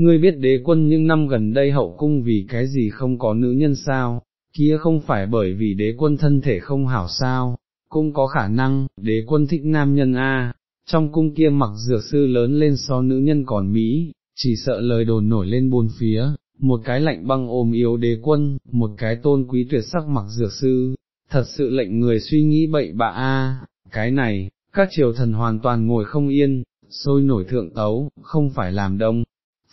ngươi biết đế quân những năm gần đây hậu cung vì cái gì không có nữ nhân sao, kia không phải bởi vì đế quân thân thể không hảo sao, cũng có khả năng, đế quân thích nam nhân A, trong cung kia mặc dược sư lớn lên so nữ nhân còn Mỹ, chỉ sợ lời đồn nổi lên bốn phía, một cái lạnh băng ôm yếu đế quân, một cái tôn quý tuyệt sắc mặc dược sư, thật sự lệnh người suy nghĩ bậy bạ A, cái này, các triều thần hoàn toàn ngồi không yên, sôi nổi thượng tấu, không phải làm đông.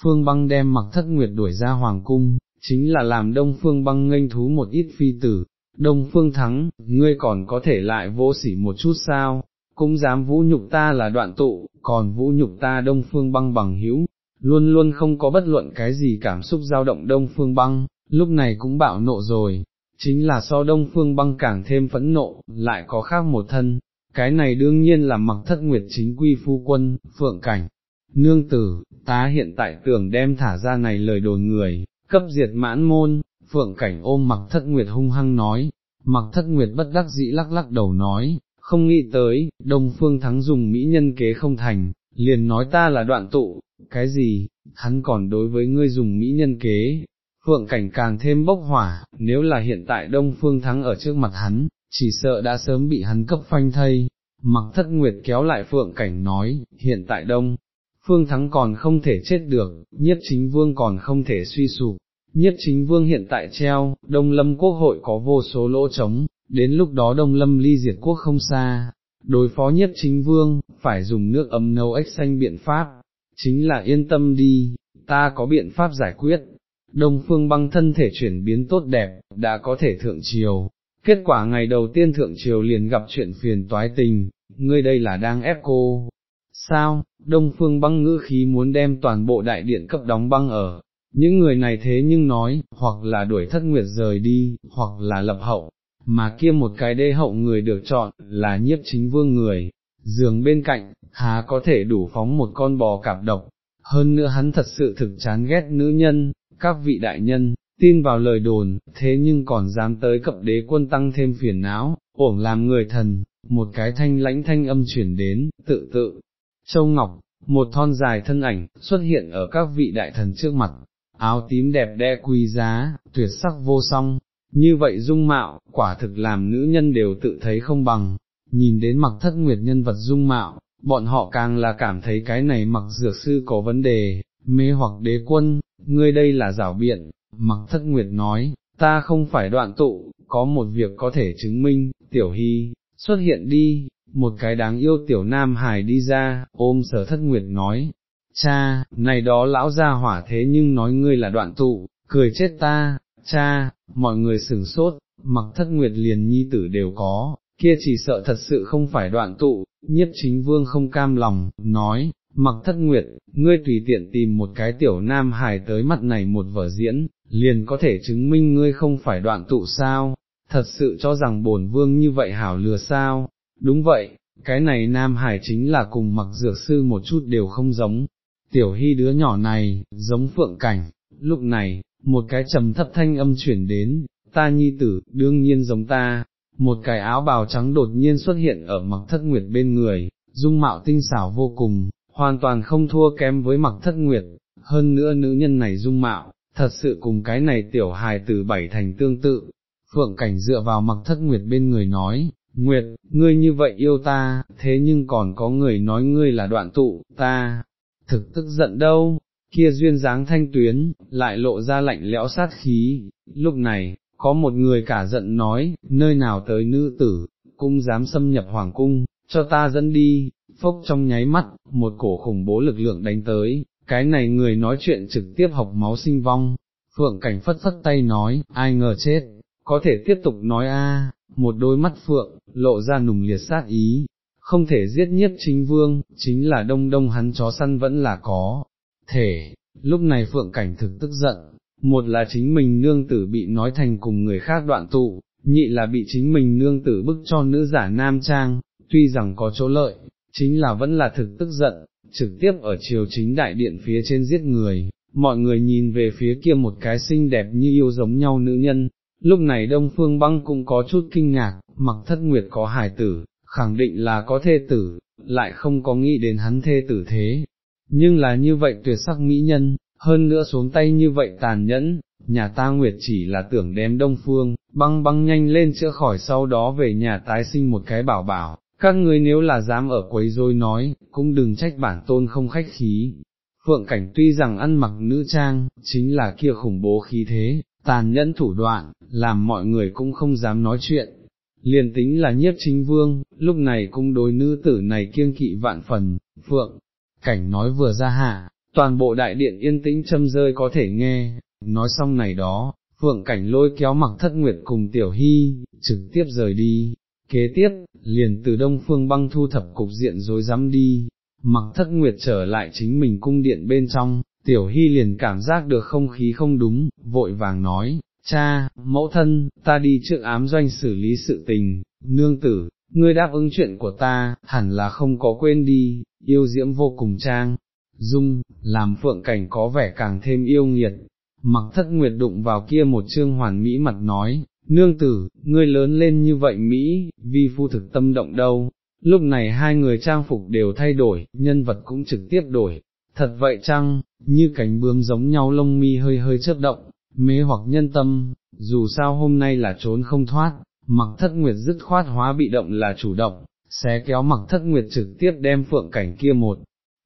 Phương băng đem mặc thất nguyệt đuổi ra hoàng cung, chính là làm đông phương băng nghênh thú một ít phi tử, đông phương thắng, ngươi còn có thể lại vô sỉ một chút sao, cũng dám vũ nhục ta là đoạn tụ, còn vũ nhục ta đông phương băng bằng hữu, luôn luôn không có bất luận cái gì cảm xúc dao động đông phương băng, lúc này cũng bạo nộ rồi, chính là so đông phương băng càng thêm phẫn nộ, lại có khác một thân, cái này đương nhiên là mặc thất nguyệt chính quy phu quân, phượng cảnh. Nương tử, ta hiện tại tưởng đem thả ra này lời đồn người, cấp diệt mãn môn, phượng cảnh ôm mặc thất nguyệt hung hăng nói, mặc thất nguyệt bất đắc dĩ lắc lắc đầu nói, không nghĩ tới, đông phương thắng dùng mỹ nhân kế không thành, liền nói ta là đoạn tụ, cái gì, hắn còn đối với ngươi dùng mỹ nhân kế, phượng cảnh càng thêm bốc hỏa, nếu là hiện tại đông phương thắng ở trước mặt hắn, chỉ sợ đã sớm bị hắn cấp phanh thây, mặc thất nguyệt kéo lại phượng cảnh nói, hiện tại đông, phương thắng còn không thể chết được, Nhất chính vương còn không thể suy sụp, Nhất chính vương hiện tại treo, đông lâm quốc hội có vô số lỗ trống, đến lúc đó đông lâm ly diệt quốc không xa, đối phó Nhất chính vương, phải dùng nước ấm nấu ếch xanh biện pháp, chính là yên tâm đi, ta có biện pháp giải quyết. Đông phương băng thân thể chuyển biến tốt đẹp, đã có thể thượng triều, kết quả ngày đầu tiên thượng triều liền gặp chuyện phiền toái tình, ngươi đây là đang ép cô. Sao, đông phương băng ngữ khí muốn đem toàn bộ đại điện cấp đóng băng ở, những người này thế nhưng nói, hoặc là đuổi thất nguyệt rời đi, hoặc là lập hậu, mà kia một cái đê hậu người được chọn, là nhiếp chính vương người, giường bên cạnh, há có thể đủ phóng một con bò cạp độc, hơn nữa hắn thật sự thực chán ghét nữ nhân, các vị đại nhân, tin vào lời đồn, thế nhưng còn dám tới cập đế quân tăng thêm phiền não, ổng làm người thần, một cái thanh lãnh thanh âm chuyển đến, tự tự, châu ngọc, một thon dài thân ảnh, xuất hiện ở các vị đại thần trước mặt, áo tím đẹp đẽ quý giá, tuyệt sắc vô song, như vậy dung mạo, quả thực làm nữ nhân đều tự thấy không bằng, nhìn đến mặc thất nguyệt nhân vật dung mạo, bọn họ càng là cảm thấy cái này mặc dược sư có vấn đề, mê hoặc đế quân, ngươi đây là rảo biện, mặc thất nguyệt nói, ta không phải đoạn tụ, có một việc có thể chứng minh, tiểu hy, xuất hiện đi, một cái đáng yêu tiểu nam hài đi ra, ôm sở thất nguyệt nói, cha, này đó lão ra hỏa thế nhưng nói ngươi là đoạn tụ, cười chết ta, cha, mọi người sửng sốt, mặc thất nguyệt liền nhi tử đều có, kia chỉ sợ thật sự không phải đoạn tụ, nhiếp chính vương không cam lòng, nói, mặc thất nguyệt, ngươi tùy tiện tìm một cái tiểu nam hài tới mặt này một vở diễn, liền có thể chứng minh ngươi không phải đoạn tụ sao, thật sự cho rằng bổn vương như vậy hảo lừa sao, đúng vậy, cái này nam hải chính là cùng mặc dược sư một chút đều không giống, tiểu hy đứa nhỏ này, giống phượng cảnh, lúc này, một cái trầm thấp thanh âm chuyển đến, ta nhi tử, đương nhiên giống ta, một cái áo bào trắng đột nhiên xuất hiện ở mặc thất nguyệt bên người, dung mạo tinh xảo vô cùng, hoàn toàn không thua kém với mặc thất nguyệt, hơn nữa nữ nhân này dung mạo, thật sự cùng cái này tiểu hài từ bảy thành tương tự, phượng cảnh dựa vào mặc thất nguyệt bên người nói, Nguyệt, ngươi như vậy yêu ta, thế nhưng còn có người nói ngươi là đoạn tụ, ta, thực tức giận đâu, kia duyên dáng thanh tuyến, lại lộ ra lạnh lẽo sát khí, lúc này, có một người cả giận nói, nơi nào tới nữ tử, cung dám xâm nhập hoàng cung, cho ta dẫn đi, phốc trong nháy mắt, một cổ khủng bố lực lượng đánh tới, cái này người nói chuyện trực tiếp học máu sinh vong, phượng cảnh phất phất tay nói, ai ngờ chết, có thể tiếp tục nói a, một đôi mắt phượng, lộ ra nùng liệt sát ý, không thể giết nhất chính vương, chính là đông đông hắn chó săn vẫn là có, thể, lúc này phượng cảnh thực tức giận, một là chính mình nương tử bị nói thành cùng người khác đoạn tụ, nhị là bị chính mình nương tử bức cho nữ giả nam trang, tuy rằng có chỗ lợi, chính là vẫn là thực tức giận, trực tiếp ở chiều chính đại điện phía trên giết người, mọi người nhìn về phía kia một cái xinh đẹp như yêu giống nhau nữ nhân, lúc này Đông Phương Băng cũng có chút kinh ngạc, mặc thất nguyệt có hài tử, khẳng định là có thê tử, lại không có nghĩ đến hắn thê tử thế, nhưng là như vậy tuyệt sắc mỹ nhân, hơn nữa xuống tay như vậy tàn nhẫn, nhà ta nguyệt chỉ là tưởng đem đông phương, băng băng nhanh lên chữa khỏi sau đó về nhà tái sinh một cái bảo bảo, các ngươi nếu là dám ở quấy rối nói, cũng đừng trách bản tôn không khách khí. Phượng cảnh tuy rằng ăn mặc nữ trang, chính là kia khủng bố khí thế, tàn nhẫn thủ đoạn, làm mọi người cũng không dám nói chuyện. Liền tính là nhiếp chính vương, lúc này cũng đối nữ tử này kiêng kỵ vạn phần, Phượng, cảnh nói vừa ra hạ, toàn bộ đại điện yên tĩnh châm rơi có thể nghe, nói xong này đó, Phượng cảnh lôi kéo mặc thất nguyệt cùng tiểu hy, trực tiếp rời đi, kế tiếp, liền từ đông phương băng thu thập cục diện rồi dám đi, mặc thất nguyệt trở lại chính mình cung điện bên trong, tiểu hy liền cảm giác được không khí không đúng, vội vàng nói, cha, mẫu thân, ta đi trước ám doanh xử lý sự tình, nương tử, ngươi đáp ứng chuyện của ta, hẳn là không có quên đi, yêu diễm vô cùng trang, dung, làm phượng cảnh có vẻ càng thêm yêu nghiệt, mặc thất nguyệt đụng vào kia một chương hoàn mỹ mặt nói, nương tử, ngươi lớn lên như vậy Mỹ, vi phu thực tâm động đâu, lúc này hai người trang phục đều thay đổi, nhân vật cũng trực tiếp đổi, thật vậy chăng, như cánh bướm giống nhau lông mi hơi hơi chớp động, mê hoặc nhân tâm, dù sao hôm nay là trốn không thoát, mặc thất nguyệt dứt khoát hóa bị động là chủ động, xé kéo mặc thất nguyệt trực tiếp đem phượng cảnh kia một,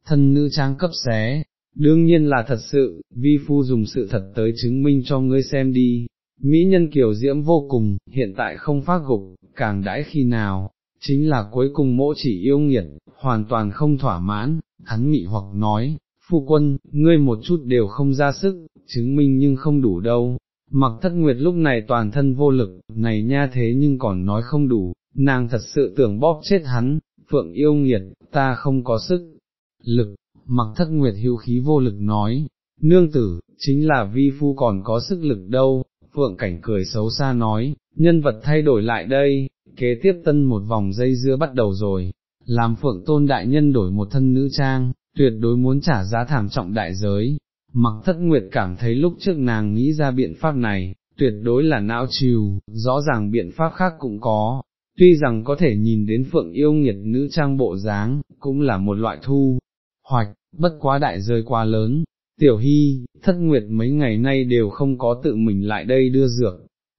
thân nữ trang cấp xé, đương nhiên là thật sự, vi phu dùng sự thật tới chứng minh cho ngươi xem đi, mỹ nhân kiều diễm vô cùng, hiện tại không phát gục, càng đãi khi nào, chính là cuối cùng mỗ chỉ yêu nghiệt, hoàn toàn không thỏa mãn, hắn mị hoặc nói, phu quân, ngươi một chút đều không ra sức, chứng minh nhưng không đủ đâu. Mặc thất nguyệt lúc này toàn thân vô lực, này nha thế nhưng còn nói không đủ, nàng thật sự tưởng bóp chết hắn, phượng yêu nghiệt, ta không có sức, lực, mặc thất nguyệt hưu khí vô lực nói, nương tử, chính là vi phu còn có sức lực đâu, phượng cảnh cười xấu xa nói, nhân vật thay đổi lại đây, kế tiếp tân một vòng dây dưa bắt đầu rồi, làm phượng tôn đại nhân đổi một thân nữ trang, tuyệt đối muốn trả giá thảm trọng đại giới. Mặc thất nguyệt cảm thấy lúc trước nàng nghĩ ra biện pháp này, tuyệt đối là não chiều, rõ ràng biện pháp khác cũng có, tuy rằng có thể nhìn đến phượng yêu nghiệt nữ trang bộ dáng, cũng là một loại thu, hoạch, bất quá đại rơi quá lớn. Tiểu Hy, thất nguyệt mấy ngày nay đều không có tự mình lại đây đưa dược,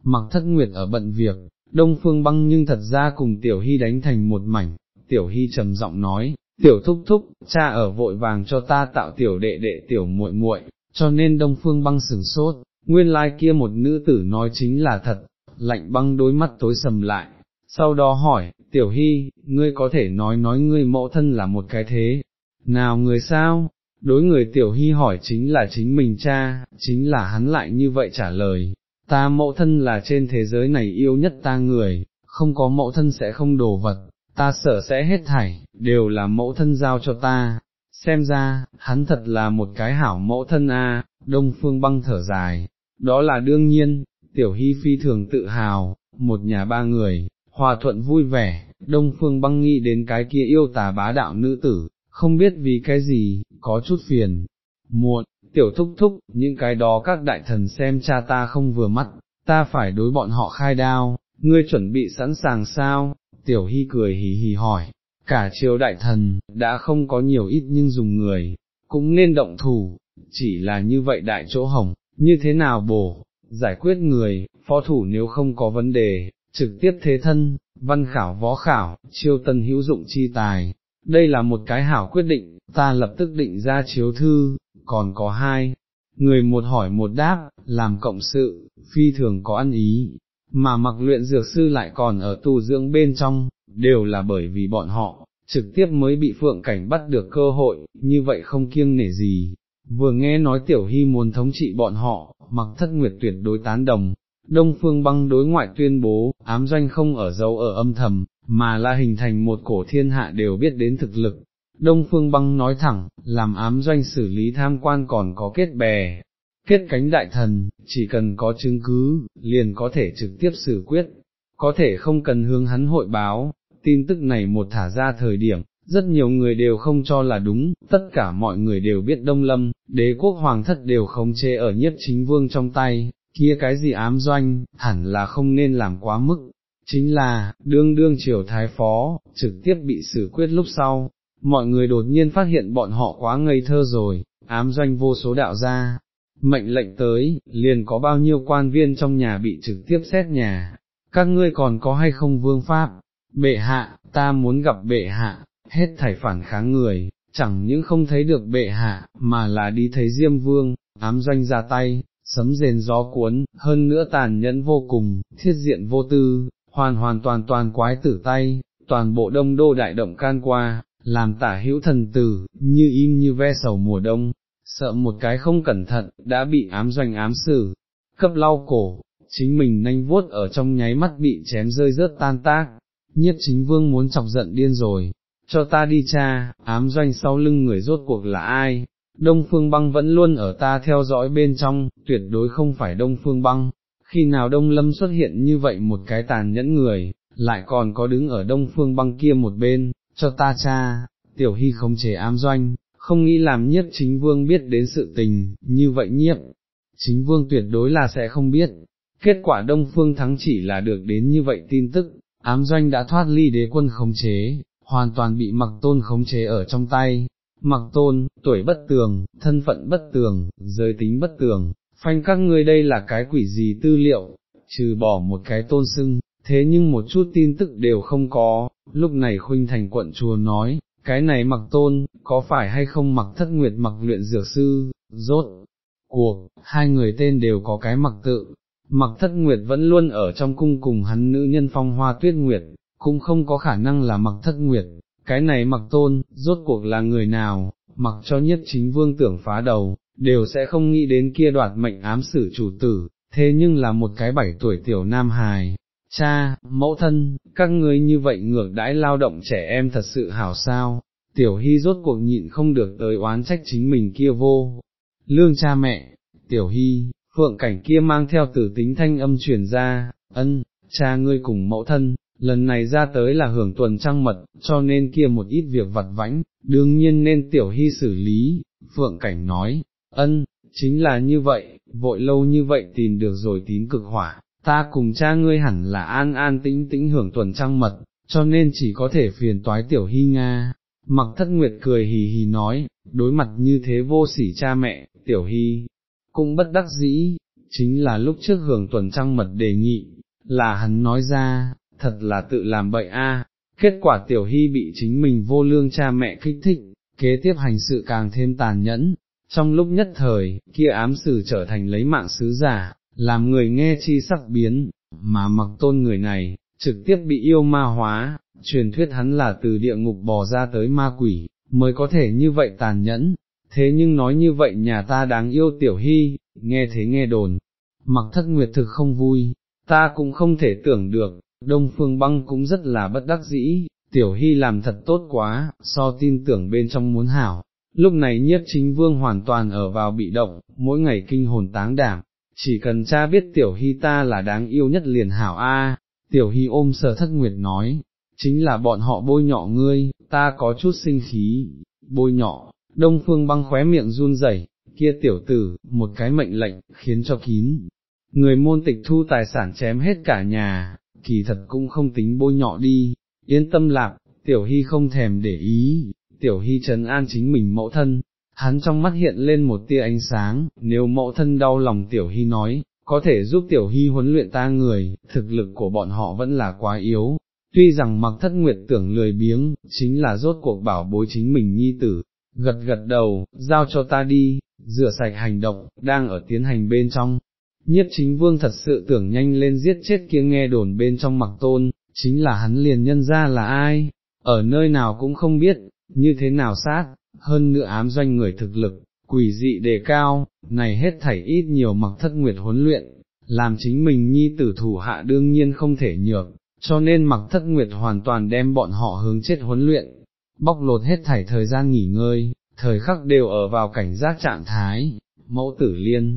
mặc thất nguyệt ở bận việc, đông phương băng nhưng thật ra cùng Tiểu Hy đánh thành một mảnh, Tiểu Hy trầm giọng nói, Tiểu thúc thúc, cha ở vội vàng cho ta tạo tiểu đệ đệ tiểu muội muội, cho nên đông phương băng sừng sốt, nguyên lai kia một nữ tử nói chính là thật, lạnh băng đôi mắt tối sầm lại, sau đó hỏi, tiểu hy, ngươi có thể nói nói ngươi mẫu thân là một cái thế, nào người sao, đối người tiểu hy hỏi chính là chính mình cha, chính là hắn lại như vậy trả lời, ta mẫu thân là trên thế giới này yêu nhất ta người, không có mẫu thân sẽ không đồ vật, ta sợ sẽ hết thảy, đều là mẫu thân giao cho ta, xem ra, hắn thật là một cái hảo mẫu thân a. đông phương băng thở dài, đó là đương nhiên, tiểu hy phi thường tự hào, một nhà ba người, hòa thuận vui vẻ, đông phương băng nghĩ đến cái kia yêu tà bá đạo nữ tử, không biết vì cái gì, có chút phiền, muộn, tiểu thúc thúc, những cái đó các đại thần xem cha ta không vừa mắt, ta phải đối bọn họ khai đao, ngươi chuẩn bị sẵn sàng sao, tiểu hy cười hì hì hỏi, cả triều đại thần, đã không có nhiều ít nhưng dùng người, cũng nên động thủ, chỉ là như vậy đại chỗ hồng, như thế nào bổ, giải quyết người, phó thủ nếu không có vấn đề, trực tiếp thế thân, văn khảo võ khảo, chiêu tân hữu dụng chi tài, đây là một cái hảo quyết định, ta lập tức định ra chiếu thư, còn có hai, người một hỏi một đáp, làm cộng sự, phi thường có ăn ý, mà mặc luyện dược sư lại còn ở tu dưỡng bên trong, đều là bởi vì bọn họ, trực tiếp mới bị phượng cảnh bắt được cơ hội, như vậy không kiêng nể gì. Vừa nghe nói tiểu hy muốn thống trị bọn họ, mặc thất nguyệt tuyệt đối tán đồng, đông phương băng đối ngoại tuyên bố, ám doanh không ở dấu ở âm thầm, mà là hình thành một cổ thiên hạ đều biết đến thực lực. Đông phương băng nói thẳng, làm ám doanh xử lý tham quan còn có kết bè, kết cánh đại thần, chỉ cần có chứng cứ, liền có thể trực tiếp xử quyết, có thể không cần hướng hắn hội báo, tin tức này một thả ra thời điểm, rất nhiều người đều không cho là đúng, tất cả mọi người đều biết Đông Lâm, đế quốc hoàng thất đều không chê ở nhiếp chính vương trong tay, kia cái gì ám doanh, hẳn là không nên làm quá mức, chính là, đương đương triều thái phó, trực tiếp bị xử quyết lúc sau, mọi người đột nhiên phát hiện bọn họ quá ngây thơ rồi, ám doanh vô số đạo gia, mệnh lệnh tới, liền có bao nhiêu quan viên trong nhà bị trực tiếp xét nhà, các ngươi còn có hay không vương pháp, bệ hạ, ta muốn gặp bệ hạ, hết thảy phản kháng người, chẳng những không thấy được bệ hạ, mà là đi thấy Diêm Vương, ám doanh ra tay, sấm rền gió cuốn, hơn nữa tàn nhẫn vô cùng, thiết diện vô tư, hoàn hoàn toàn toàn quái tử tay, toàn bộ đông đô đại động can qua, làm tả hữu thần tử, như im như ve sầu mùa đông, sợ một cái không cẩn thận, đã bị ám doanh ám xử, cấp lau cổ, chính mình nanh vuốt ở trong nháy mắt bị chém rơi rớt tan tác, nhiếp chính vương muốn chọc giận điên rồi, cho ta đi cha, ám doanh sau lưng người rốt cuộc là ai, Đông Phương Băng vẫn luôn ở ta theo dõi bên trong, tuyệt đối không phải Đông Phương Băng, khi nào Đông Lâm xuất hiện như vậy một cái tàn nhẫn người, lại còn có đứng ở Đông Phương Băng kia một bên, cho ta cha, tiểu hy không chế ám doanh, không nghĩ làm nhiếp chính vương biết đến sự tình, như vậy nhiếp, chính vương tuyệt đối là sẽ không biết, kết quả Đông Phương thắng chỉ là được đến như vậy tin tức, ám doanh đã thoát ly đế quân khống chế, hoàn toàn bị mặc tôn khống chế ở trong tay, mặc tôn, tuổi bất tường, thân phận bất tường, giới tính bất tường, phanh các ngươi đây là cái quỷ gì tư liệu, trừ bỏ một cái tôn sưng, thế nhưng một chút tin tức đều không có, lúc này khuynh thành quận chùa nói, cái này mặc tôn, có phải hay không mặc thất nguyệt mặc luyện dược sư, rốt, cuộc, hai người tên đều có cái mặc tự, mặc thất nguyệt vẫn luôn ở trong cung cùng hắn nữ nhân phong hoa tuyết nguyệt, cũng không có khả năng là mặc thất nguyệt, cái này mặc tôn, rốt cuộc là người nào, mặc cho nhất chính vương tưởng phá đầu, đều sẽ không nghĩ đến kia đoạt mệnh ám sử chủ tử, thế nhưng là một cái bảy tuổi tiểu nam hài. Cha, mẫu thân, các ngươi như vậy ngược đãi lao động trẻ em thật sự hảo sao, tiểu hy rốt cuộc nhịn không được tới oán trách chính mình kia vô. Lương cha mẹ, tiểu hy, phượng cảnh kia mang theo tử tính thanh âm truyền ra, ân, cha ngươi cùng mẫu thân, lần này ra tới là hưởng tuần trăng mật, cho nên kia một ít việc vặt vãnh, đương nhiên nên tiểu hy xử lý, Phượng Cảnh nói, ân, chính là như vậy, vội lâu như vậy tìm được rồi tín cực hỏa, ta cùng cha ngươi hẳn là an an tĩnh tĩnh hưởng tuần trăng mật, cho nên chỉ có thể phiền toái tiểu hy Nga. Mặc thất nguyệt cười hì hì nói, đối mặt như thế vô sỉ cha mẹ, tiểu hy, cũng bất đắc dĩ, chính là lúc trước hưởng tuần trăng mật đề nghị, là hắn nói ra, thật là tự làm bậy a. Kết quả tiểu hy bị chính mình vô lương cha mẹ kích thích, kế tiếp hành sự càng thêm tàn nhẫn, trong lúc nhất thời, kia ám sử trở thành lấy mạng sứ giả, làm người nghe chi sắc biến, mà mặc tôn người này, trực tiếp bị yêu ma hóa, truyền thuyết hắn là từ địa ngục bò ra tới ma quỷ, mới có thể như vậy tàn nhẫn, thế nhưng nói như vậy nhà ta đáng yêu tiểu hy, nghe thế nghe đồn, mặc thất nguyệt thực không vui, ta cũng không thể tưởng được, Đông Phương Băng cũng rất là bất đắc dĩ, Tiểu Hy làm thật tốt quá, so tin tưởng bên trong muốn hảo. Lúc này nhiếp chính vương hoàn toàn ở vào bị động, mỗi ngày kinh hồn táng đảm, chỉ cần cha biết Tiểu Hy ta là đáng yêu nhất liền hảo a. Tiểu Hy ôm sở thất nguyệt nói, chính là bọn họ bôi nhọ ngươi, ta có chút sinh khí, bôi nhọ, đông phương băng khóe miệng run rẩy, kia tiểu tử, một cái mệnh lệnh, khiến cho kín. Người môn tịch thu tài sản chém hết cả nhà, kỳ thật cũng không tính bôi nhọ đi, yên tâm lạc, tiểu hy không thèm để ý, tiểu hy trấn an chính mình mẫu thân, hắn trong mắt hiện lên một tia ánh sáng, nếu mẫu thân đau lòng tiểu hy nói, có thể giúp tiểu hy huấn luyện ta người, thực lực của bọn họ vẫn là quá yếu. Tuy rằng mặc thất nguyệt tưởng lười biếng, chính là rốt cuộc bảo bối chính mình nhi tử, gật gật đầu, giao cho ta đi, rửa sạch hành động, đang ở tiến hành bên trong, nhiếp chính vương thật sự tưởng nhanh lên giết chết kia nghe đồn bên trong mặc tôn, chính là hắn liền nhân ra là ai, ở nơi nào cũng không biết, như thế nào sát, hơn nữa ám doanh người thực lực, quỷ dị đề cao, này hết thảy ít nhiều mặc thất nguyệt huấn luyện, làm chính mình nhi tử thủ hạ đương nhiên không thể nhược, cho nên mặc thất nguyệt hoàn toàn đem bọn họ hướng chết huấn luyện, bóc lột hết thảy thời gian nghỉ ngơi, thời khắc đều ở vào cảnh giác trạng thái, mẫu tử liên,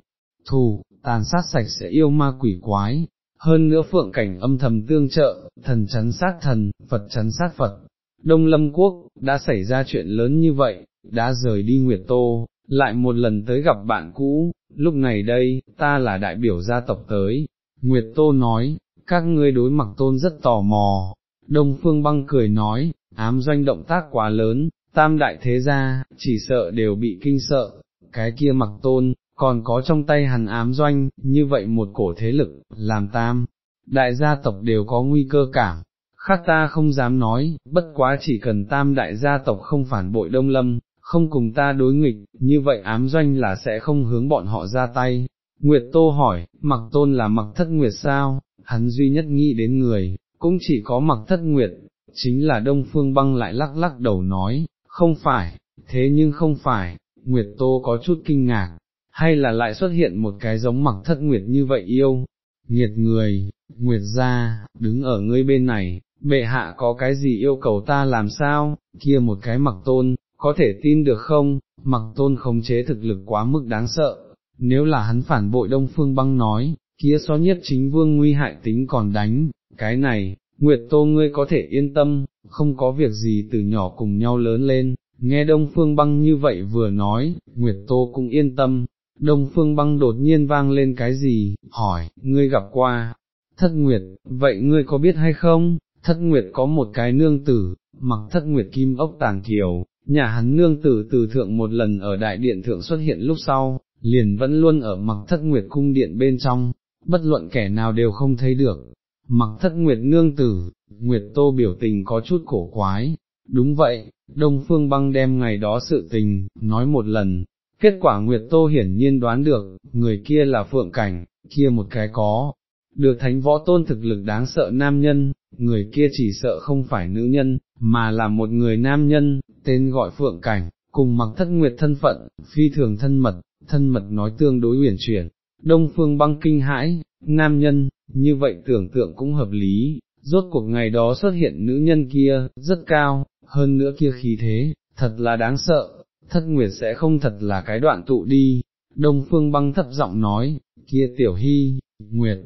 thù, tàn sát sạch sẽ yêu ma quỷ quái, hơn nữa phượng cảnh âm thầm tương trợ, thần chấn sát thần, Phật chấn sát Phật. Đông Lâm Quốc, đã xảy ra chuyện lớn như vậy, đã rời đi Nguyệt Tô, lại một lần tới gặp bạn cũ, lúc này đây, ta là đại biểu gia tộc tới. Nguyệt Tô nói, các ngươi đối mặc tôn rất tò mò. Đông Phương Băng cười nói, ám doanh động tác quá lớn, tam đại thế gia, chỉ sợ đều bị kinh sợ, cái kia mặc tôn, còn có trong tay hắn ám doanh, như vậy một cổ thế lực, làm tam, đại gia tộc đều có nguy cơ cảm, khác ta không dám nói, bất quá chỉ cần tam đại gia tộc không phản bội đông lâm, không cùng ta đối nghịch, như vậy ám doanh là sẽ không hướng bọn họ ra tay. Nguyệt Tô hỏi, mặc tôn là mặc thất nguyệt sao, hắn duy nhất nghĩ đến người, cũng chỉ có mặc thất nguyệt, chính là Đông Phương băng lại lắc lắc đầu nói, không phải, thế nhưng không phải, Nguyệt Tô có chút kinh ngạc, hay là lại xuất hiện một cái giống mặc thất Nguyệt như vậy yêu, nghiệt người, Nguyệt ra, đứng ở ngươi bên này, bệ hạ có cái gì yêu cầu ta làm sao, kia một cái mặc tôn, có thể tin được không, mặc tôn khống chế thực lực quá mức đáng sợ, nếu là hắn phản bội Đông Phương băng nói, kia xó nhất chính vương nguy hại tính còn đánh, cái này, Nguyệt Tô ngươi có thể yên tâm, không có việc gì từ nhỏ cùng nhau lớn lên, nghe Đông Phương băng như vậy vừa nói, Nguyệt Tô cũng yên tâm, Đông Phương băng đột nhiên vang lên cái gì, hỏi, ngươi gặp qua, thất Nguyệt, vậy ngươi có biết hay không, thất Nguyệt có một cái nương tử, mặc thất Nguyệt kim ốc tàng kiều, nhà hắn nương tử từ thượng một lần ở đại điện thượng xuất hiện lúc sau, liền vẫn luôn ở mặc thất Nguyệt cung điện bên trong, bất luận kẻ nào đều không thấy được, mặc thất nguyệt nương tử, nguyệt tô biểu tình có chút cổ quái, đúng vậy, đông phương băng đem ngày đó sự tình, nói một lần, kết quả nguyệt tô hiển nhiên đoán được, người kia là phượng cảnh, kia một cái có, được thánh võ tôn thực lực đáng sợ nam nhân, người kia chỉ sợ không phải nữ nhân, mà là một người nam nhân, tên gọi phượng cảnh, cùng mặc thất nguyệt thân phận, phi thường thân mật, thân mật nói tương đối uyển chuyển, đông phương băng kinh hãi, nam nhân, như vậy tưởng tượng cũng hợp lý, rốt cuộc ngày đó xuất hiện nữ nhân kia, rất cao, hơn nữa kia khí thế, thật là đáng sợ, thất nguyệt sẽ không thật là cái đoạn tụ đi, đông phương băng thấp giọng nói, kia tiểu hy, nguyệt,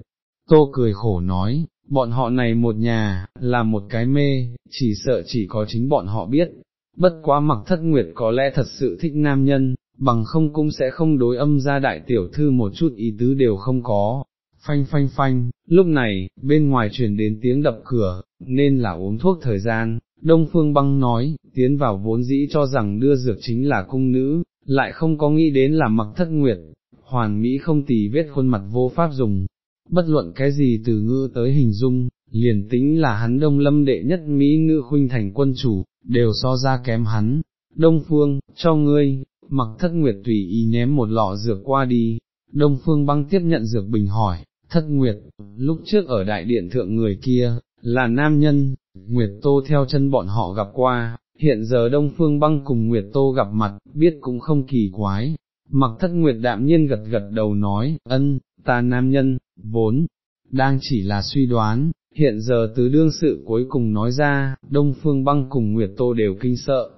tô cười khổ nói, bọn họ này một nhà, là một cái mê, chỉ sợ chỉ có chính bọn họ biết, bất quá mặc thất nguyệt có lẽ thật sự thích nam nhân, bằng không cũng sẽ không đối âm ra đại tiểu thư một chút ý tứ đều không có, phanh phanh phanh, lúc này, bên ngoài truyền đến tiếng đập cửa, nên là uống thuốc thời gian, Đông Phương Băng nói, tiến vào vốn dĩ cho rằng đưa dược chính là cung nữ, lại không có nghĩ đến là mặc thất nguyệt, hoàn mỹ không tì vết khuôn mặt vô pháp dùng, bất luận cái gì từ ngữ tới hình dung, liền tính là hắn đông lâm đệ nhất Mỹ nữ khuynh thành quân chủ, đều so ra kém hắn. Đông Phương, cho ngươi, mặc thất nguyệt tùy ý ném một lọ dược qua đi, Đông Phương băng tiếp nhận dược bình hỏi, thất nguyệt, lúc trước ở đại điện thượng người kia, là nam nhân, Nguyệt Tô theo chân bọn họ gặp qua, hiện giờ Đông Phương băng cùng Nguyệt Tô gặp mặt, biết cũng không kỳ quái. Mặc thất Nguyệt đạm nhiên gật gật đầu nói, ân, ta nam nhân, vốn, đang chỉ là suy đoán, hiện giờ từ đương sự cuối cùng nói ra, Đông Phương băng cùng Nguyệt Tô đều kinh sợ.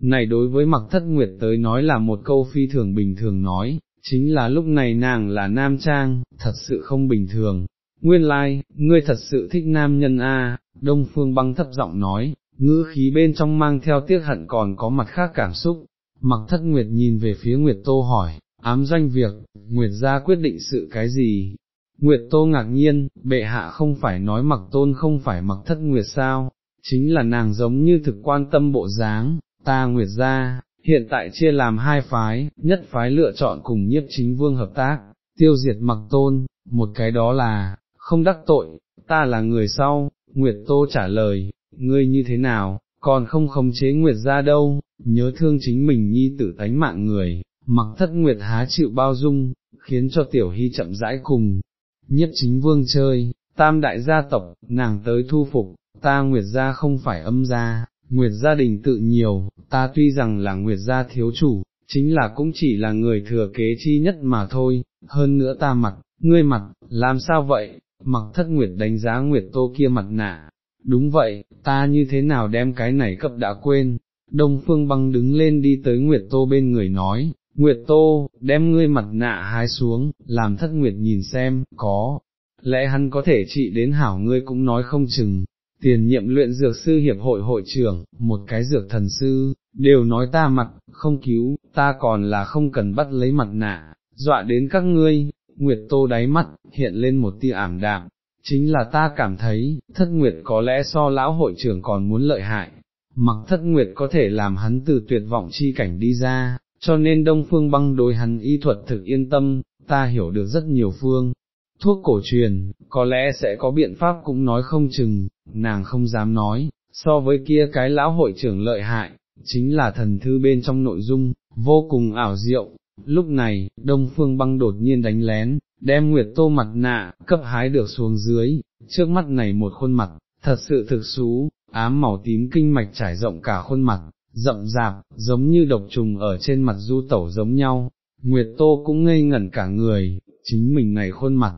Này đối với mặc thất Nguyệt tới nói là một câu phi thường bình thường nói, chính là lúc này nàng là nam trang, thật sự không bình thường. Nguyên lai, like, ngươi thật sự thích nam nhân a. Đông Phương băng thấp giọng nói, ngữ khí bên trong mang theo tiếc hận còn có mặt khác cảm xúc. Mặc thất Nguyệt nhìn về phía Nguyệt Tô hỏi, ám danh việc, Nguyệt gia quyết định sự cái gì? Nguyệt Tô ngạc nhiên, bệ hạ không phải nói mặc tôn không phải mặc thất Nguyệt sao, chính là nàng giống như thực quan tâm bộ dáng, ta Nguyệt gia hiện tại chia làm hai phái, nhất phái lựa chọn cùng nhiếp chính vương hợp tác, tiêu diệt mặc tôn, một cái đó là, không đắc tội, ta là người sau, Nguyệt Tô trả lời, ngươi như thế nào, còn không khống chế Nguyệt ra đâu, nhớ thương chính mình nhi tử tánh mạng người, mặc thất Nguyệt há chịu bao dung, khiến cho tiểu hy chậm rãi cùng, nhất chính vương chơi, tam đại gia tộc, nàng tới thu phục, ta Nguyệt gia không phải âm gia, Nguyệt gia đình tự nhiều, ta tuy rằng là Nguyệt gia thiếu chủ, chính là cũng chỉ là người thừa kế chi nhất mà thôi, hơn nữa ta mặc ngươi mặc làm sao vậy, mặc thất Nguyệt đánh giá Nguyệt tô kia mặt nạ, đúng vậy, ta như thế nào đem cái này cấp đã quên, Đông Phương băng đứng lên đi tới Nguyệt tô bên người nói, Nguyệt tô, đem ngươi mặt nạ hái xuống, làm thất Nguyệt nhìn xem, có, lẽ hắn có thể trị đến hảo ngươi cũng nói không chừng, tiền nhiệm luyện dược sư hiệp hội hội trưởng, một cái dược thần sư, đều nói ta mặt, không cứu, ta còn là không cần bắt lấy mặt nạ, dọa đến các ngươi, Nguyệt Tô đáy mắt, hiện lên một tia ảm đạm, chính là ta cảm thấy, thất Nguyệt có lẽ so lão hội trưởng còn muốn lợi hại, mặc thất Nguyệt có thể làm hắn từ tuyệt vọng chi cảnh đi ra, cho nên Đông Phương băng đối hắn y thuật thực yên tâm, ta hiểu được rất nhiều phương. Thuốc cổ truyền, có lẽ sẽ có biện pháp cũng nói không chừng, nàng không dám nói, so với kia cái lão hội trưởng lợi hại, chính là thần thư bên trong nội dung, vô cùng ảo diệu. Lúc này, Đông Phương băng đột nhiên đánh lén, đem Nguyệt Tô mặt nạ, cấp hái được xuống dưới, trước mắt này một khuôn mặt, thật sự thực xú, ám màu tím kinh mạch trải rộng cả khuôn mặt, rậm rạp, giống như độc trùng ở trên mặt du tẩu giống nhau. Nguyệt Tô cũng ngây ngẩn cả người, chính mình này khuôn mặt,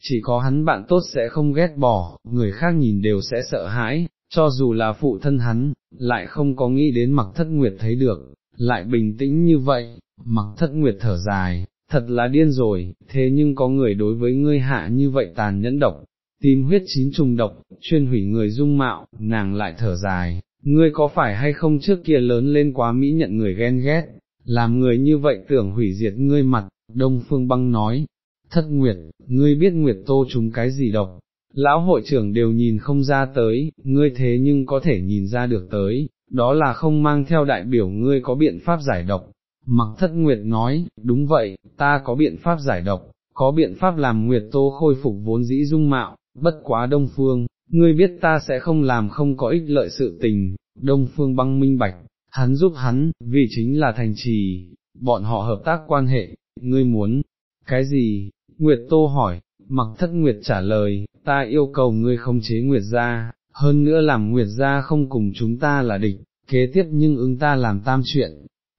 chỉ có hắn bạn tốt sẽ không ghét bỏ, người khác nhìn đều sẽ sợ hãi, cho dù là phụ thân hắn, lại không có nghĩ đến mặc thất nguyệt thấy được, lại bình tĩnh như vậy, mặc thất nguyệt thở dài, thật là điên rồi, thế nhưng có người đối với ngươi hạ như vậy tàn nhẫn độc, tìm huyết chín trùng độc, chuyên hủy người dung mạo, nàng lại thở dài, ngươi có phải hay không trước kia lớn lên quá mỹ nhận người ghen ghét, làm người như vậy tưởng hủy diệt ngươi mặt, Đông Phương Băng nói, thất nguyệt, ngươi biết nguyệt tô chúng cái gì độc, lão hội trưởng đều nhìn không ra tới, ngươi thế nhưng có thể nhìn ra được tới, đó là không mang theo đại biểu ngươi có biện pháp giải độc. Mặc thất nguyệt nói, đúng vậy, ta có biện pháp giải độc, có biện pháp làm nguyệt tô khôi phục vốn dĩ dung mạo, bất quá đông phương, ngươi biết ta sẽ không làm không có ích lợi sự tình, đông phương băng minh bạch, hắn giúp hắn, vì chính là thành trì, bọn họ hợp tác quan hệ, ngươi muốn, cái gì, Nguyệt Tô hỏi, mặc thất Nguyệt trả lời, ta yêu cầu ngươi không chế Nguyệt gia, hơn nữa làm Nguyệt gia không cùng chúng ta là địch, kế tiếp nhưng ứng ta làm tam chuyện.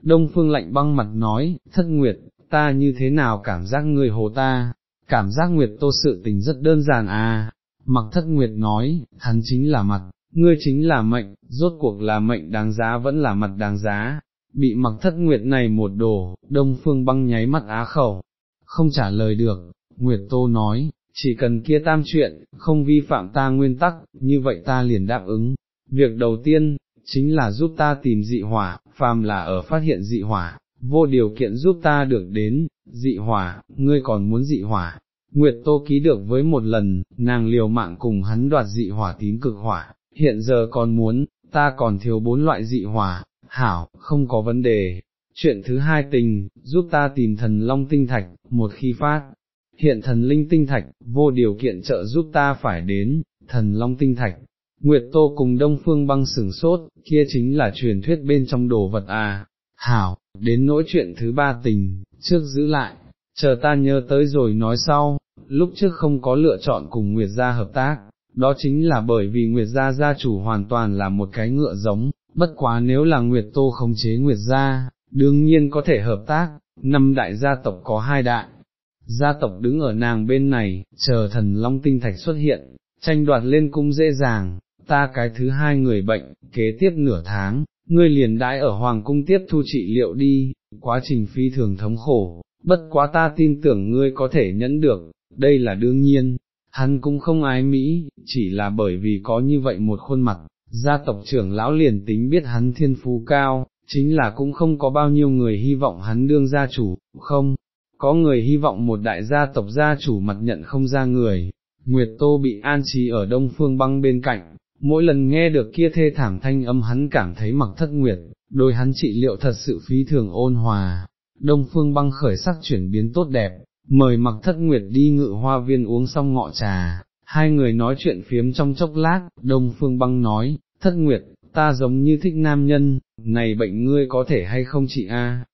Đông Phương lạnh băng mặt nói, thất Nguyệt, ta như thế nào cảm giác ngươi hồ ta, cảm giác Nguyệt Tô sự tình rất đơn giản à, mặc thất Nguyệt nói, hắn chính là mặt, ngươi chính là mệnh, rốt cuộc là mệnh đáng giá vẫn là mặt đáng giá, bị mặc thất Nguyệt này một đổ, Đông Phương băng nháy mắt á khẩu, không trả lời được, Nguyệt Tô nói, chỉ cần kia tam chuyện, không vi phạm ta nguyên tắc, như vậy ta liền đáp ứng. Việc đầu tiên, chính là giúp ta tìm dị hỏa, phàm là ở phát hiện dị hỏa, vô điều kiện giúp ta được đến, dị hỏa, ngươi còn muốn dị hỏa. Nguyệt Tô ký được với một lần, nàng liều mạng cùng hắn đoạt dị hỏa tím cực hỏa, hiện giờ còn muốn, ta còn thiếu bốn loại dị hỏa, hảo, không có vấn đề. Chuyện thứ hai tình, giúp ta tìm thần long tinh thạch, một khi phát, hiện thần linh tinh thạch, vô điều kiện trợ giúp ta phải đến, thần long tinh thạch. Nguyệt Tô cùng Đông Phương băng sửng sốt, kia chính là truyền thuyết bên trong đồ vật à, hảo, đến nỗi chuyện thứ ba tình, trước giữ lại, chờ ta nhớ tới rồi nói sau, lúc trước không có lựa chọn cùng Nguyệt gia hợp tác, đó chính là bởi vì Nguyệt gia gia chủ hoàn toàn là một cái ngựa giống, bất quá nếu là Nguyệt Tô không chế Nguyệt gia, đương nhiên có thể hợp tác, năm đại gia tộc có hai đại, gia tộc đứng ở nàng bên này, chờ thần long tinh thạch xuất hiện, tranh đoạt lên cung dễ dàng, ta cái thứ hai người bệnh, kế tiếp nửa tháng, ngươi liền đãi ở hoàng cung tiếp thu trị liệu đi, quá trình phi thường thống khổ, bất quá ta tin tưởng ngươi có thể nhẫn được, đây là đương nhiên, hắn cũng không ái Mỹ, chỉ là bởi vì có như vậy một khuôn mặt, gia tộc trưởng lão liền tính biết hắn thiên phú cao, chính là cũng không có bao nhiêu người hy vọng hắn đương gia chủ, không, có người hy vọng một đại gia tộc gia chủ mặt nhận không ra người, Nguyệt Tô bị an trí ở đông phương băng bên cạnh, mỗi lần nghe được kia thê thảm thanh âm hắn cảm thấy mặc thất nguyệt, đôi hắn trị liệu thật sự phí thường ôn hòa, đông phương băng khởi sắc chuyển biến tốt đẹp, mời mặc thất nguyệt đi ngự hoa viên uống xong ngọ trà, hai người nói chuyện phiếm trong chốc lát, đông phương băng nói, thất nguyệt, ta giống như thích nam nhân, này bệnh ngươi có thể hay không chị a?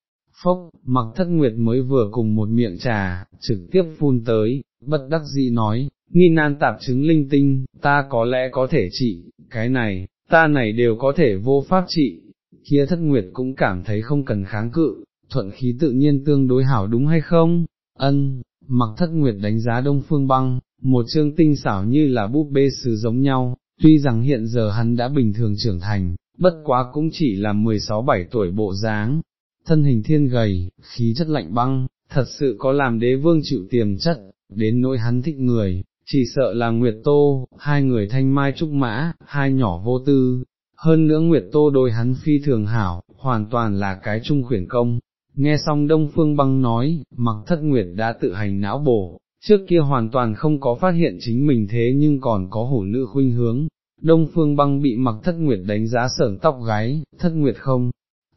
Phốc, mặc thất nguyệt mới vừa cùng một miệng trà, trực tiếp phun tới, bất đắc dĩ nói, nghi nan tạp chứng linh tinh, ta có lẽ có thể trị, cái này, ta này đều có thể vô pháp trị, kia thất nguyệt cũng cảm thấy không cần kháng cự, thuận khí tự nhiên tương đối hảo đúng hay không, ân, mặc thất nguyệt đánh giá đông phương băng, một chương tinh xảo như là búp bê sứ giống nhau, tuy rằng hiện giờ hắn đã bình thường trưởng thành, bất quá cũng chỉ là 16-17 tuổi bộ dáng, thân hình thiên gầy, khí chất lạnh băng, thật sự có làm đế vương chịu tiềm chất, đến nỗi hắn thích người, chỉ sợ là Nguyệt Tô, hai người thanh mai trúc mã, hai nhỏ vô tư, hơn nữa Nguyệt Tô đôi hắn phi thường hảo, hoàn toàn là cái trung khuyển công. Nghe xong Đông Phương Băng nói, mặc thất Nguyệt đã tự hành não bổ, trước kia hoàn toàn không có phát hiện chính mình thế nhưng còn có hổ nữ khuynh hướng. Đông Phương Băng bị mặc thất Nguyệt đánh giá sởn tóc gáy, thất Nguyệt không,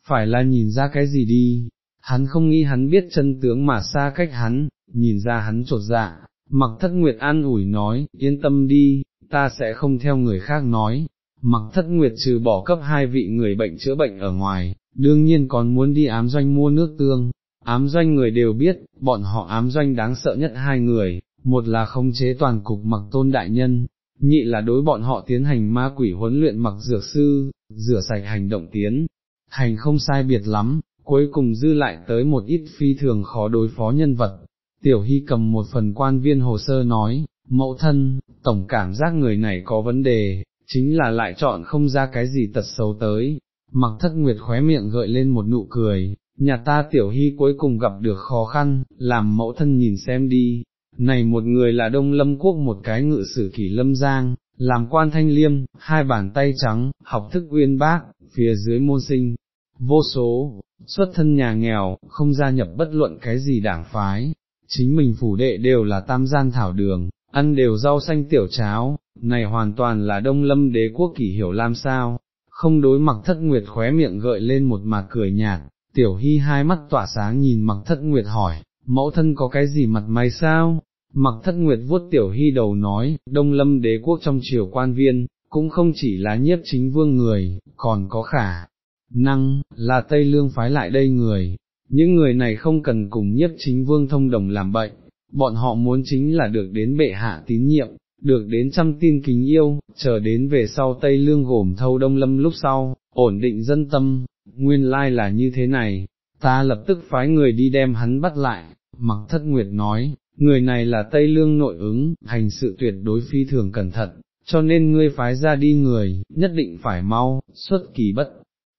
phải là nhìn ra cái gì đi, hắn không nghĩ hắn biết chân tướng mà xa cách hắn, nhìn ra hắn trột dạ, mặc thất nguyệt an ủi nói, yên tâm đi, ta sẽ không theo người khác nói, mặc thất nguyệt trừ bỏ cấp hai vị người bệnh chữa bệnh ở ngoài, đương nhiên còn muốn đi ám doanh mua nước tương, ám doanh người đều biết, bọn họ ám doanh đáng sợ nhất hai người, một là khống chế toàn cục mặc tôn đại nhân, nhị là đối bọn họ tiến hành ma quỷ huấn luyện mặc dược sư, rửa sạch hành động tiến, hành không sai biệt lắm, cuối cùng dư lại tới một ít phi thường khó đối phó nhân vật. Tiểu Hy cầm một phần quan viên hồ sơ nói, mẫu thân, tổng cảm giác người này có vấn đề, chính là lại chọn không ra cái gì tật xấu tới. Mặc thất nguyệt khóe miệng gợi lên một nụ cười, nhà ta tiểu hy cuối cùng gặp được khó khăn, làm mẫu thân nhìn xem đi, này một người là đông lâm quốc một cái ngự sử kỷ lâm giang, làm quan thanh liêm, hai bàn tay trắng, học thức uyên bác, phía dưới môn sinh, vô số, xuất thân nhà nghèo, không gia nhập bất luận cái gì đảng phái, chính mình phủ đệ đều là tam gian thảo đường, ăn đều rau xanh tiểu cháo, này hoàn toàn là đông lâm đế quốc kỷ hiểu làm sao, không đối mặc thất nguyệt khóe miệng gợi lên một mặt cười nhạt, tiểu hy hai mắt tỏa sáng nhìn mặc thất nguyệt hỏi, mẫu thân có cái gì mặt mày sao? Mặc thất nguyệt vuốt tiểu hy đầu nói, đông lâm đế quốc trong triều quan viên, cũng không chỉ là nhiếp chính vương người, còn có khả năng, là Tây Lương phái lại đây người, những người này không cần cùng nhiếp chính vương thông đồng làm bệnh, bọn họ muốn chính là được đến bệ hạ tín nhiệm, được đến trăm tin kính yêu, chờ đến về sau Tây Lương gồm thâu đông lâm lúc sau, ổn định dân tâm, nguyên lai là như thế này, ta lập tức phái người đi đem hắn bắt lại, mặc thất nguyệt nói, người này là Tây Lương nội ứng, hành sự tuyệt đối phi thường cẩn thận, cho nên ngươi phái ra đi người, nhất định phải mau, xuất kỳ bất,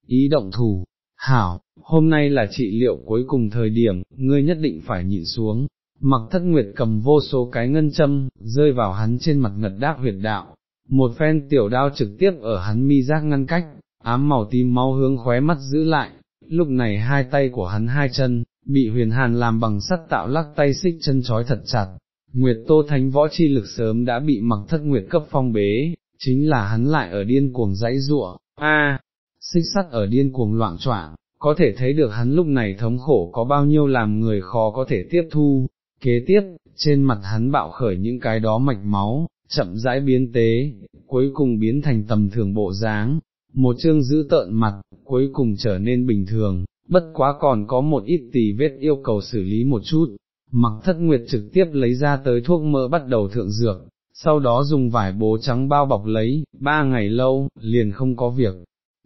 ý động thủ, hảo, hôm nay là trị liệu cuối cùng thời điểm, ngươi nhất định phải nhịn xuống, mặc thất nguyệt cầm vô số cái ngân châm, rơi vào hắn trên mặt ngật đác huyệt đạo, một phen tiểu đao trực tiếp ở hắn mi giác ngăn cách, ám màu tím mau hướng khóe mắt giữ lại, lúc này hai tay của hắn hai chân, bị huyền hàn làm bằng sắt tạo lắc tay xích chân trói thật chặt. Nguyệt Tô Thánh võ chi lực sớm đã bị mặc thất nguyệt cấp phong bế, chính là hắn lại ở điên cuồng dãy rụa a! Xích sắt ở điên cuồng loạn choạng, có thể thấy được hắn lúc này thống khổ có bao nhiêu làm người khó có thể tiếp thu, kế tiếp, trên mặt hắn bạo khởi những cái đó mạch máu, chậm rãi biến tế, cuối cùng biến thành tầm thường bộ dáng, một chương giữ tợn mặt, cuối cùng trở nên bình thường, bất quá còn có một ít tỳ vết yêu cầu xử lý một chút, mặc thất nguyệt trực tiếp lấy ra tới thuốc mỡ bắt đầu thượng dược, sau đó dùng vải bố trắng bao bọc lấy, ba ngày lâu, liền không có việc.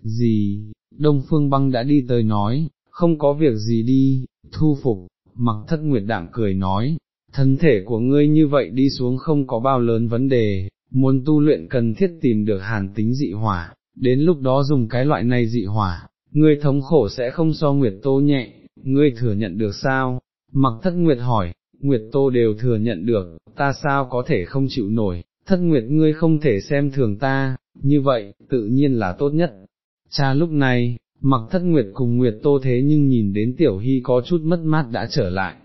Gì, Đông Phương Băng đã đi tới nói, không có việc gì đi, thu phục, mặc thất nguyệt đạm cười nói, thân thể của ngươi như vậy đi xuống không có bao lớn vấn đề, muốn tu luyện cần thiết tìm được hàn tính dị hỏa, đến lúc đó dùng cái loại này dị hỏa, ngươi thống khổ sẽ không so Nguyệt Tô nhẹ, ngươi thừa nhận được sao? Mặc thất Nguyệt hỏi, Nguyệt Tô đều thừa nhận được, ta sao có thể không chịu nổi, thất Nguyệt ngươi không thể xem thường ta, như vậy, tự nhiên là tốt nhất. Cha lúc này, mặc thất Nguyệt cùng Nguyệt Tô thế nhưng nhìn đến Tiểu Hy có chút mất mát đã trở lại.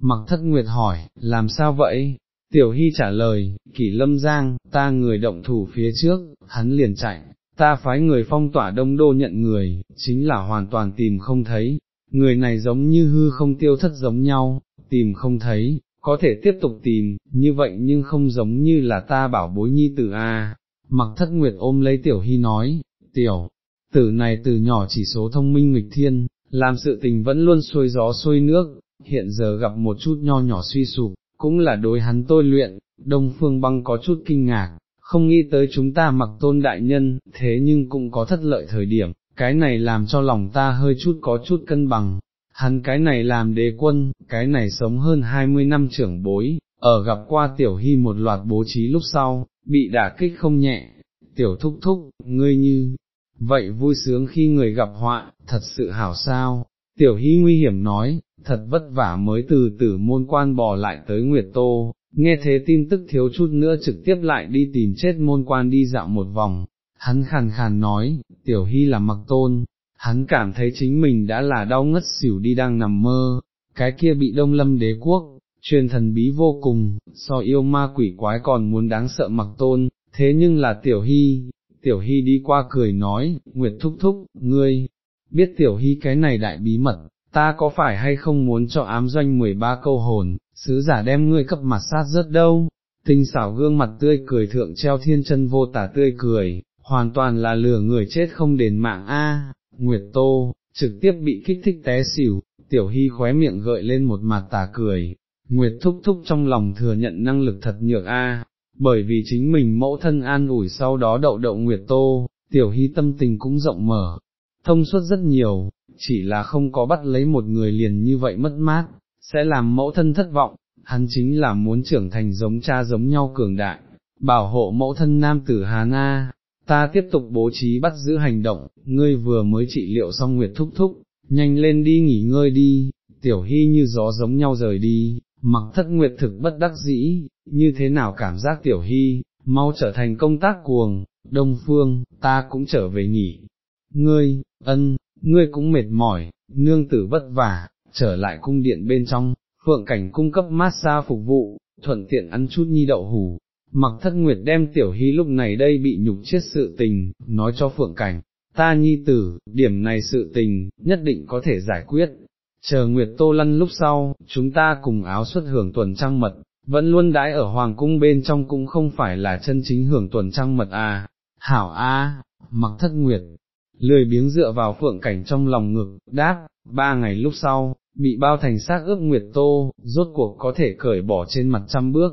Mặc thất Nguyệt hỏi, làm sao vậy? Tiểu Hy trả lời, kỷ lâm giang, ta người động thủ phía trước, hắn liền chạy, ta phái người phong tỏa đông đô nhận người, chính là hoàn toàn tìm không thấy, người này giống như hư không tiêu thất giống nhau, tìm không thấy, có thể tiếp tục tìm, như vậy nhưng không giống như là ta bảo bối nhi tử a. Mặc thất nguyệt ôm lấy tiểu hy nói, tiểu, tử này từ nhỏ chỉ số thông minh nghịch thiên, làm sự tình vẫn luôn xuôi gió xuôi nước, hiện giờ gặp một chút nho nhỏ suy sụp, cũng là đối hắn tôi luyện, đông phương băng có chút kinh ngạc, không nghĩ tới chúng ta mặc tôn đại nhân, thế nhưng cũng có thất lợi thời điểm, cái này làm cho lòng ta hơi chút có chút cân bằng, hắn cái này làm đế quân, cái này sống hơn 20 năm trưởng bối, ở gặp qua tiểu hy một loạt bố trí lúc sau, bị đả kích không nhẹ, tiểu thúc thúc, ngươi như, vậy vui sướng khi người gặp họa, thật sự hảo sao, tiểu hy nguy hiểm nói, thật vất vả mới từ tử môn quan bò lại tới Nguyệt Tô, nghe thế tin tức thiếu chút nữa trực tiếp lại đi tìm chết môn quan đi dạo một vòng, hắn khàn khàn nói, tiểu hy là mặc tôn, hắn cảm thấy chính mình đã là đau ngất xỉu đi đang nằm mơ, cái kia bị đông lâm đế quốc, truyền thần bí vô cùng, so yêu ma quỷ quái còn muốn đáng sợ mặc tôn, thế nhưng là tiểu hy, tiểu hy đi qua cười nói, Nguyệt thúc thúc, ngươi, biết tiểu hy cái này đại bí mật, ta có phải hay không muốn cho ám doanh 13 câu hồn, sứ giả đem ngươi cấp mặt sát rất đâu, tinh xảo gương mặt tươi cười thượng treo thiên chân vô tả tươi cười, hoàn toàn là lừa người chết không đền mạng a. Nguyệt Tô, trực tiếp bị kích thích té xỉu, tiểu hy khóe miệng gợi lên một mặt tà cười, Nguyệt thúc thúc trong lòng thừa nhận năng lực thật nhược a, bởi vì chính mình mẫu thân an ủi sau đó đậu đậu Nguyệt Tô, tiểu hy tâm tình cũng rộng mở, thông suốt rất nhiều, chỉ là không có bắt lấy một người liền như vậy mất mát, sẽ làm mẫu thân thất vọng, hắn chính là muốn trưởng thành giống cha giống nhau cường đại, bảo hộ mẫu thân nam tử Hà Na, ta tiếp tục bố trí bắt giữ hành động, ngươi vừa mới trị liệu xong Nguyệt thúc thúc, nhanh lên đi nghỉ ngơi đi, tiểu hy như gió giống nhau rời đi, mặc thất Nguyệt thực bất đắc dĩ, như thế nào cảm giác tiểu hy, mau trở thành công tác cuồng, đông phương, ta cũng trở về nghỉ, ngươi, ân, ngươi cũng mệt mỏi, nương tử vất vả, trở lại cung điện bên trong, phượng cảnh cung cấp massage phục vụ, thuận tiện ăn chút nhi đậu hủ. Mặc thất nguyệt đem tiểu hy lúc này đây bị nhục chết sự tình, nói cho phượng cảnh, ta nhi tử, điểm này sự tình, nhất định có thể giải quyết. Chờ Nguyệt Tô lăn lúc sau, chúng ta cùng áo xuất hưởng tuần trăng mật, vẫn luôn đãi ở hoàng cung bên trong cũng không phải là chân chính hưởng tuần trăng mật à, hảo a, mặc thất nguyệt, lười biếng dựa vào phượng cảnh trong lòng ngực, đáp, ba ngày lúc sau, bị bao thành xác ước Nguyệt Tô, rốt cuộc có thể cởi bỏ trên mặt trăm bước,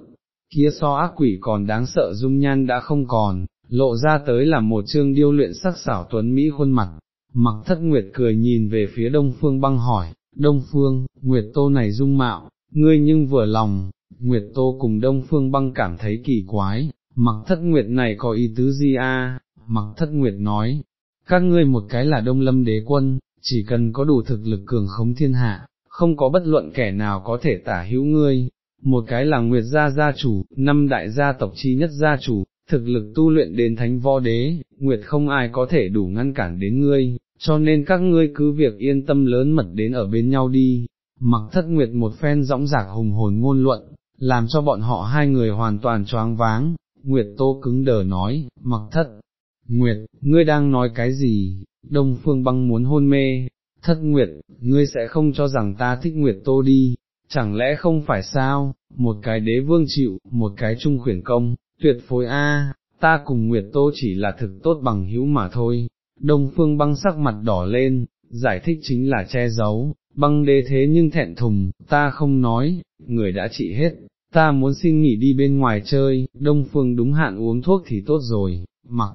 kia so ác quỷ còn đáng sợ dung nhan đã không còn, lộ ra tới là một chương điêu luyện sắc xảo tuấn Mỹ khuôn mặt, mặc thất Nguyệt cười nhìn về phía Đông Phương băng hỏi, Đông Phương, Nguyệt Tô này dung mạo, ngươi nhưng vừa lòng, Nguyệt Tô cùng Đông Phương băng cảm thấy kỳ quái, mặc thất Nguyệt này có ý tứ gì a? mặc thất Nguyệt nói, các ngươi một cái là Đông Lâm đế quân, chỉ cần có đủ thực lực cường khống thiên hạ, không có bất luận kẻ nào có thể tả hữu ngươi, một cái là Nguyệt gia gia chủ, năm đại gia tộc chi nhất gia chủ, thực lực tu luyện đến thánh võ đế, Nguyệt không ai có thể đủ ngăn cản đến ngươi, cho nên các ngươi cứ việc yên tâm lớn mật đến ở bên nhau đi, mặc thất Nguyệt một phen rõng rạc hùng hồn ngôn luận, làm cho bọn họ hai người hoàn toàn choáng váng, Nguyệt tô cứng đờ nói, mặc thất. Nguyệt, ngươi đang nói cái gì, Đông Phương băng muốn hôn mê, thất Nguyệt, ngươi sẽ không cho rằng ta thích Nguyệt Tô đi, chẳng lẽ không phải sao, một cái đế vương chịu, một cái trung khuyển công, tuyệt phối A, ta cùng Nguyệt Tô chỉ là thực tốt bằng hữu mà thôi. Đông Phương băng sắc mặt đỏ lên, giải thích chính là che giấu, băng đế thế nhưng thẹn thùng, ta không nói, người đã trị hết, ta muốn xin nghỉ đi bên ngoài chơi, Đông Phương đúng hạn uống thuốc thì tốt rồi, mặc.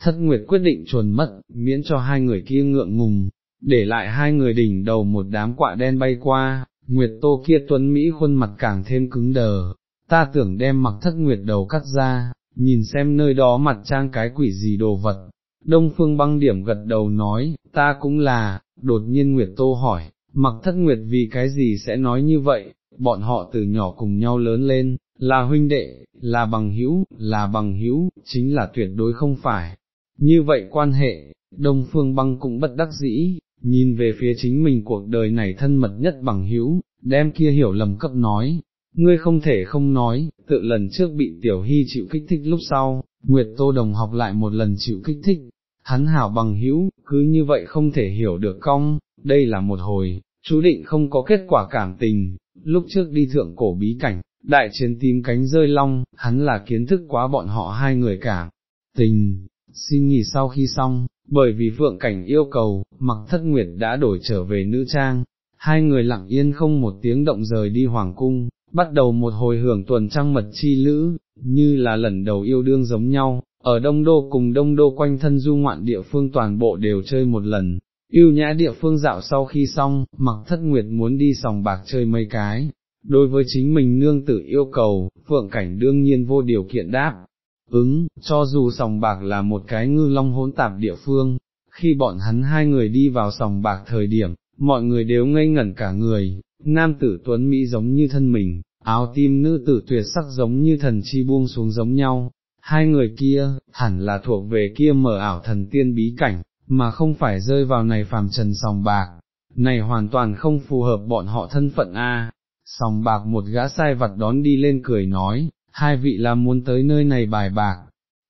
Thất Nguyệt quyết định chuồn mất, miễn cho hai người kia ngượng ngùng, để lại hai người đỉnh đầu một đám quạ đen bay qua, Nguyệt Tô kia tuấn Mỹ khuôn mặt càng thêm cứng đờ, ta tưởng đem mặc thất Nguyệt đầu cắt ra, nhìn xem nơi đó mặt trang cái quỷ gì đồ vật. Đông Phương băng điểm gật đầu nói, ta cũng là, đột nhiên Nguyệt Tô hỏi, mặc thất Nguyệt vì cái gì sẽ nói như vậy, bọn họ từ nhỏ cùng nhau lớn lên, là huynh đệ, là bằng hữu, là bằng hữu, chính là tuyệt đối không phải. Như vậy quan hệ, Đông Phương băng cũng bất đắc dĩ, nhìn về phía chính mình cuộc đời này thân mật nhất bằng hữu, đem kia hiểu lầm cấp nói, ngươi không thể không nói, tự lần trước bị tiểu hy chịu kích thích lúc sau, Nguyệt Tô Đồng học lại một lần chịu kích thích, hắn hảo bằng hữu, cứ như vậy không thể hiểu được cong, đây là một hồi, chú định không có kết quả cảm tình, lúc trước đi thượng cổ bí cảnh, đại chiến tím cánh rơi long, hắn là kiến thức quá bọn họ hai người cảm tình, xin nghỉ sau khi xong, bởi vì phượng cảnh yêu cầu, mặc thất nguyệt đã đổi trở về nữ trang, hai người lặng yên không một tiếng động rời đi hoàng cung, bắt đầu một hồi hưởng tuần trăng mật chi lữ, như là lần đầu yêu đương giống nhau, ở đông đô cùng đông đô quanh thân du ngoạn địa phương toàn bộ đều chơi một lần. Yêu nhã địa phương dạo sau khi xong, mặc thất nguyệt muốn đi sòng bạc chơi mấy cái, đối với chính mình nương tử yêu cầu, phượng cảnh đương nhiên vô điều kiện đáp, ứng, cho dù sòng bạc là một cái ngư long hỗn tạp địa phương, khi bọn hắn hai người đi vào sòng bạc thời điểm, mọi người đều ngây ngẩn cả người, nam tử tuấn Mỹ giống như thân mình, áo tim nữ tử tuyệt sắc giống như thần chi buông xuống giống nhau, hai người kia, hẳn là thuộc về kia mở ảo thần tiên bí cảnh, mà không phải rơi vào này phàm trần sòng bạc, này hoàn toàn không phù hợp bọn họ thân phận A. Sòng bạc một gã sai vặt đón đi lên cười nói, hai vị là muốn tới nơi này bài bạc.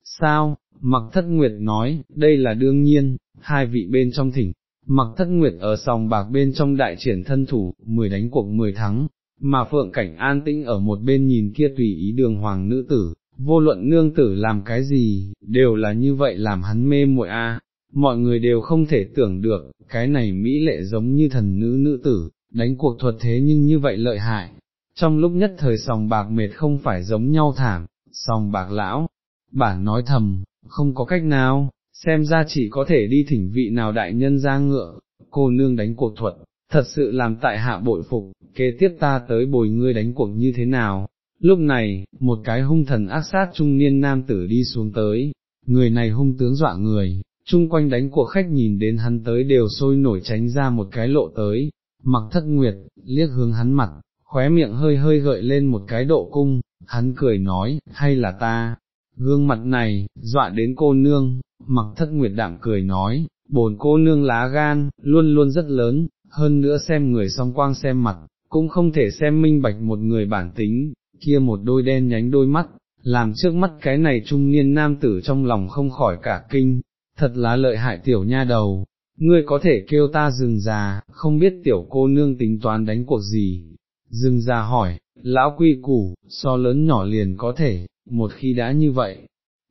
Sao, mặc thất nguyệt nói, đây là đương nhiên, hai vị bên trong thỉnh, mặc thất nguyệt ở sòng bạc bên trong đại triển thân thủ, 10 đánh cuộc 10 thắng, mà phượng cảnh an tĩnh ở một bên nhìn kia tùy ý đường hoàng nữ tử, vô luận nương tử làm cái gì, đều là như vậy làm hắn mê muội a. mọi người đều không thể tưởng được, cái này mỹ lệ giống như thần nữ nữ tử, đánh cuộc thuật thế nhưng như vậy lợi hại. Trong lúc nhất thời sòng bạc mệt không phải giống nhau thảm, sòng bạc lão, bản nói thầm, không có cách nào, xem ra chỉ có thể đi thỉnh vị nào đại nhân ra ngựa, cô nương đánh cuộc thuật, thật sự làm tại hạ bội phục, kế tiếp ta tới bồi ngươi đánh cuộc như thế nào. Lúc này, một cái hung thần ác sát trung niên nam tử đi xuống tới, người này hung tướng dọa người, chung quanh đánh cuộc khách nhìn đến hắn tới đều sôi nổi tránh ra một cái lộ tới, mặc thất nguyệt, liếc hướng hắn mặt, khóe miệng hơi hơi gợi lên một cái độ cung, hắn cười nói, hay là ta, gương mặt này, dọa đến cô nương, mặc thất nguyệt đạm cười nói, bồn cô nương lá gan, luôn luôn rất lớn, hơn nữa xem người song quang xem mặt, cũng không thể xem minh bạch một người bản tính, kia một đôi đen nhánh đôi mắt, làm trước mắt cái này trung niên nam tử trong lòng không khỏi cả kinh, thật là lợi hại tiểu nha đầu, ngươi có thể kêu ta dừng già, không biết tiểu cô nương tính toán đánh cuộc gì, dừng già hỏi, lão quy củ, so lớn nhỏ liền có thể, một khi đã như vậy,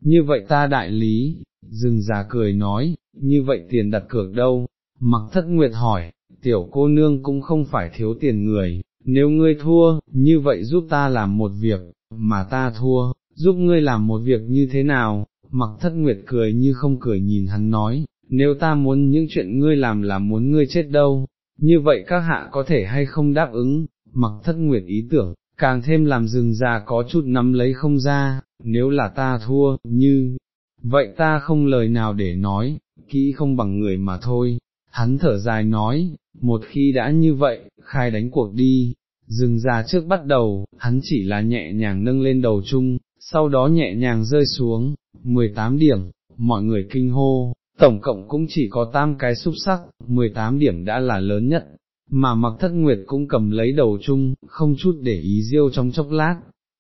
như vậy ta đại lý, dừng già cười nói, như vậy tiền đặt cược đâu, mặc thất nguyệt hỏi, tiểu cô nương cũng không phải thiếu tiền người, nếu ngươi thua, như vậy giúp ta làm một việc, mà ta thua, giúp ngươi làm một việc như thế nào, mặc thất nguyệt cười như không cười nhìn hắn nói, nếu ta muốn những chuyện ngươi làm là muốn ngươi chết đâu, như vậy các hạ có thể hay không đáp ứng, mặc thất nguyệt ý tưởng, càng thêm làm rừng già có chút nắm lấy không ra, nếu là ta thua, như, vậy ta không lời nào để nói, kỹ không bằng người mà thôi. Hắn thở dài nói, một khi đã như vậy, khai đánh cuộc đi, dừng ra trước bắt đầu, hắn chỉ là nhẹ nhàng nâng lên đầu chung, sau đó nhẹ nhàng rơi xuống, 18 điểm, mọi người kinh hô, tổng cộng cũng chỉ có tam cái xúc sắc, 18 điểm đã là lớn nhất, mà mặc thất nguyệt cũng cầm lấy đầu chung, không chút để ý riêu trong chốc lát,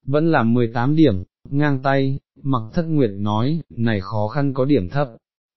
vẫn là 18 điểm, ngang tay, mặc thất nguyệt nói, này khó khăn có điểm thấp,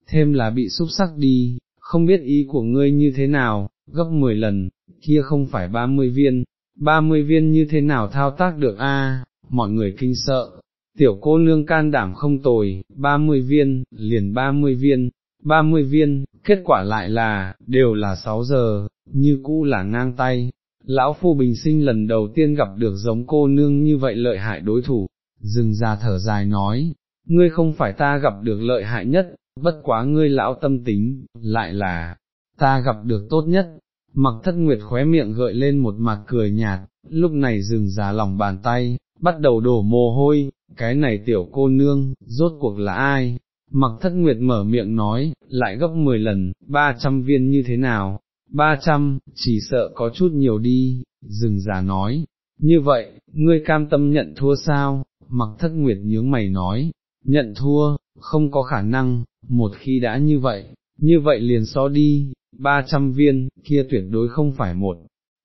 thêm là bị xúc sắc đi, không biết ý của ngươi như thế nào, gấp 10 lần, kia không phải 30 viên, 30 viên như thế nào thao tác được a? mọi người kinh sợ, tiểu cô nương can đảm không tồi, 30 viên, liền 30 viên, 30 viên, kết quả lại là, đều là 6 giờ, như cũ là ngang tay. Lão Phu Bình Sinh lần đầu tiên gặp được giống cô nương như vậy lợi hại đối thủ, dừng ra thở dài nói, ngươi không phải ta gặp được lợi hại nhất, bất quá ngươi lão tâm tính, lại là, ta gặp được tốt nhất. Mặc thất nguyệt khóe miệng gợi lên một mặt cười nhạt, lúc này dừng giả lòng bàn tay, bắt đầu đổ mồ hôi, cái này tiểu cô nương, rốt cuộc là ai, Mặc thất nguyệt mở miệng nói, lại gấp 10 lần, 300 viên như thế nào, 300, chỉ sợ có chút nhiều đi, dừng giả nói, như vậy, ngươi cam tâm nhận thua sao, mặc thất nguyệt nhướng mày nói, nhận thua, không có khả năng, một khi đã như vậy, như vậy liền so đi, 300 viên, kia tuyệt đối không phải một,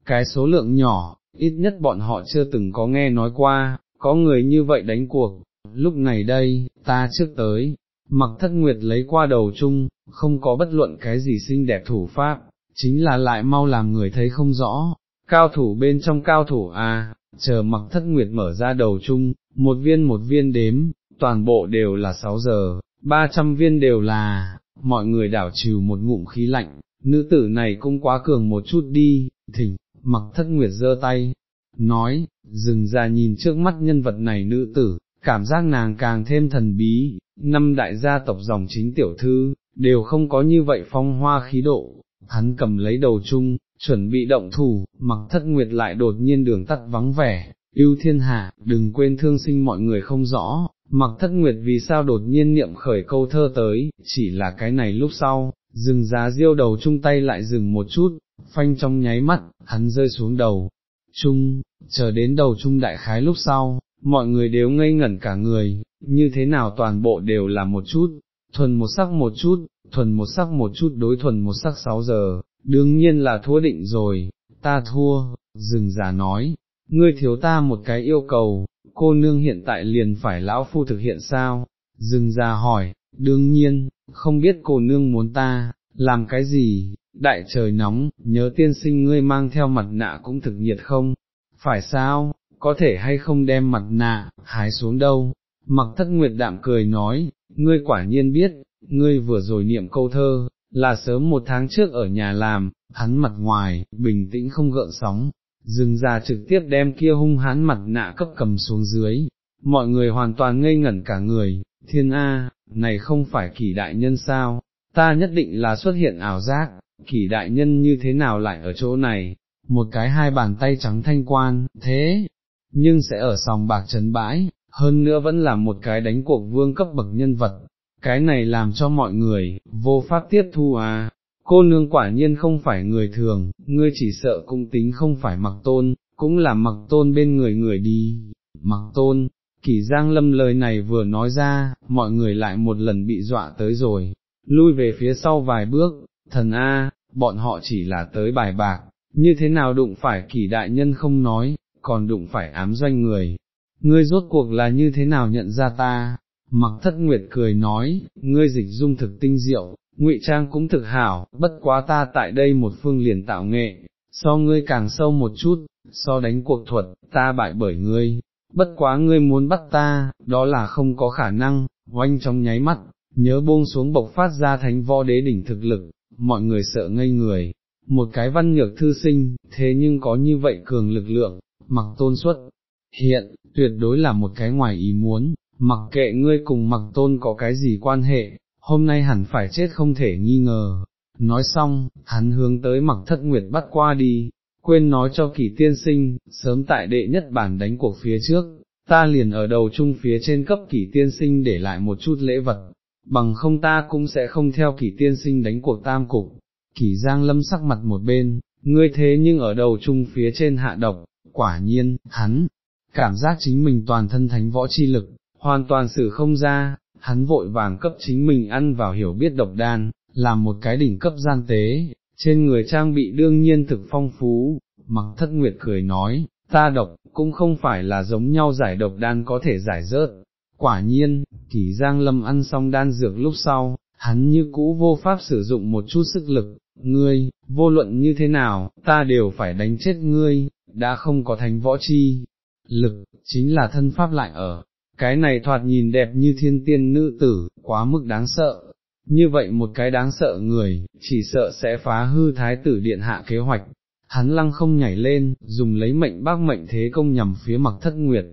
cái số lượng nhỏ, ít nhất bọn họ chưa từng có nghe nói qua, có người như vậy đánh cuộc, lúc này đây, ta trước tới, mặc thất nguyệt lấy qua đầu chung, không có bất luận cái gì xinh đẹp thủ pháp, chính là lại mau làm người thấy không rõ, cao thủ bên trong cao thủ à, chờ mặc thất nguyệt mở ra đầu chung, một viên một viên đếm, toàn bộ đều là 6 giờ, 300 viên đều là, mọi người đảo trừ một ngụm khí lạnh, nữ tử này cũng quá cường một chút đi, thỉnh, mặc thất nguyệt giơ tay, nói, dừng ra nhìn trước mắt nhân vật này nữ tử, cảm giác nàng càng thêm thần bí, năm đại gia tộc dòng chính tiểu thư, đều không có như vậy phong hoa khí độ, hắn cầm lấy đầu chung, chuẩn bị động thủ, mặc thất nguyệt lại đột nhiên đường tắt vắng vẻ, yêu thiên hạ, đừng quên thương sinh mọi người không rõ, mặc thất nguyệt vì sao đột nhiên niệm khởi câu thơ tới, chỉ là cái này lúc sau, dừng giá diêu đầu chung tay lại dừng một chút, phanh trong nháy mắt, hắn rơi xuống đầu, chung, chờ đến đầu chung đại khái lúc sau, mọi người đều ngây ngẩn cả người, như thế nào toàn bộ đều là một chút, thuần một sắc một chút, thuần một sắc một chút đối thuần một sắc sáu giờ, đương nhiên là thua định rồi, ta thua, dừng giả nói, ngươi thiếu ta một cái yêu cầu, cô nương hiện tại liền phải lão phu thực hiện sao, dừng giả hỏi, đương nhiên, không biết cô nương muốn ta, làm cái gì, đại trời nóng, nhớ tiên sinh ngươi mang theo mặt nạ cũng thực nhiệt không, phải sao, có thể hay không đem mặt nạ, hái xuống đâu, mặc thất nguyệt đạm cười nói, ngươi quả nhiên biết, ngươi vừa rồi niệm câu thơ, là sớm một tháng trước ở nhà làm, hắn mặt ngoài, bình tĩnh không gợn sóng, dừng ra trực tiếp đem kia hung hán mặt nạ cấp cầm xuống dưới, mọi người hoàn toàn ngây ngẩn cả người, thiên A, này không phải kỳ đại nhân sao, ta nhất định là xuất hiện ảo giác, kỳ đại nhân như thế nào lại ở chỗ này, một cái hai bàn tay trắng thanh quan, thế, nhưng sẽ ở sòng bạc trấn bãi, hơn nữa vẫn là một cái đánh cuộc vương cấp bậc nhân vật, cái này làm cho mọi người, vô pháp tiếp thu à, cô nương quả nhiên không phải người thường, ngươi chỉ sợ cung tính không phải mặc tôn, cũng là mặc tôn bên người người đi, mặc tôn, kỳ giang lâm lời này vừa nói ra, mọi người lại một lần bị dọa tới rồi, lui về phía sau vài bước, thần A, bọn họ chỉ là tới bài bạc, như thế nào đụng phải kỳ đại nhân không nói, còn đụng phải ám doanh người, ngươi rốt cuộc là như thế nào nhận ra ta, mặc thất nguyệt cười nói, ngươi dịch dung thực tinh diệu, ngụy trang cũng thực hảo, bất quá ta tại đây một phương liền tạo nghệ, so ngươi càng sâu một chút, so đánh cuộc thuật, ta bại bởi ngươi, bất quá ngươi muốn bắt ta, đó là không có khả năng, oanh trong nháy mắt, nhớ buông xuống bộc phát ra thánh võ đế đỉnh thực lực, mọi người sợ ngây người, một cái văn nhược thư sinh, thế nhưng có như vậy cường lực lượng, mặc tôn xuất, hiện, tuyệt đối là một cái ngoài ý muốn, mặc kệ ngươi cùng mặc tôn có cái gì quan hệ, hôm nay hẳn phải chết không thể nghi ngờ. Nói xong, hắn hướng tới mặc thất nguyệt bắt qua đi, quên nói cho kỳ tiên sinh, sớm tại đệ nhất bản đánh cuộc phía trước, ta liền ở đầu chung phía trên cấp kỳ tiên sinh để lại một chút lễ vật, bằng không ta cũng sẽ không theo kỳ tiên sinh đánh cuộc tam cục. Kỳ giang lâm sắc mặt một bên, ngươi thế nhưng ở đầu chung phía trên hạ độc, quả nhiên, hắn, cảm giác chính mình toàn thân thánh võ chi lực, hoàn toàn xử không ra, hắn vội vàng cấp chính mình ăn vào hiểu biết độc đan, làm một cái đỉnh cấp gian tế, trên người trang bị đương nhiên thực phong phú, mặc thất nguyệt cười nói, ta độc, cũng không phải là giống nhau giải độc đan có thể giải rớt. Quả nhiên, kỳ giang lâm ăn xong đan dược lúc sau, hắn như cũ vô pháp sử dụng một chút sức lực, ngươi, vô luận như thế nào, ta đều phải đánh chết ngươi, đã không có thành võ chi, lực, chính là thân pháp lại ở, cái này thoạt nhìn đẹp như thiên tiên nữ tử, quá mức đáng sợ, như vậy một cái đáng sợ người, chỉ sợ sẽ phá hư thái tử điện hạ kế hoạch. Hắn lăng không nhảy lên, dùng lấy mệnh bác mệnh thế công nhằm phía mặc thất nguyệt.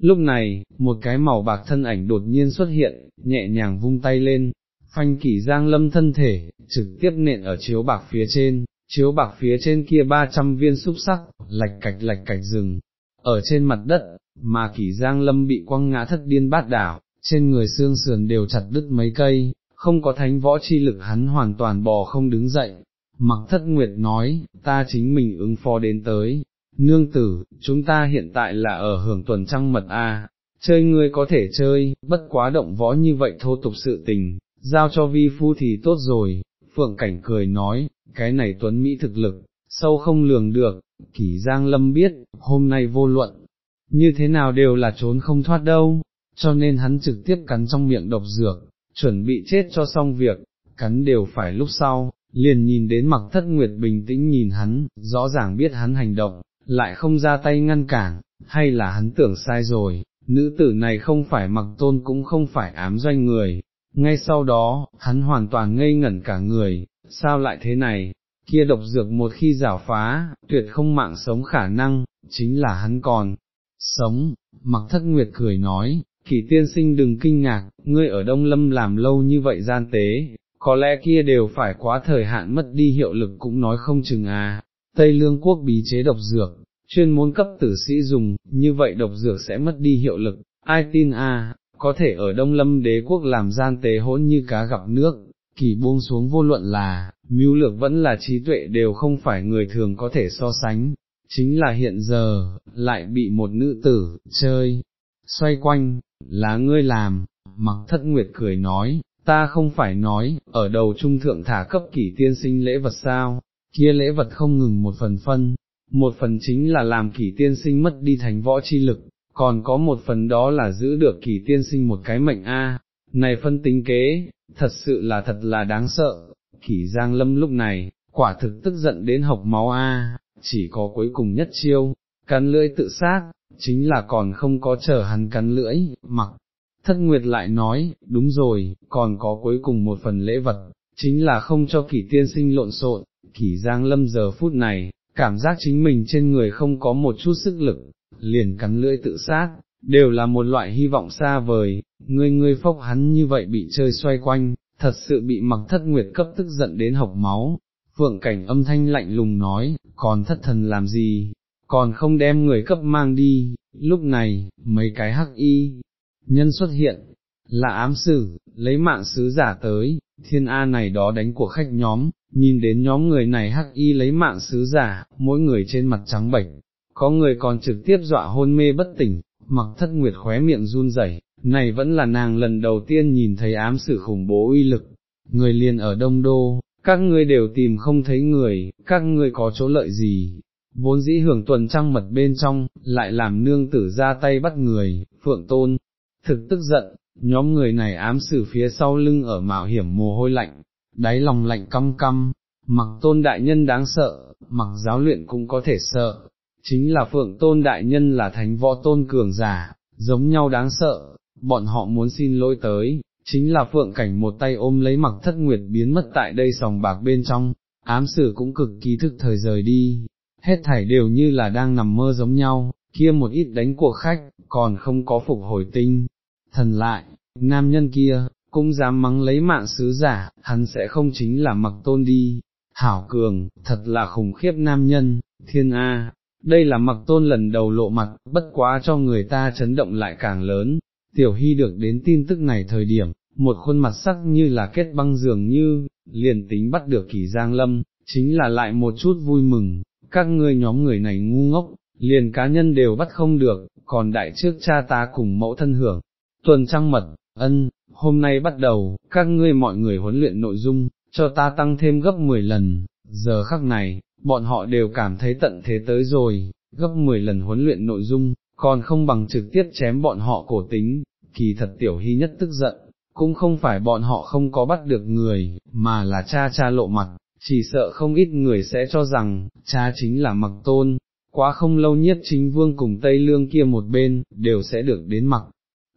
Lúc này, một cái màu bạc thân ảnh đột nhiên xuất hiện, nhẹ nhàng vung tay lên, phanh kỷ giang lâm thân thể, trực tiếp nện ở chiếu bạc phía trên, chiếu bạc phía trên kia 300 viên xúc sắc, lạch cạch lạch cạch rừng, ở trên mặt đất, mà kỷ giang lâm bị quăng ngã thất điên bát đảo, trên người xương sườn đều chặt đứt mấy cây, không có thánh võ chi lực hắn hoàn toàn bò không đứng dậy. Mặc thất nguyệt nói, ta chính mình ứng phó đến tới, nương tử, chúng ta hiện tại là ở hưởng tuần trăng mật A, chơi ngươi có thể chơi, bất quá động võ như vậy thô tục sự tình, giao cho vi phu thì tốt rồi, phượng cảnh cười nói, cái này tuấn Mỹ thực lực, sâu không lường được, kỷ giang lâm biết, hôm nay vô luận, như thế nào đều là trốn không thoát đâu, cho nên hắn trực tiếp cắn trong miệng độc dược, chuẩn bị chết cho xong việc, cắn đều phải lúc sau, liền nhìn đến mặc thất nguyệt bình tĩnh nhìn hắn, rõ ràng biết hắn hành động, lại không ra tay ngăn cản, hay là hắn tưởng sai rồi, nữ tử này không phải mặc tôn cũng không phải ám doanh người. Ngay sau đó, hắn hoàn toàn ngây ngẩn cả người, sao lại thế này, kia độc dược một khi rảo phá, tuyệt không mạng sống khả năng, chính là hắn còn, sống, mặc thất nguyệt cười nói, kỳ tiên sinh đừng kinh ngạc, ngươi ở Đông Lâm làm lâu như vậy gian tế, có lẽ kia đều phải quá thời hạn mất đi hiệu lực cũng nói không chừng à, Tây Lương quốc bí chế độc dược, chuyên môn cấp tử sĩ dùng, như vậy độc dược sẽ mất đi hiệu lực, ai tin à, có thể ở Đông Lâm đế quốc làm gian tế hỗn như cá gặp nước, kỳ buông xuống vô luận là, mưu lược vẫn là trí tuệ đều không phải người thường có thể so sánh, chính là hiện giờ, lại bị một nữ tử, chơi, xoay quanh, là ngươi làm, mặc thất nguyệt cười nói, ta không phải nói, ở đầu trung thượng thả cấp kỷ tiên sinh lễ vật sao, kia lễ vật không ngừng một phần phân, một phần chính là làm kỷ tiên sinh mất đi thành võ chi lực, còn có một phần đó là giữ được kỷ tiên sinh một cái mệnh A, này phân tính kế, thật sự là thật là đáng sợ, kỷ giang lâm lúc này, quả thực tức giận đến học máu a, chỉ có cuối cùng nhất chiêu, cắn lưỡi tự sát, chính là còn không có chờ hắn cắn lưỡi, mặc. Thất Nguyệt lại nói, đúng rồi, còn có cuối cùng một phần lễ vật, chính là không cho kỷ tiên sinh lộn xộn, kỷ giang lâm giờ phút này, cảm giác chính mình trên người không có một chút sức lực, liền cắn lưỡi tự sát, đều là một loại hy vọng xa vời, ngươi ngươi phốc hắn như vậy bị chơi xoay quanh, thật sự bị mặc thất nguyệt cấp tức giận đến học máu. Phượng cảnh âm thanh lạnh lùng nói, còn thất thần làm gì, còn không đem người cấp mang đi, lúc này, mấy cái hắc y, nhân xuất hiện, là ám sử, lấy mạng sứ giả tới, thiên A này đó đánh của khách nhóm, nhìn đến nhóm người này hắc y lấy mạng sứ giả, mỗi người trên mặt trắng bệch, có người còn trực tiếp dọa hôn mê bất tỉnh, mặc thất nguyệt khóe miệng run rẩy, này vẫn là nàng lần đầu tiên nhìn thấy ám sử khủng bố uy lực, người liền ở đông đô, các ngươi đều tìm không thấy người, các ngươi có chỗ lợi gì, vốn dĩ hưởng tuần trăng mật bên trong, lại làm nương tử ra tay bắt người, phượng tôn, thực tức giận, nhóm người này ám xử phía sau lưng ở mạo hiểm mồ hôi lạnh, đáy lòng lạnh căm căm, mặc tôn đại nhân đáng sợ, mặc giáo luyện cũng có thể sợ, chính là phượng tôn đại nhân là thánh võ tôn cường giả, giống nhau đáng sợ, bọn họ muốn xin lỗi tới, chính là phượng cảnh một tay ôm lấy mặc thất nguyệt biến mất tại đây sòng bạc bên trong, ám sử cũng cực kỳ thức thời rời đi, hết thảy đều như là đang nằm mơ giống nhau, kia một ít đánh cuộc khách, còn không có phục hồi tinh, thần lại, nam nhân kia, cũng dám mắng lấy mạng sứ giả, hắn sẽ không chính là mặc tôn đi, hảo cường, thật là khủng khiếp nam nhân, thiên A, đây là mặc tôn lần đầu lộ mặt, bất quá cho người ta chấn động lại càng lớn, tiểu hy được đến tin tức này thời điểm, một khuôn mặt sắc như là kết băng dường như, liền tính bắt được kỳ giang lâm, chính là lại một chút vui mừng, các ngươi nhóm người này ngu ngốc, liền cá nhân đều bắt không được, còn đại trước cha ta cùng mẫu thân hưởng, tuần trăng mật, ân, hôm nay bắt đầu, các ngươi mọi người huấn luyện nội dung, cho ta tăng thêm gấp 10 lần, giờ khắc này, bọn họ đều cảm thấy tận thế tới rồi, gấp 10 lần huấn luyện nội dung, còn không bằng trực tiếp chém bọn họ cổ tính, kỳ thật tiểu hy nhất tức giận, cũng không phải bọn họ không có bắt được người, mà là cha cha lộ mặt, chỉ sợ không ít người sẽ cho rằng, cha chính là mặc tôn, quá không lâu nhất chính vương cùng Tây Lương kia một bên, đều sẽ được đến mặc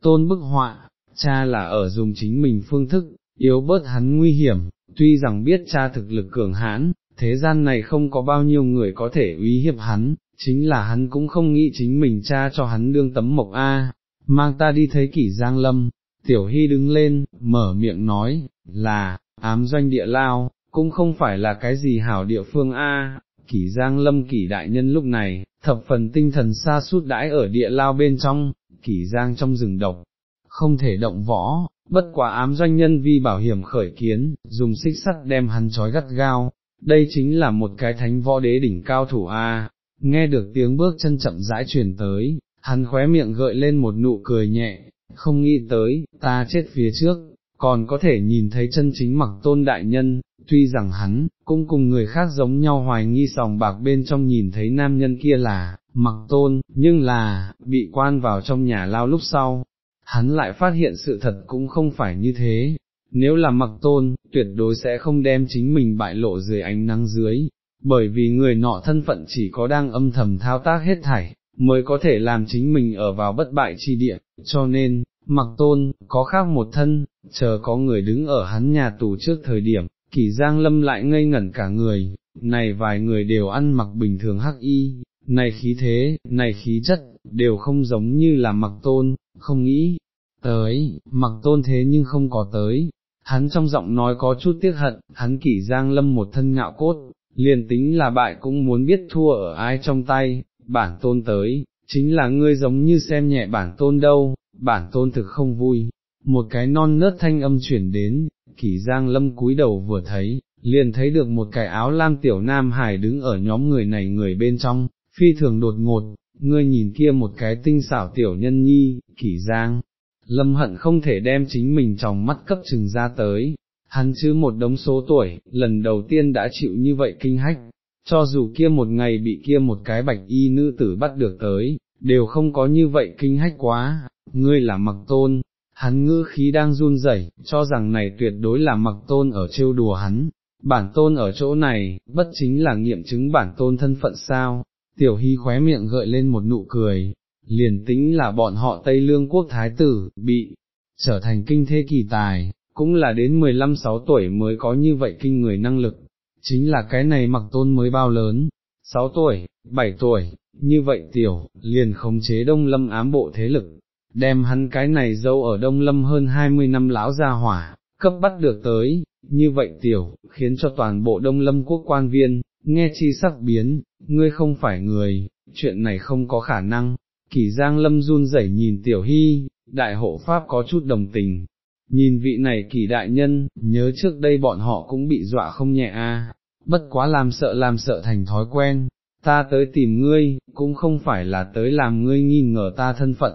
tôn bức họa, cha là ở dùng chính mình phương thức, yếu bớt hắn nguy hiểm, tuy rằng biết cha thực lực cường hãn, thế gian này không có bao nhiêu người có thể uy hiếp hắn, chính là hắn cũng không nghĩ chính mình cha cho hắn đương tấm mộc A, mang ta đi thấy kỷ giang lâm, tiểu hy đứng lên, mở miệng nói, là, ám doanh địa lao, cũng không phải là cái gì hảo địa phương A, kỷ giang lâm kỷ đại nhân lúc này, thập phần tinh thần xa suốt đãi ở địa lao bên trong, kỷ giang trong rừng độc, không thể động võ, bất quá ám doanh nhân vi bảo hiểm khởi kiến, dùng xích sắt đem hắn trói gắt gao, đây chính là một cái thánh võ đế đỉnh cao thủ A, nghe được tiếng bước chân chậm rãi truyền tới, hắn khóe miệng gợi lên một nụ cười nhẹ, không nghĩ tới, ta chết phía trước, còn có thể nhìn thấy chân chính mặc tôn đại nhân, tuy rằng hắn, cũng cùng người khác giống nhau hoài nghi sòng bạc bên trong nhìn thấy nam nhân kia là, mặc tôn, nhưng là, bị quan vào trong nhà lao lúc sau, hắn lại phát hiện sự thật cũng không phải như thế, nếu là mặc tôn, tuyệt đối sẽ không đem chính mình bại lộ dưới ánh nắng dưới, bởi vì người nọ thân phận chỉ có đang âm thầm thao tác hết thảy, mới có thể làm chính mình ở vào bất bại chi địa, cho nên, mặc tôn, có khác một thân, chờ có người đứng ở hắn nhà tù trước thời điểm, kỳ giang lâm lại ngây ngẩn cả người, này vài người đều ăn mặc bình thường hắc y, này khí thế, này khí chất, đều không giống như là mặc tôn, không nghĩ, tới, mặc tôn thế nhưng không có tới, hắn trong giọng nói có chút tiếc hận, hắn kỷ giang lâm một thân ngạo cốt, liền tính là bại cũng muốn biết thua ở ai trong tay, bản tôn tới, chính là ngươi giống như xem nhẹ bản tôn đâu, bản tôn thực không vui. Một cái non nớt thanh âm chuyển đến, kỷ giang lâm cúi đầu vừa thấy, liền thấy được một cái áo lam tiểu nam hải đứng ở nhóm người này người bên trong, phi thường đột ngột, ngươi nhìn kia một cái tinh xảo tiểu nhân nhi, kỷ giang, lâm hận không thể đem chính mình trong mắt cấp trừng ra tới, hắn chứ một đống số tuổi, lần đầu tiên đã chịu như vậy kinh hách, cho dù kia một ngày bị kia một cái bạch y nữ tử bắt được tới, đều không có như vậy kinh hách quá, ngươi là mặc tôn, hắn ngữ khí đang run rẩy, cho rằng này tuyệt đối là mặc tôn ở trêu đùa hắn, bản tôn ở chỗ này, bất chính là nghiệm chứng bản tôn thân phận sao, tiểu hy khóe miệng gợi lên một nụ cười, liền tính là bọn họ Tây Lương quốc thái tử, bị trở thành kinh thế kỳ tài, cũng là đến 15-6 tuổi mới có như vậy kinh người năng lực, chính là cái này mặc tôn mới bao lớn, 6 tuổi, 7 tuổi, như vậy tiểu, liền khống chế đông lâm ám bộ thế lực, đem hắn cái này dâu ở đông lâm hơn 20 năm lão gia hỏa, cấp bắt được tới, như vậy tiểu, khiến cho toàn bộ đông lâm quốc quan viên, nghe chi sắc biến, ngươi không phải người, chuyện này không có khả năng, kỳ giang lâm run rẩy nhìn tiểu hy, đại hộ pháp có chút đồng tình, nhìn vị này kỳ đại nhân, nhớ trước đây bọn họ cũng bị dọa không nhẹ a, bất quá làm sợ làm sợ thành thói quen, ta tới tìm ngươi, cũng không phải là tới làm ngươi nghi ngờ ta thân phận.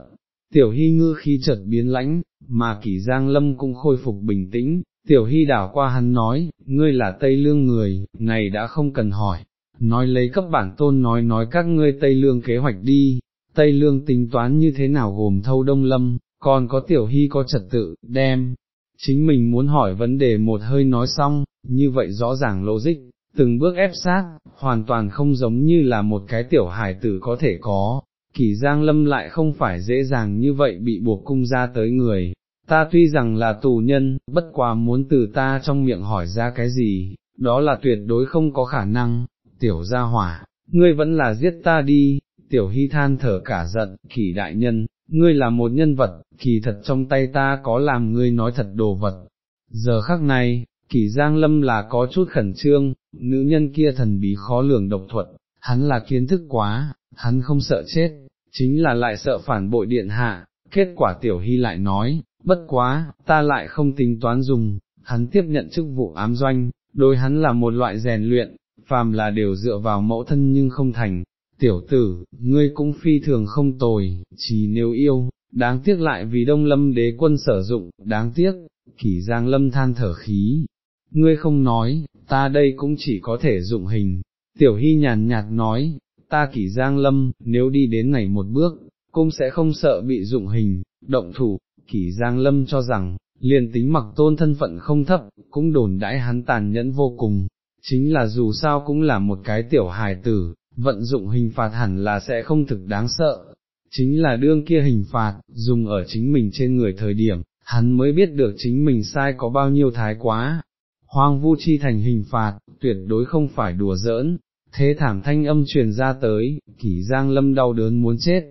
Tiểu hy ngư khi chợt biến lãnh, mà kỷ giang lâm cũng khôi phục bình tĩnh, tiểu hy đảo qua hắn nói, ngươi là Tây Lương người, này đã không cần hỏi, nói lấy cấp bản tôn nói nói các ngươi Tây Lương kế hoạch đi, Tây Lương tính toán như thế nào gồm thâu đông lâm, còn có tiểu hy có trật tự, đem, chính mình muốn hỏi vấn đề một hơi nói xong, như vậy rõ ràng logic, từng bước ép sát, hoàn toàn không giống như là một cái tiểu hải tử có thể có, kỳ giang lâm lại không phải dễ dàng như vậy bị buộc cung ra tới người, ta tuy rằng là tù nhân, bất quá muốn từ ta trong miệng hỏi ra cái gì, đó là tuyệt đối không có khả năng, tiểu gia hỏa, ngươi vẫn là giết ta đi, tiểu hy than thở cả giận, kỳ đại nhân, ngươi là một nhân vật, kỳ thật trong tay ta có làm ngươi nói thật đồ vật. Giờ khắc này, kỳ giang lâm là có chút khẩn trương, nữ nhân kia thần bí khó lường độc thuật, hắn là kiến thức quá, hắn không sợ chết, chính là lại sợ phản bội điện hạ, kết quả tiểu hy lại nói, bất quá, ta lại không tính toán dùng, hắn tiếp nhận chức vụ ám doanh, đối hắn là một loại rèn luyện, phàm là đều dựa vào mẫu thân nhưng không thành, tiểu tử, ngươi cũng phi thường không tồi, chỉ nếu yêu, đáng tiếc lại vì đông lâm đế quân sử dụng, đáng tiếc, kỷ giang lâm than thở khí, ngươi không nói, ta đây cũng chỉ có thể dụng hình, tiểu hy nhàn nhạt nói, ta kỷ giang lâm, nếu đi đến này một bước, cũng sẽ không sợ bị dụng hình, động thủ, kỷ giang lâm cho rằng, liền tính mặc tôn thân phận không thấp, cũng đồn đãi hắn tàn nhẫn vô cùng, chính là dù sao cũng là một cái tiểu hài tử, vận dụng hình phạt hẳn là sẽ không thực đáng sợ, chính là đương kia hình phạt, dùng ở chính mình trên người thời điểm, hắn mới biết được chính mình sai có bao nhiêu thái quá. Hoang vu chi thành hình phạt, tuyệt đối không phải đùa giỡn, thế thảm thanh âm truyền ra tới, kỷ giang lâm đau đớn muốn chết,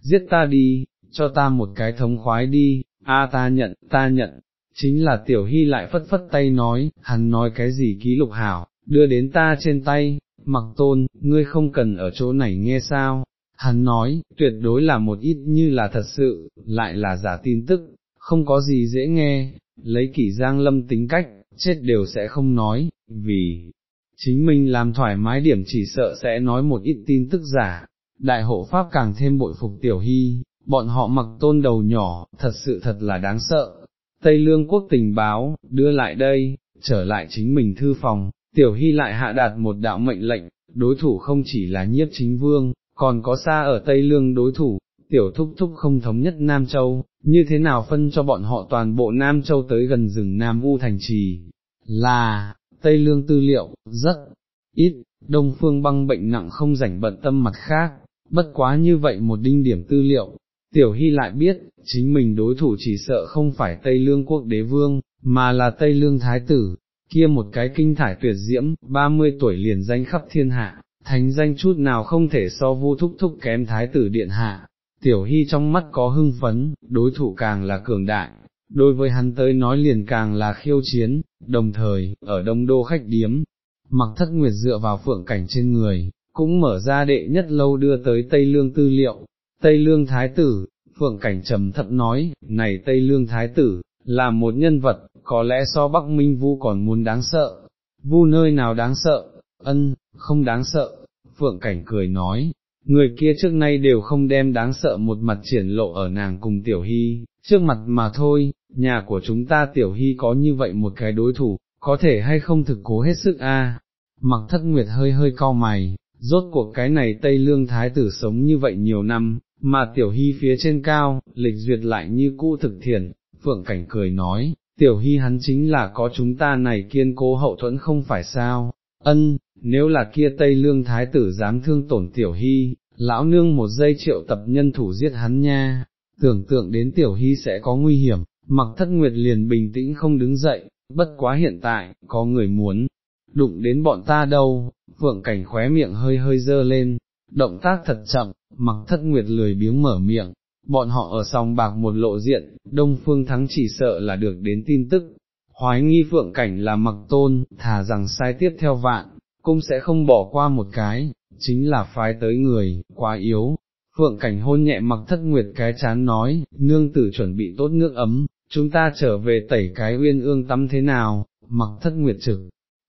giết ta đi, cho ta một cái thống khoái đi, a ta nhận, ta nhận, chính là tiểu hy lại phất phất tay nói, hắn nói cái gì ký lục hảo, đưa đến ta trên tay, mặc tôn, ngươi không cần ở chỗ này nghe sao, hắn nói, tuyệt đối là một ít như là thật sự, lại là giả tin tức, không có gì dễ nghe, lấy kỷ giang lâm tính cách, chết đều sẽ không nói, vì chính mình làm thoải mái điểm chỉ sợ sẽ nói một ít tin tức giả, đại hộ pháp càng thêm bội phục tiểu hy, bọn họ mặc tôn đầu nhỏ, thật sự thật là đáng sợ. Tây Lương quốc tình báo, đưa lại đây, trở lại chính mình thư phòng, tiểu hy lại hạ đạt một đạo mệnh lệnh, đối thủ không chỉ là nhiếp chính vương, còn có xa ở Tây Lương đối thủ, tiểu thúc thúc không thống nhất Nam Châu, như thế nào phân cho bọn họ toàn bộ Nam Châu tới gần rừng Nam U thành trì, là, Tây Lương tư liệu, rất ít, Đông Phương băng bệnh nặng không rảnh bận tâm mặt khác, bất quá như vậy một đinh điểm tư liệu, Tiểu Hy lại biết, chính mình đối thủ chỉ sợ không phải Tây Lương quốc đế vương, mà là Tây Lương thái tử, kia một cái kinh thải tuyệt diễm, 30 tuổi liền danh khắp thiên hạ, thánh danh chút nào không thể so vu thúc thúc kém thái tử điện hạ. Tiểu Hy trong mắt có hưng phấn, đối thủ càng là cường đại, đối với hắn tới nói liền càng là khiêu chiến, đồng thời, ở đông đô khách điếm, mặc thất nguyệt dựa vào phượng cảnh trên người, cũng mở ra đệ nhất lâu đưa tới Tây Lương tư liệu, Tây Lương Thái Tử, Phượng Cảnh trầm thận nói, này Tây Lương Thái Tử, là một nhân vật, có lẽ so Bắc Minh Vu còn muốn đáng sợ, Vu nơi nào đáng sợ, ân, không đáng sợ, Phượng Cảnh cười nói, người kia trước nay đều không đem đáng sợ một mặt triển lộ ở nàng cùng Tiểu Hy, trước mặt mà thôi, nhà của chúng ta Tiểu Hy có như vậy một cái đối thủ, có thể hay không thực cố hết sức a? Mặc thất nguyệt hơi hơi cau mày, rốt cuộc cái này Tây Lương Thái tử sống như vậy nhiều năm, mà tiểu hy phía trên cao, lịch duyệt lại như cũ thực thiền, phượng cảnh cười nói, tiểu hy hắn chính là có chúng ta này kiên cố hậu thuẫn không phải sao, ân, nếu là kia Tây Lương Thái tử dám thương tổn tiểu hy, lão nương một giây triệu tập nhân thủ giết hắn nha, tưởng tượng đến tiểu hy sẽ có nguy hiểm, mặc thất nguyệt liền bình tĩnh không đứng dậy, bất quá hiện tại, có người muốn, đụng đến bọn ta đâu, phượng cảnh khóe miệng hơi hơi dơ lên, động tác thật chậm, mặc thất nguyệt lười biếng mở miệng, bọn họ ở sòng bạc một lộ diện, đông phương thắng chỉ sợ là được đến tin tức, hoái nghi phượng cảnh là mặc tôn, thà rằng sai tiếp theo vạn, cũng sẽ không bỏ qua một cái, chính là phái tới người, quá yếu. Phượng cảnh hôn nhẹ mặc thất nguyệt cái chán nói, nương tử chuẩn bị tốt nước ấm, chúng ta trở về tẩy cái uyên ương tắm thế nào, mặc thất nguyệt trực,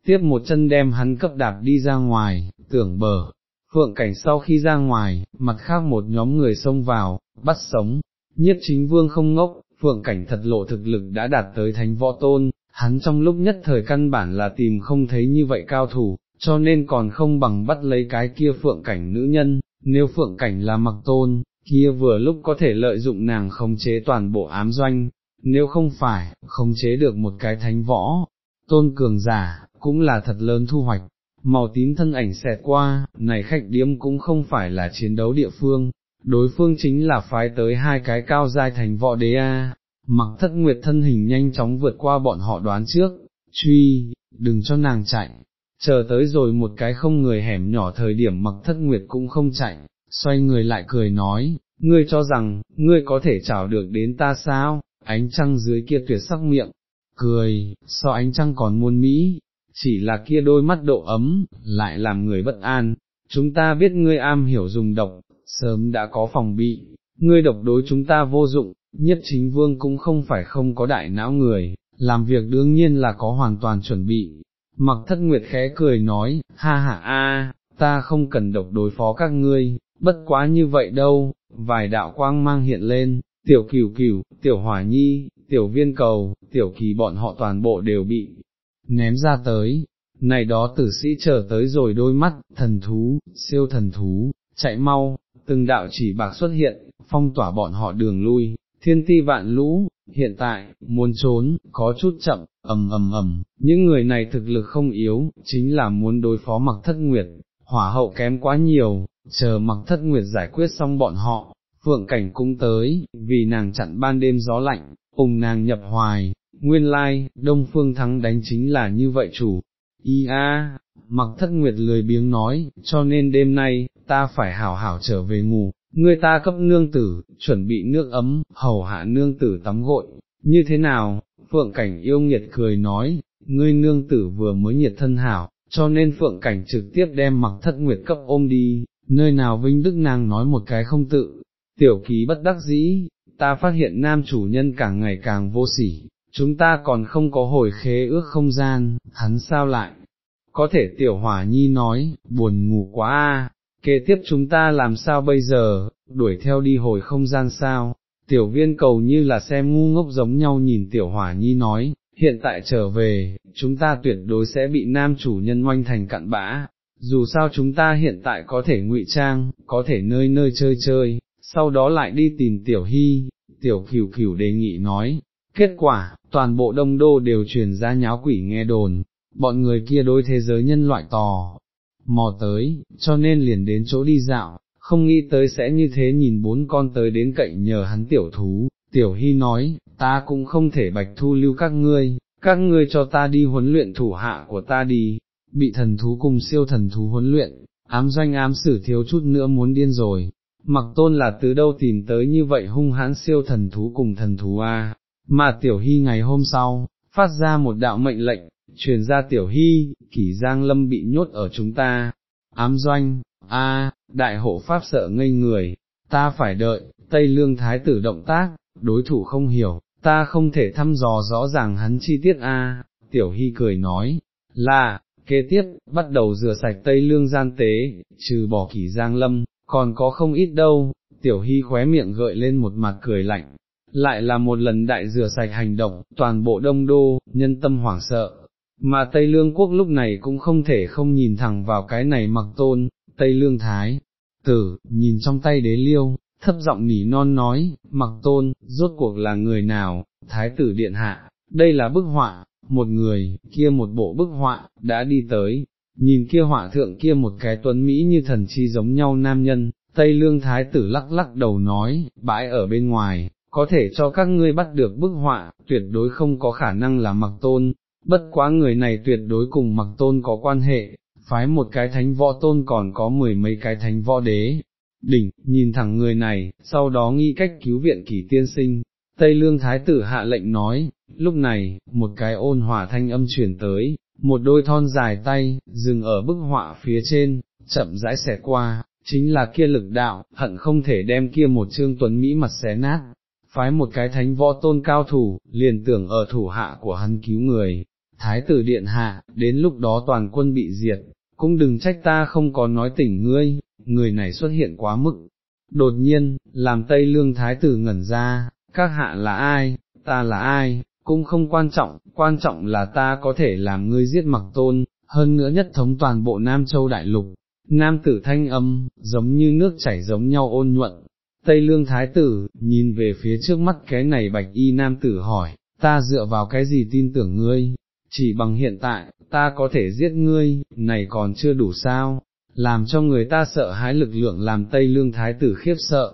tiếp một chân đem hắn cấp đạp đi ra ngoài, tưởng bờ, phượng cảnh sau khi ra ngoài, mặt khác một nhóm người xông vào, bắt sống, nhiếp chính vương không ngốc, phượng cảnh thật lộ thực lực đã đạt tới thánh võ tôn, hắn trong lúc nhất thời căn bản là tìm không thấy như vậy cao thủ, cho nên còn không bằng bắt lấy cái kia phượng cảnh nữ nhân, nếu phượng cảnh là mặc tôn, kia vừa lúc có thể lợi dụng nàng khống chế toàn bộ ám doanh, nếu không phải, không chế được một cái thánh võ, tôn cường giả, cũng là thật lớn thu hoạch. Màu tím thân ảnh xẹt qua, này khách điếm cũng không phải là chiến đấu địa phương, đối phương chính là phái tới hai cái cao giai thành võ đế A, mặc thất nguyệt thân hình nhanh chóng vượt qua bọn họ đoán trước, truy, đừng cho nàng chạy, chờ tới rồi một cái không người hẻm nhỏ thời điểm mặc thất nguyệt cũng không chạy, xoay người lại cười nói, ngươi cho rằng, ngươi có thể chào được đến ta sao, ánh trăng dưới kia tuyệt sắc miệng, cười, so ánh trăng còn muôn mỹ, chỉ là kia đôi mắt độ ấm, lại làm người bất an, chúng ta biết ngươi am hiểu dùng độc, sớm đã có phòng bị, ngươi độc đối chúng ta vô dụng, nhất chính vương cũng không phải không có đại não người, làm việc đương nhiên là có hoàn toàn chuẩn bị. Mặc thất nguyệt khẽ cười nói, ha ha a, ta không cần độc đối phó các ngươi, bất quá như vậy đâu, vài đạo quang mang hiện lên, tiểu cửu cửu, tiểu hỏa nhi, tiểu viên cầu, tiểu kỳ bọn họ toàn bộ đều bị ném ra tới, này đó tử sĩ chờ tới rồi đôi mắt, thần thú, siêu thần thú, chạy mau, từng đạo chỉ bạc xuất hiện, phong tỏa bọn họ đường lui, thiên ti vạn lũ, hiện tại, muốn trốn, có chút chậm, ầm ầm ầm, những người này thực lực không yếu, chính là muốn đối phó mặc thất nguyệt, hỏa hậu kém quá nhiều, chờ mặc thất nguyệt giải quyết xong bọn họ, phượng cảnh cũng tới, vì nàng chặn ban đêm gió lạnh, cùng nàng nhập hoài, nguyên lai, đông phương thắng đánh chính là như vậy chủ, y a, mặc thất nguyệt lười biếng nói, cho nên đêm nay, ta phải hảo hảo trở về ngủ, người ta cấp nương tử, chuẩn bị nước ấm, hầu hạ nương tử tắm gội, như thế nào, phượng cảnh yêu nghiệt cười nói, ngươi nương tử vừa mới nhiệt thân hảo, cho nên phượng cảnh trực tiếp đem mặc thất nguyệt cấp ôm đi, nơi nào vinh đức nàng nói một cái không tự, tiểu ký bất đắc dĩ, ta phát hiện nam chủ nhân càng ngày càng vô sỉ, chúng ta còn không có hồi khế ước không gian, hắn sao lại, có thể tiểu hỏa nhi nói, buồn ngủ quá a. kế tiếp chúng ta làm sao bây giờ, đuổi theo đi hồi không gian sao, tiểu viên cầu như là xem ngu ngốc giống nhau nhìn tiểu hỏa nhi nói, hiện tại trở về, chúng ta tuyệt đối sẽ bị nam chủ nhân oanh thành cặn bã, dù sao chúng ta hiện tại có thể ngụy trang, có thể nơi nơi chơi chơi, sau đó lại đi tìm tiểu hy, tiểu cửu cửu đề nghị nói, kết quả, toàn bộ đông đô đều truyền ra nháo quỷ nghe đồn, bọn người kia đối thế giới nhân loại tò, mò tới, cho nên liền đến chỗ đi dạo, không nghĩ tới sẽ như thế nhìn bốn con tới đến cạnh nhờ hắn tiểu thú, tiểu hy nói, ta cũng không thể bạch thu lưu các ngươi, các ngươi cho ta đi huấn luyện thủ hạ của ta đi, bị thần thú cùng siêu thần thú huấn luyện, ám doanh ám sử thiếu chút nữa muốn điên rồi, mặc tôn là từ đâu tìm tới như vậy hung hãn siêu thần thú cùng thần thú a? Mà tiểu hy ngày hôm sau, phát ra một đạo mệnh lệnh, truyền ra tiểu hy, kỷ giang lâm bị nhốt ở chúng ta, ám doanh, a đại hộ pháp sợ ngây người, ta phải đợi, Tây Lương Thái tử động tác, đối thủ không hiểu, ta không thể thăm dò rõ ràng hắn chi tiết a. Tiểu hy cười nói, là, kế tiếp, bắt đầu rửa sạch Tây Lương gian tế, trừ bỏ kỷ giang lâm, còn có không ít đâu, tiểu hy khóe miệng gợi lên một mặt cười lạnh, lại là một lần đại rửa sạch hành động, toàn bộ đông đô, nhân tâm hoảng sợ, mà Tây Lương quốc lúc này cũng không thể không nhìn thẳng vào cái này mặc tôn, Tây Lương Thái, tử, nhìn trong tay đế liêu, thấp giọng nỉ non nói, mặc tôn, rốt cuộc là người nào, Thái tử điện hạ, đây là bức họa, một người, kia một bộ bức họa, đã đi tới, nhìn kia họa thượng kia một cái tuấn Mỹ như thần chi giống nhau nam nhân, Tây Lương Thái tử lắc lắc đầu nói, bãi ở bên ngoài, có thể cho các ngươi bắt được bức họa, tuyệt đối không có khả năng là mặc tôn, bất quá người này tuyệt đối cùng mặc tôn có quan hệ, phái một cái thánh võ tôn còn có mười mấy cái thánh võ đế. Đỉnh, nhìn thẳng người này, sau đó nghi cách cứu viện kỷ tiên sinh, Tây Lương Thái tử hạ lệnh nói, lúc này, một cái ôn hòa thanh âm chuyển tới, một đôi thon dài tay, dừng ở bức họa phía trên, chậm rãi xẻ qua, chính là kia lực đạo, hận không thể đem kia một trương tuấn Mỹ mặt xé nát, phái một cái thánh võ tôn cao thủ, liền tưởng ở thủ hạ của hắn cứu người, thái tử điện hạ, đến lúc đó toàn quân bị diệt, cũng đừng trách ta không có nói tỉnh ngươi, người này xuất hiện quá mức. Đột nhiên, làm Tây Lương Thái tử ngẩn ra, các hạ là ai, ta là ai, cũng không quan trọng, quan trọng là ta có thể làm ngươi giết mặc tôn, hơn nữa nhất thống toàn bộ Nam Châu Đại Lục. Nam tử thanh âm, giống như nước chảy giống nhau ôn nhuận. Tây Lương Thái tử, nhìn về phía trước mắt cái này bạch y nam tử hỏi, ta dựa vào cái gì tin tưởng ngươi, chỉ bằng hiện tại, ta có thể giết ngươi, này còn chưa đủ sao, làm cho người ta sợ hãi lực lượng làm Tây Lương Thái tử khiếp sợ.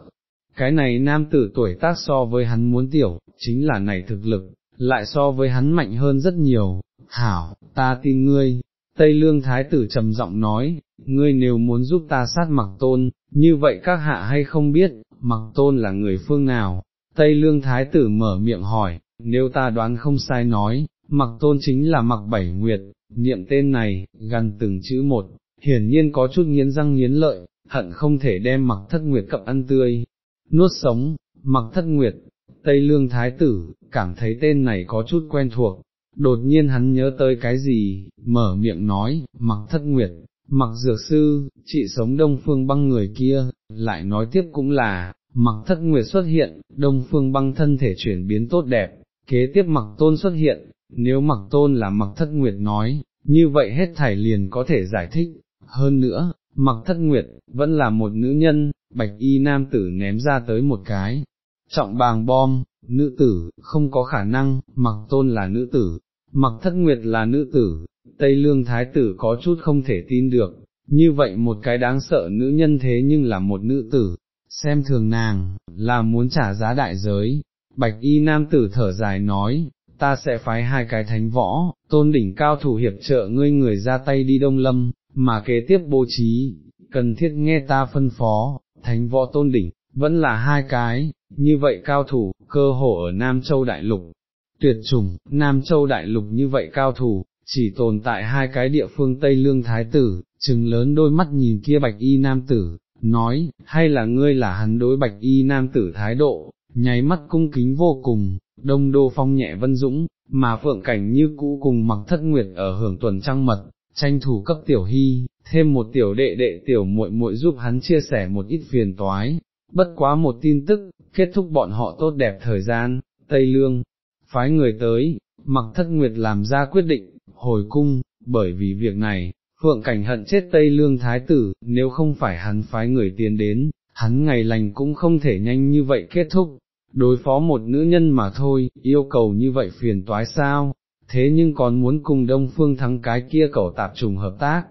Cái này nam tử tuổi tác so với hắn muốn tiểu, chính là này thực lực, lại so với hắn mạnh hơn rất nhiều, hảo, ta tin ngươi. Tây Lương Thái tử trầm giọng nói, ngươi nếu muốn giúp ta sát mặc tôn, như vậy các hạ hay không biết, mặc tôn là người phương nào? Tây Lương Thái tử mở miệng hỏi, nếu ta đoán không sai nói, mặc tôn chính là mặc bảy nguyệt, niệm tên này, gần từng chữ một, hiển nhiên có chút nghiến răng nghiến lợi, hận không thể đem mặc thất nguyệt cập ăn tươi, nuốt sống, mặc thất nguyệt, Tây Lương Thái tử, cảm thấy tên này có chút quen thuộc, đột nhiên hắn nhớ tới cái gì, mở miệng nói, mặc thất nguyệt, mặc dược sư, chị sống đông phương băng người kia, lại nói tiếp cũng là, mặc thất nguyệt xuất hiện, đông phương băng thân thể chuyển biến tốt đẹp, kế tiếp mặc tôn xuất hiện, nếu mặc tôn là mặc thất nguyệt nói, như vậy hết thảy liền có thể giải thích, hơn nữa, mặc thất nguyệt, vẫn là một nữ nhân, bạch y nam tử ném ra tới một cái, trọng bàng bom, nữ tử, không có khả năng, mặc tôn là nữ tử, mặc thất nguyệt là nữ tử, Tây Lương Thái tử có chút không thể tin được, như vậy một cái đáng sợ nữ nhân thế nhưng là một nữ tử, xem thường nàng, là muốn trả giá đại giới, bạch y nam tử thở dài nói, ta sẽ phái hai cái thánh võ, tôn đỉnh cao thủ hiệp trợ ngươi người ra tay đi đông lâm, mà kế tiếp bố trí, cần thiết nghe ta phân phó, thánh võ tôn đỉnh, vẫn là hai cái, như vậy cao thủ, cơ hồ ở Nam Châu Đại Lục, tuyệt chủng, Nam Châu Đại Lục như vậy cao thủ, chỉ tồn tại hai cái địa phương Tây Lương Thái Tử, trừng lớn đôi mắt nhìn kia bạch y nam tử, nói, hay là ngươi là hắn đối bạch y nam tử thái độ, nháy mắt cung kính vô cùng, đông đô phong nhẹ vân dũng, mà phượng cảnh như cũ cùng mặc thất nguyệt ở hưởng tuần trăng mật, tranh thủ cấp tiểu hy, thêm một tiểu đệ đệ tiểu muội muội giúp hắn chia sẻ một ít phiền toái, bất quá một tin tức, kết thúc bọn họ tốt đẹp thời gian, Tây Lương, phái người tới, mặc thất nguyệt làm ra quyết định, hồi cung, bởi vì việc này, Phượng Cảnh hận chết Tây Lương Thái tử, nếu không phải hắn phái người tiến đến, hắn ngày lành cũng không thể nhanh như vậy kết thúc, đối phó một nữ nhân mà thôi, yêu cầu như vậy phiền toái sao, thế nhưng còn muốn cùng Đông Phương thắng cái kia cầu tạp trùng hợp tác,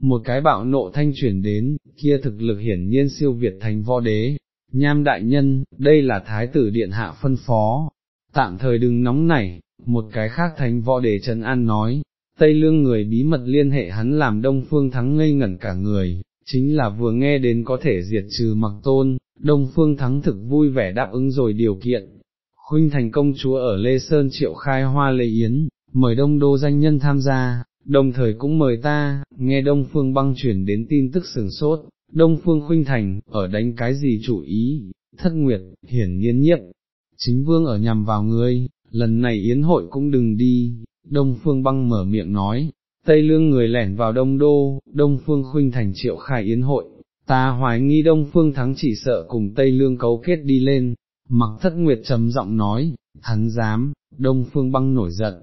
một cái bạo nộ thanh chuyển đến, kia thực lực hiển nhiên siêu việt thành võ đế, nham đại nhân, đây là thái tử điện hạ phân phó, tạm thời đừng nóng nảy, một cái khác thánh võ để Trần An nói, Tây Lương người bí mật liên hệ hắn làm Đông Phương Thắng ngây ngẩn cả người, chính là vừa nghe đến có thể diệt trừ mặc tôn, Đông Phương Thắng thực vui vẻ đáp ứng rồi điều kiện. Khuynh thành công chúa ở Lê Sơn triệu khai hoa lê yến, mời đông đô danh nhân tham gia, đồng thời cũng mời ta, nghe Đông Phương băng chuyển đến tin tức sừng sốt, Đông Phương Khuynh Thành, ở đánh cái gì chủ ý, thất nguyệt, hiển nhiên nhiếp, chính vương ở nhằm vào ngươi, lần này yến hội cũng đừng đi, Đông Phương băng mở miệng nói, Tây Lương người lẻn vào Đông Đô, Đông Phương Khuynh Thành triệu khai yến hội, ta hoài nghi Đông Phương Thắng chỉ sợ cùng Tây Lương cấu kết đi lên, mặc thất nguyệt trầm giọng nói, hắn dám, Đông Phương băng nổi giận,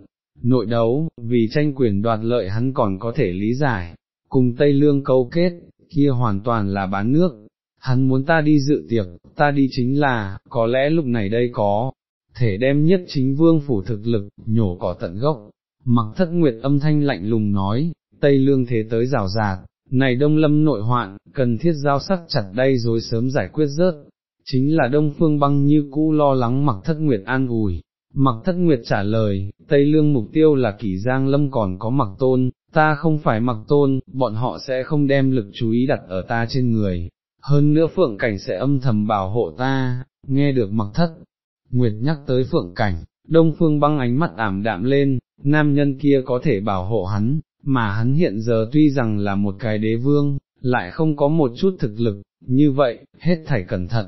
nội đấu, vì tranh quyền đoạt lợi hắn còn có thể lý giải, cùng Tây Lương cấu kết, kia hoàn toàn là bán nước, hắn muốn ta đi dự tiệc, ta đi chính là, có lẽ lúc này đây có, thể đem nhất chính vương phủ thực lực, nhổ cỏ tận gốc. Mặc thất nguyệt âm thanh lạnh lùng nói, Tây Lương thế tới rào rạt, này đông lâm nội hoạn, cần thiết giao sắc chặt đây rồi sớm giải quyết rớt, chính là đông phương băng như cũ lo lắng mặc thất nguyệt an ủi. Mặc thất nguyệt trả lời, Tây Lương mục tiêu là kỷ giang lâm còn có mặc tôn, ta không phải mặc tôn, bọn họ sẽ không đem lực chú ý đặt ở ta trên người, hơn nữa phượng cảnh sẽ âm thầm bảo hộ ta, nghe được mặc thất. Nguyệt nhắc tới phượng cảnh, đông phương băng ánh mắt ảm đạm lên, nam nhân kia có thể bảo hộ hắn, mà hắn hiện giờ tuy rằng là một cái đế vương, lại không có một chút thực lực, như vậy, hết thảy cẩn thận.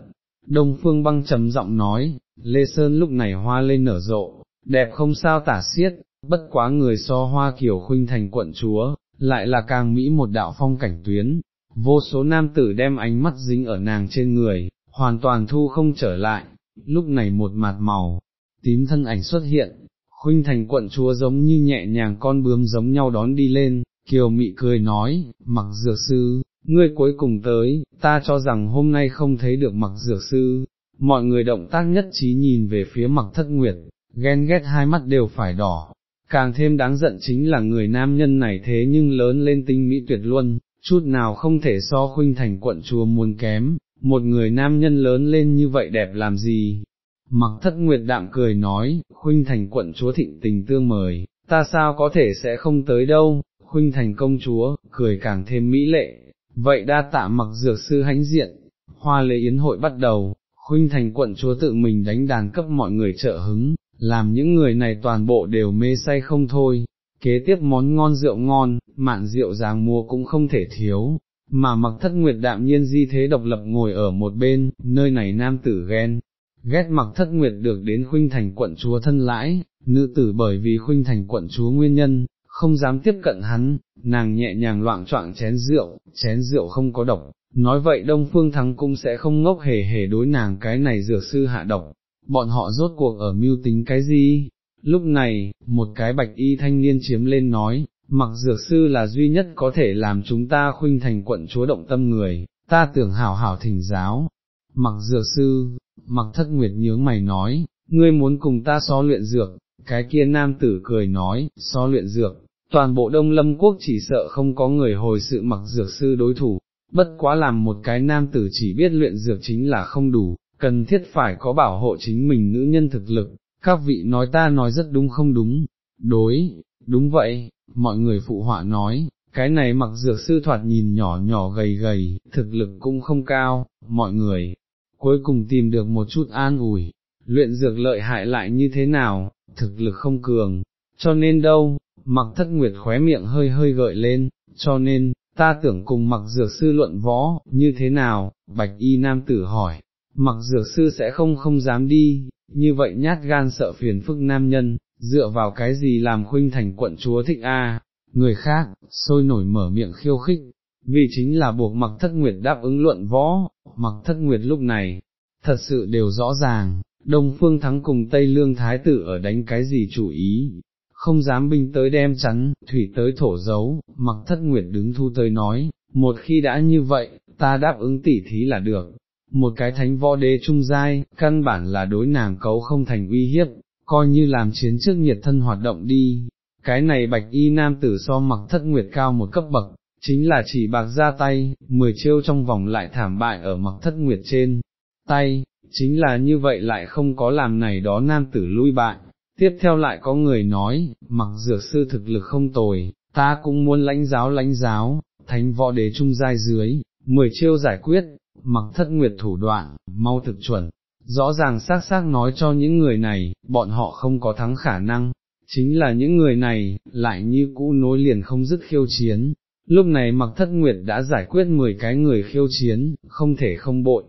Đông phương băng trầm giọng nói, Lê Sơn lúc này hoa lên nở rộ, đẹp không sao tả xiết, bất quá người so hoa kiểu khuynh thành quận chúa, lại là càng mỹ một đạo phong cảnh tuyến, vô số nam tử đem ánh mắt dính ở nàng trên người, hoàn toàn thu không trở lại, lúc này một mặt màu, tím thân ảnh xuất hiện, khuynh thành quận chúa giống như nhẹ nhàng con bướm giống nhau đón đi lên, kiều mị cười nói, mặc dược sư, ngươi cuối cùng tới, ta cho rằng hôm nay không thấy được mặc dược sư, mọi người động tác nhất trí nhìn về phía mặc thất nguyệt, ghen ghét hai mắt đều phải đỏ, càng thêm đáng giận chính là người nam nhân này thế nhưng lớn lên tinh mỹ tuyệt luân chút nào không thể so khuynh thành quận chúa muốn kém, một người nam nhân lớn lên như vậy đẹp làm gì, Mặc thất nguyệt đạm cười nói, khuynh thành quận chúa thịnh tình tương mời, ta sao có thể sẽ không tới đâu, khuynh thành công chúa, cười càng thêm mỹ lệ, vậy đa tạ mặc dược sư hãnh diện, hoa lễ yến hội bắt đầu, khuynh thành quận chúa tự mình đánh đàn cấp mọi người trợ hứng, làm những người này toàn bộ đều mê say không thôi, kế tiếp món ngon rượu ngon, mạn rượu giang mua cũng không thể thiếu, mà mặc thất nguyệt đạm nhiên di thế độc lập ngồi ở một bên, nơi này nam tử ghen, ghét mặc thất nguyệt được đến khuynh thành quận chúa thân lãi, nữ tử bởi vì khuynh thành quận chúa nguyên nhân, không dám tiếp cận hắn, nàng nhẹ nhàng loạn trọng chén rượu, chén rượu không có độc, nói vậy Đông Phương Thắng cũng sẽ không ngốc hề hề đối nàng cái này dược sư hạ độc, bọn họ rốt cuộc ở mưu tính cái gì? Lúc này, một cái bạch y thanh niên chiếm lên nói, mặc dược sư là duy nhất có thể làm chúng ta khuynh thành quận chúa động tâm người, ta tưởng hảo hảo thỉnh giáo. Mặc dược sư, mặc thất nguyệt nhướng mày nói, ngươi muốn cùng ta so luyện dược, cái kia nam tử cười nói, so luyện dược, toàn bộ đông lâm quốc chỉ sợ không có người hồi sự mặc dược sư đối thủ, bất quá làm một cái nam tử chỉ biết luyện dược chính là không đủ, cần thiết phải có bảo hộ chính mình nữ nhân thực lực, các vị nói ta nói rất đúng không đúng, đối, đúng vậy, mọi người phụ họa nói, cái này mặc dược sư thoạt nhìn nhỏ nhỏ gầy gầy, thực lực cũng không cao, mọi người, cuối cùng tìm được một chút an ủi, luyện dược lợi hại lại như thế nào, thực lực không cường, cho nên đâu, mặc thất nguyệt khóe miệng hơi hơi gợi lên, cho nên, ta tưởng cùng mặc dược sư luận võ, như thế nào, bạch y nam tử hỏi, mặc dược sư sẽ không không dám đi, như vậy nhát gan sợ phiền phức nam nhân, dựa vào cái gì làm khuynh thành quận chúa thích a? Người khác, sôi nổi mở miệng khiêu khích, vì chính là buộc mặc thất nguyệt đáp ứng luận võ, mặc thất nguyệt lúc này, thật sự đều rõ ràng, Đông Phương Thắng cùng Tây Lương Thái tử ở đánh cái gì chủ ý, không dám binh tới đem chắn, thủy tới thổ dấu, mặc thất nguyệt đứng thu tới nói, một khi đã như vậy, ta đáp ứng tỉ thí là được, một cái thánh võ đế trung giai, căn bản là đối nàng cấu không thành uy hiếp, coi như làm chiến trước nhiệt thân hoạt động đi, cái này bạch y nam tử so mặc thất nguyệt cao một cấp bậc, chính là chỉ bạc ra tay, mười chiêu trong vòng lại thảm bại ở mặc thất nguyệt trên, tay, chính là như vậy lại không có làm này đó nam tử lui bại. Tiếp theo lại có người nói, mặc dược sư thực lực không tồi, ta cũng muốn lãnh giáo lãnh giáo, thánh võ đế trung giai dưới, mười chiêu giải quyết, mặc thất nguyệt thủ đoạn, mau thực chuẩn, rõ ràng xác xác nói cho những người này, bọn họ không có thắng khả năng, chính là những người này, lại như cũ nối liền không dứt khiêu chiến, Lúc này mặc thất nguyệt đã giải quyết 10 cái người khiêu chiến, không thể không bội.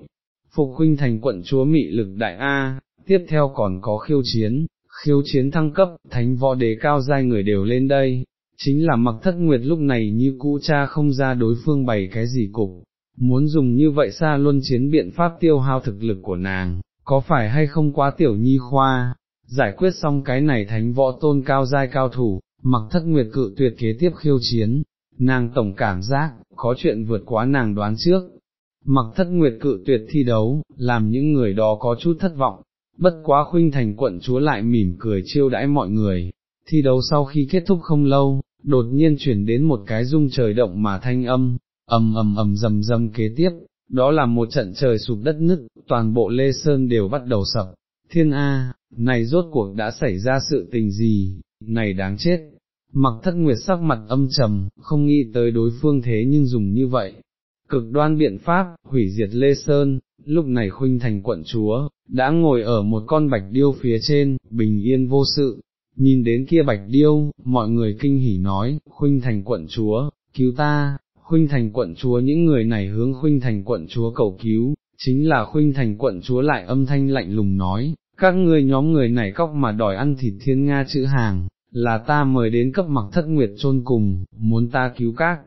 Phục huynh thành quận chúa mị lực đại A, tiếp theo còn có khiêu chiến, khiêu chiến thăng cấp, thánh võ đế cao giai người đều lên đây, chính là mặc thất nguyệt lúc này như cũ cha không ra đối phương bày cái gì cục, muốn dùng như vậy xa luân chiến biện pháp tiêu hao thực lực của nàng, có phải hay không quá tiểu nhi khoa, giải quyết xong cái này thánh võ tôn cao giai cao thủ, mặc thất nguyệt cự tuyệt kế tiếp khiêu chiến, nàng tổng cảm giác, có chuyện vượt quá nàng đoán trước. Mặc thất nguyệt cự tuyệt thi đấu, làm những người đó có chút thất vọng, bất quá khuynh thành quận chúa lại mỉm cười chiêu đãi mọi người, thi đấu sau khi kết thúc không lâu, đột nhiên chuyển đến một cái rung trời động mà thanh âm, ầm ầm ầm rầm rầm kế tiếp, đó là một trận trời sụp đất nứt, toàn bộ Lê Sơn đều bắt đầu sập, thiên A, này rốt cuộc đã xảy ra sự tình gì, này đáng chết. Mặc thất nguyệt sắc mặt âm trầm, không nghĩ tới đối phương thế nhưng dùng như vậy. Cực đoan biện pháp, hủy diệt Lê Sơn, lúc này khuynh thành quận chúa, đã ngồi ở một con bạch điêu phía trên, bình yên vô sự, nhìn đến kia bạch điêu, mọi người kinh hỉ nói, khuynh thành quận chúa, cứu ta, khuynh thành quận chúa những người này hướng khuynh thành quận chúa cầu cứu, chính là khuynh thành quận chúa lại âm thanh lạnh lùng nói, các ngươi nhóm người này cóc mà đòi ăn thịt thiên Nga chữ hàng, là ta mời đến cấp mặc thất nguyệt chôn cùng, muốn ta cứu các.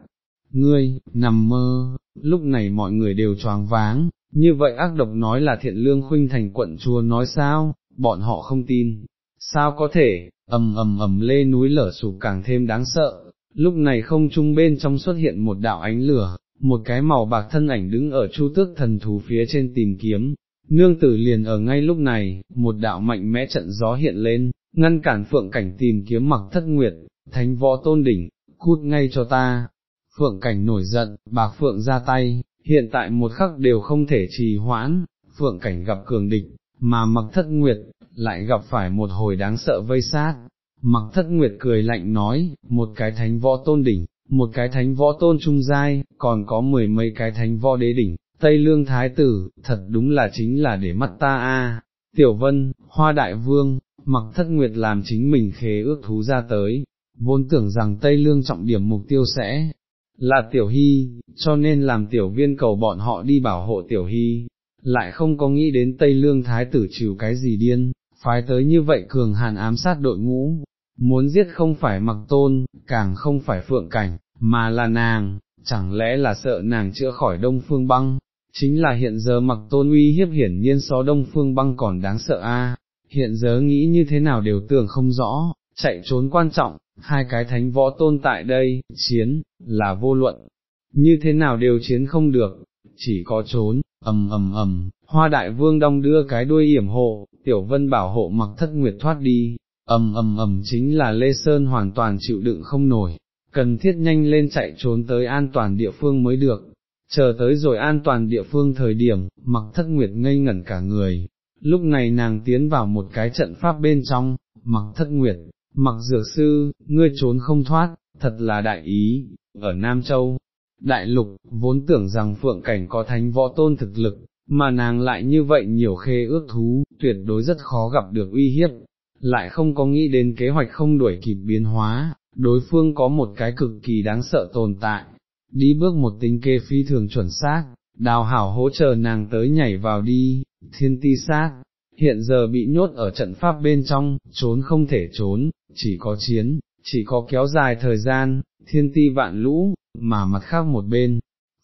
Ngươi, nằm mơ, lúc này mọi người đều choáng váng, như vậy ác độc nói là thiện lương khuynh thành quận chúa nói sao, bọn họ không tin, sao có thể, ầm ầm ầm lê núi lở sụp càng thêm đáng sợ, lúc này không trung bên trong xuất hiện một đạo ánh lửa, một cái màu bạc thân ảnh đứng ở chu tước thần thú phía trên tìm kiếm, nương tử liền ở ngay lúc này, một đạo mạnh mẽ trận gió hiện lên, ngăn cản phượng cảnh tìm kiếm mặc thất nguyệt, thánh võ tôn đỉnh, cút ngay cho ta, phượng cảnh nổi giận, bạc phượng ra tay, hiện tại một khắc đều không thể trì hoãn, phượng cảnh gặp cường địch, mà mặc thất nguyệt, lại gặp phải một hồi đáng sợ vây sát. Mặc thất nguyệt cười lạnh nói, một cái thánh võ tôn đỉnh, một cái thánh võ tôn trung giai, còn có mười mấy cái thánh võ đế đỉnh, Tây Lương Thái Tử, thật đúng là chính là để mắt ta a. Tiểu Vân, Hoa Đại Vương, mặc thất nguyệt làm chính mình khế ước thú ra tới, vốn tưởng rằng Tây Lương trọng điểm mục tiêu sẽ là Tiểu Hy, cho nên làm Tiểu Viên cầu bọn họ đi bảo hộ Tiểu Hy, lại không có nghĩ đến Tây Lương Thái Tử chịu cái gì điên, phái tới như vậy cường hàn ám sát đội ngũ, muốn giết không phải mặc tôn, càng không phải phượng cảnh, mà là nàng, chẳng lẽ là sợ nàng chữa khỏi đông phương băng, chính là hiện giờ mặc tôn uy hiếp hiển nhiên so đông phương băng còn đáng sợ a. hiện giờ nghĩ như thế nào đều tưởng không rõ, chạy trốn quan trọng, hai cái thánh võ tôn tại đây, chiến, là vô luận, như thế nào đều chiến không được, chỉ có trốn, ầm ầm ầm, hoa đại vương đong đưa cái đuôi yểm hộ, tiểu vân bảo hộ mặc thất nguyệt thoát đi, ầm ầm ầm chính là Lê Sơn hoàn toàn chịu đựng không nổi, cần thiết nhanh lên chạy trốn tới an toàn địa phương mới được, chờ tới rồi an toàn địa phương thời điểm, mặc thất nguyệt ngây ngẩn cả người, lúc này nàng tiến vào một cái trận pháp bên trong, mặc thất nguyệt, mặc dược sư, ngươi trốn không thoát, thật là đại ý, ở Nam Châu. Đại lục, vốn tưởng rằng phượng cảnh có thánh võ tôn thực lực, mà nàng lại như vậy nhiều khê ước thú, tuyệt đối rất khó gặp được uy hiếp, lại không có nghĩ đến kế hoạch không đuổi kịp biến hóa, đối phương có một cái cực kỳ đáng sợ tồn tại, đi bước một tính kê phi thường chuẩn xác, đào hảo hỗ trợ nàng tới nhảy vào đi, thiên ti sát, hiện giờ bị nhốt ở trận pháp bên trong, trốn không thể trốn, chỉ có chiến, chỉ có kéo dài thời gian, thiên ti vạn lũ, mà mặt khác một bên,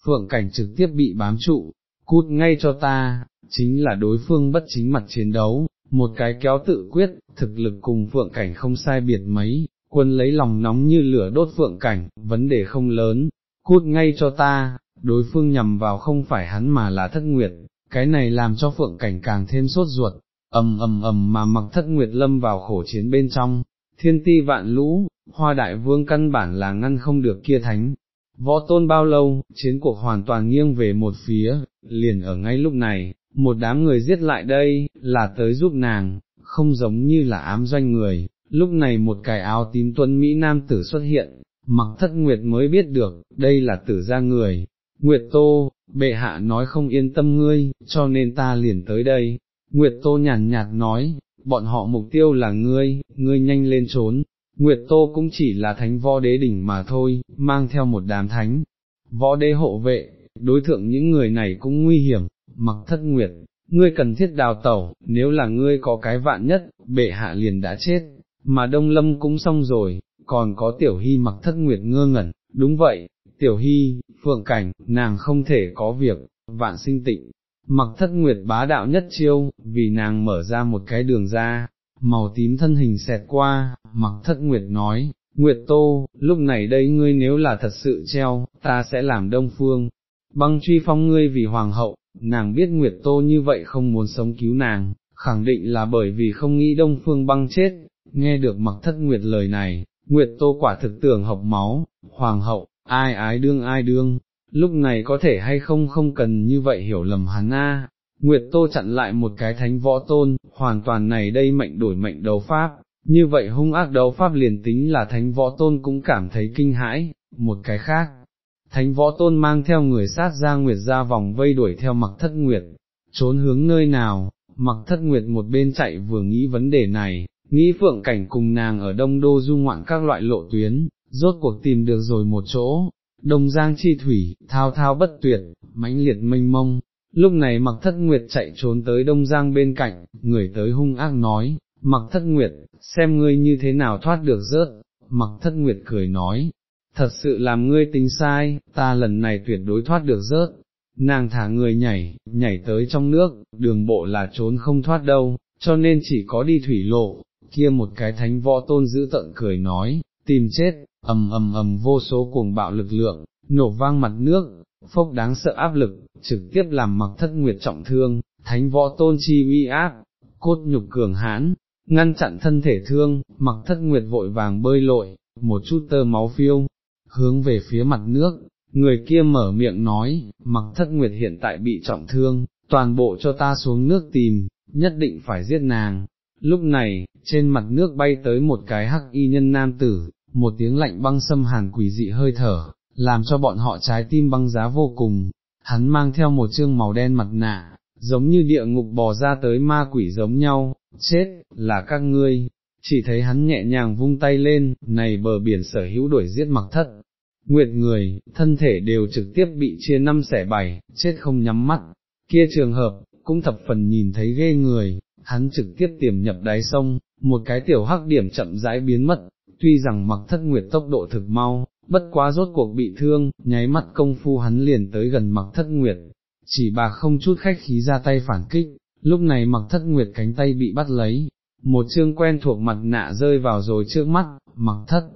phượng cảnh trực tiếp bị bám trụ, cút ngay cho ta, chính là đối phương bất chính mặt chiến đấu, một cái kéo tự quyết, thực lực cùng phượng cảnh không sai biệt mấy, quân lấy lòng nóng như lửa đốt phượng cảnh, vấn đề không lớn, cút ngay cho ta, đối phương nhằm vào không phải hắn mà là thất nguyệt, cái này làm cho phượng cảnh càng thêm sốt ruột, ầm ầm ầm mà mặc thất nguyệt lâm vào khổ chiến bên trong, thiên ti vạn lũ, hoa đại vương căn bản là ngăn không được kia thánh. Võ tôn bao lâu, chiến cuộc hoàn toàn nghiêng về một phía, liền ở ngay lúc này, một đám người giết lại đây, là tới giúp nàng, không giống như là ám doanh người, lúc này một cái áo tím tuấn Mỹ Nam tử xuất hiện, mặc thất nguyệt mới biết được, đây là tử gia người, Nguyệt Tô, bệ hạ nói không yên tâm ngươi, cho nên ta liền tới đây, Nguyệt Tô nhàn nhạt nói, bọn họ mục tiêu là ngươi, ngươi nhanh lên trốn, Nguyệt Tô cũng chỉ là thánh võ đế đỉnh mà thôi, mang theo một đám thánh, võ đế hộ vệ, đối thượng những người này cũng nguy hiểm, mặc thất Nguyệt, ngươi cần thiết đào tẩu, nếu là ngươi có cái vạn nhất, bệ hạ liền đã chết, mà Đông Lâm cũng xong rồi, còn có tiểu hy mặc thất nguyệt ngơ ngẩn, đúng vậy, tiểu hy, phượng cảnh, nàng không thể có việc, vạn sinh tịnh, mặc thất nguyệt bá đạo nhất chiêu, vì nàng mở ra một cái đường ra, màu tím thân hình xẹt qua, mặc thất nguyệt nói, Nguyệt Tô, lúc này đây ngươi nếu là thật sự treo, ta sẽ làm đông phương, băng truy phong ngươi vì hoàng hậu, nàng biết Nguyệt Tô như vậy không muốn sống cứu nàng, khẳng định là bởi vì không nghĩ đông phương băng chết, nghe được mặc thất nguyệt lời này, nguyệt tô quả thực tưởng học máu, hoàng hậu, ai ái đương ai đương, lúc này có thể hay không không cần như vậy hiểu lầm hắn a. Nguyệt Tô chặn lại một cái thánh võ tôn, hoàn toàn này đây mệnh đổi mệnh đấu pháp, như vậy hung ác đấu pháp liền tính là thánh võ tôn cũng cảm thấy kinh hãi, một cái khác. Thánh võ tôn mang theo người sát ra Nguyệt ra vòng vây đuổi theo mặc thất Nguyệt, trốn hướng nơi nào, mặc thất Nguyệt một bên chạy vừa nghĩ vấn đề này, nghĩ phượng cảnh cùng nàng ở đông đô du ngoạn các loại lộ tuyến, rốt cuộc tìm được rồi một chỗ, đông giang chi thủy, thao thao bất tuyệt, mãnh liệt mênh mông. Lúc này mặc thất nguyệt chạy trốn tới đông giang bên cạnh, người tới hung ác nói, mặc thất nguyệt, xem ngươi như thế nào thoát được rớt, mặc thất nguyệt cười nói, thật sự làm ngươi tính sai, ta lần này tuyệt đối thoát được rớt, nàng thả người nhảy, nhảy tới trong nước, đường bộ là trốn không thoát đâu, cho nên chỉ có đi thủy lộ, kia một cái thánh võ tôn giữ tận cười nói, tìm chết, ầm ầm ầm vô số cuồng bạo lực lượng, nổ vang mặt nước, phốc đáng sợ áp lực, trực tiếp làm mặc thất nguyệt trọng thương, thánh võ tôn chi uy áp, cốt nhục cường hãn, ngăn chặn thân thể thương, mặc thất nguyệt vội vàng bơi lội, một chút tơ máu phiêu, hướng về phía mặt nước, người kia mở miệng nói, mặc thất nguyệt hiện tại bị trọng thương, toàn bộ cho ta xuống nước tìm, nhất định phải giết nàng. Lúc này, trên mặt nước bay tới một cái hắc y nhân nam tử, một tiếng lạnh băng xâm hàn quỷ dị hơi thở, làm cho bọn họ trái tim băng giá vô cùng, hắn mang theo một chương màu đen mặt nạ, giống như địa ngục bò ra tới ma quỷ giống nhau, chết, là các ngươi, chỉ thấy hắn nhẹ nhàng vung tay lên, này bờ biển sở hữu đuổi giết mặc thất. Nguyệt người, thân thể đều trực tiếp bị chia năm xẻ bảy, chết không nhắm mắt, kia trường hợp, cũng thập phần nhìn thấy ghê người, hắn trực tiếp tiềm nhập đáy sông, một cái tiểu hắc điểm chậm rãi biến mất, tuy rằng mặc thất nguyệt tốc độ thực mau, bất quá rốt cuộc bị thương, nháy mắt công phu hắn liền tới gần mặc thất nguyệt, chỉ bà không chút khách khí ra tay phản kích, lúc này mặc thất nguyệt cánh tay bị bắt lấy, một chương quen thuộc mặt nạ rơi vào rồi trước mắt, mặc thất.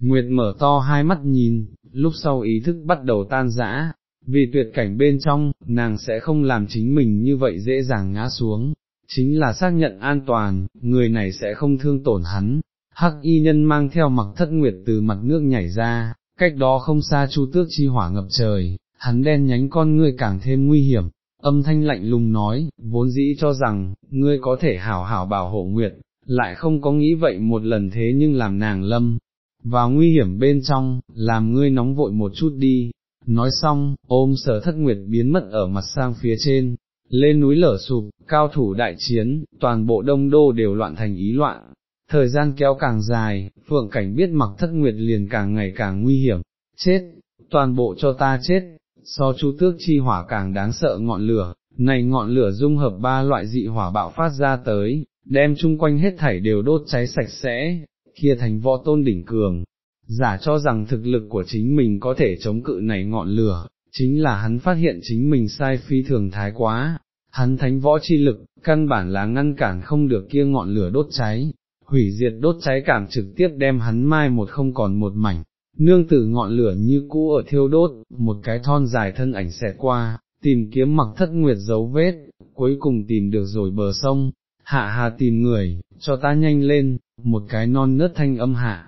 Nguyệt mở to hai mắt nhìn, lúc sau ý thức bắt đầu tan rã, vì tuyệt cảnh bên trong, nàng sẽ không làm chính mình như vậy dễ dàng ngã xuống, chính là xác nhận an toàn, người này sẽ không thương tổn hắn, hắc y nhân mang theo mặc thất nguyệt từ mặt nước nhảy ra, cách đó không xa chu tước chi hỏa ngập trời, hắn đen nhánh con ngươi càng thêm nguy hiểm, âm thanh lạnh lùng nói, vốn dĩ cho rằng, ngươi có thể hảo hảo bảo hộ nguyệt, lại không có nghĩ vậy một lần thế nhưng làm nàng lâm, vào nguy hiểm bên trong, làm ngươi nóng vội một chút đi, nói xong, ôm sở thất nguyệt biến mất ở mặt sang phía trên, lên núi lở sụp, cao thủ đại chiến, toàn bộ đông đô đều loạn thành ý loạn, Thời gian kéo càng dài, phượng cảnh biết mặc thất nguyệt liền càng ngày càng nguy hiểm, chết, toàn bộ cho ta chết, so chu tước chi hỏa càng đáng sợ ngọn lửa, này ngọn lửa dung hợp ba loại dị hỏa bạo phát ra tới, đem chung quanh hết thảy đều đốt cháy sạch sẽ, kia thành võ tôn đỉnh cường, giả cho rằng thực lực của chính mình có thể chống cự này ngọn lửa, chính là hắn phát hiện chính mình sai phi thường thái quá, hắn thánh võ chi lực, căn bản là ngăn cản không được kia ngọn lửa đốt cháy, hủy diệt đốt cháy cảm trực tiếp đem hắn mai một không còn một mảnh, nương tử ngọn lửa như cũ ở thiêu đốt, một cái thon dài thân ảnh xẹt qua, tìm kiếm mặc thất nguyệt dấu vết, cuối cùng tìm được rồi bờ sông, hạ hà tìm người, cho ta nhanh lên, một cái non nớt thanh âm hạ.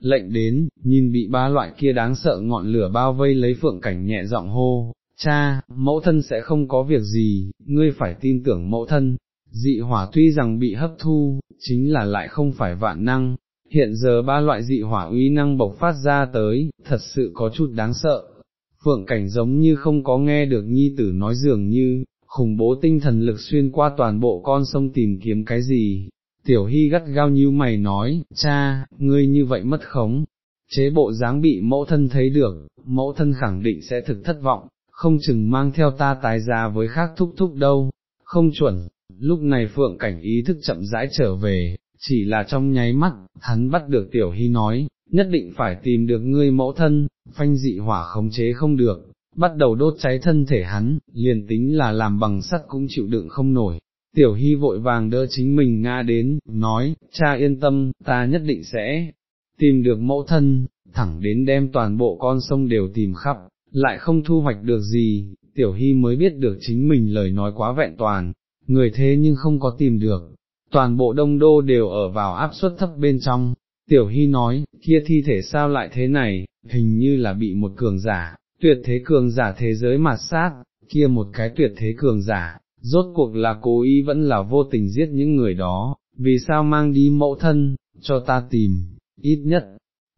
Lệnh đến, nhìn bị ba loại kia đáng sợ ngọn lửa bao vây lấy phượng cảnh nhẹ giọng hô, cha, mẫu thân sẽ không có việc gì, ngươi phải tin tưởng mẫu thân, dị hỏa tuy rằng bị hấp thu, chính là lại không phải vạn năng, hiện giờ ba loại dị hỏa uy năng bộc phát ra tới, thật sự có chút đáng sợ. Phượng cảnh giống như không có nghe được nhi tử nói dường như, khủng bố tinh thần lực xuyên qua toàn bộ con sông tìm kiếm cái gì. Tiểu hy gắt gao như mày nói, cha, ngươi như vậy mất khống, chế bộ dáng bị mẫu thân thấy được, mẫu thân khẳng định sẽ thực thất vọng, không chừng mang theo ta tái ra với khác thúc thúc đâu, không chuẩn, lúc này phượng cảnh ý thức chậm rãi trở về, chỉ là trong nháy mắt, hắn bắt được tiểu hy nói, nhất định phải tìm được ngươi mẫu thân, phanh dị hỏa khống chế không được, bắt đầu đốt cháy thân thể hắn, liền tính là làm bằng sắt cũng chịu đựng không nổi. Tiểu hy vội vàng đỡ chính mình nga đến, nói, cha yên tâm, ta nhất định sẽ tìm được mẫu thân, thẳng đến đem toàn bộ con sông đều tìm khắp, lại không thu hoạch được gì, tiểu hy mới biết được chính mình lời nói quá vẹn toàn, người thế nhưng không có tìm được, toàn bộ đông đô đều ở vào áp suất thấp bên trong, tiểu hy nói, kia thi thể sao lại thế này, hình như là bị một cường giả, tuyệt thế cường giả thế giới mà sát, kia một cái tuyệt thế cường giả, rốt cuộc là cố ý vẫn là vô tình giết những người đó, vì sao mang đi mẫu thân, cho ta tìm, ít nhất,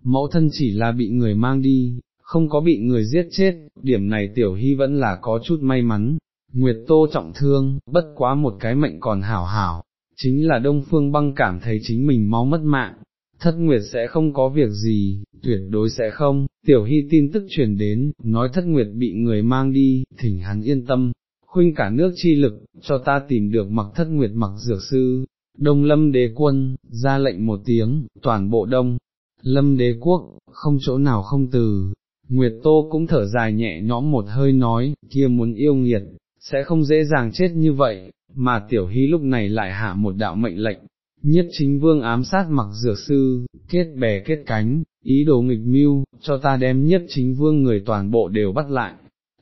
mẫu thân chỉ là bị người mang đi, không có bị người giết chết, điểm này tiểu hy vẫn là có chút may mắn. Nguyệt Tô trọng thương, bất quá một cái mệnh còn hảo hảo, chính là Đông Phương băng cảm thấy chính mình máu mất mạng, thất nguyệt sẽ không có việc gì, tuyệt đối sẽ không, tiểu hy tin tức truyền đến, nói thất nguyệt bị người mang đi, thỉnh hắn yên tâm, khuynh cả nước chi lực, cho ta tìm được mặc thất nguyệt mặc dược sư, đông lâm đế quân, ra lệnh một tiếng, toàn bộ đông, lâm đế quốc, không chỗ nào không từ. Nguyệt Tô cũng thở dài nhẹ nhõm một hơi nói, kia muốn yêu nghiệt, sẽ không dễ dàng chết như vậy, mà tiểu hy lúc này lại hạ một đạo mệnh lệnh, nhiếp chính vương ám sát mặc dược sư, kết bè kết cánh, ý đồ nghịch mưu, cho ta đem nhiếp chính vương người toàn bộ đều bắt lại,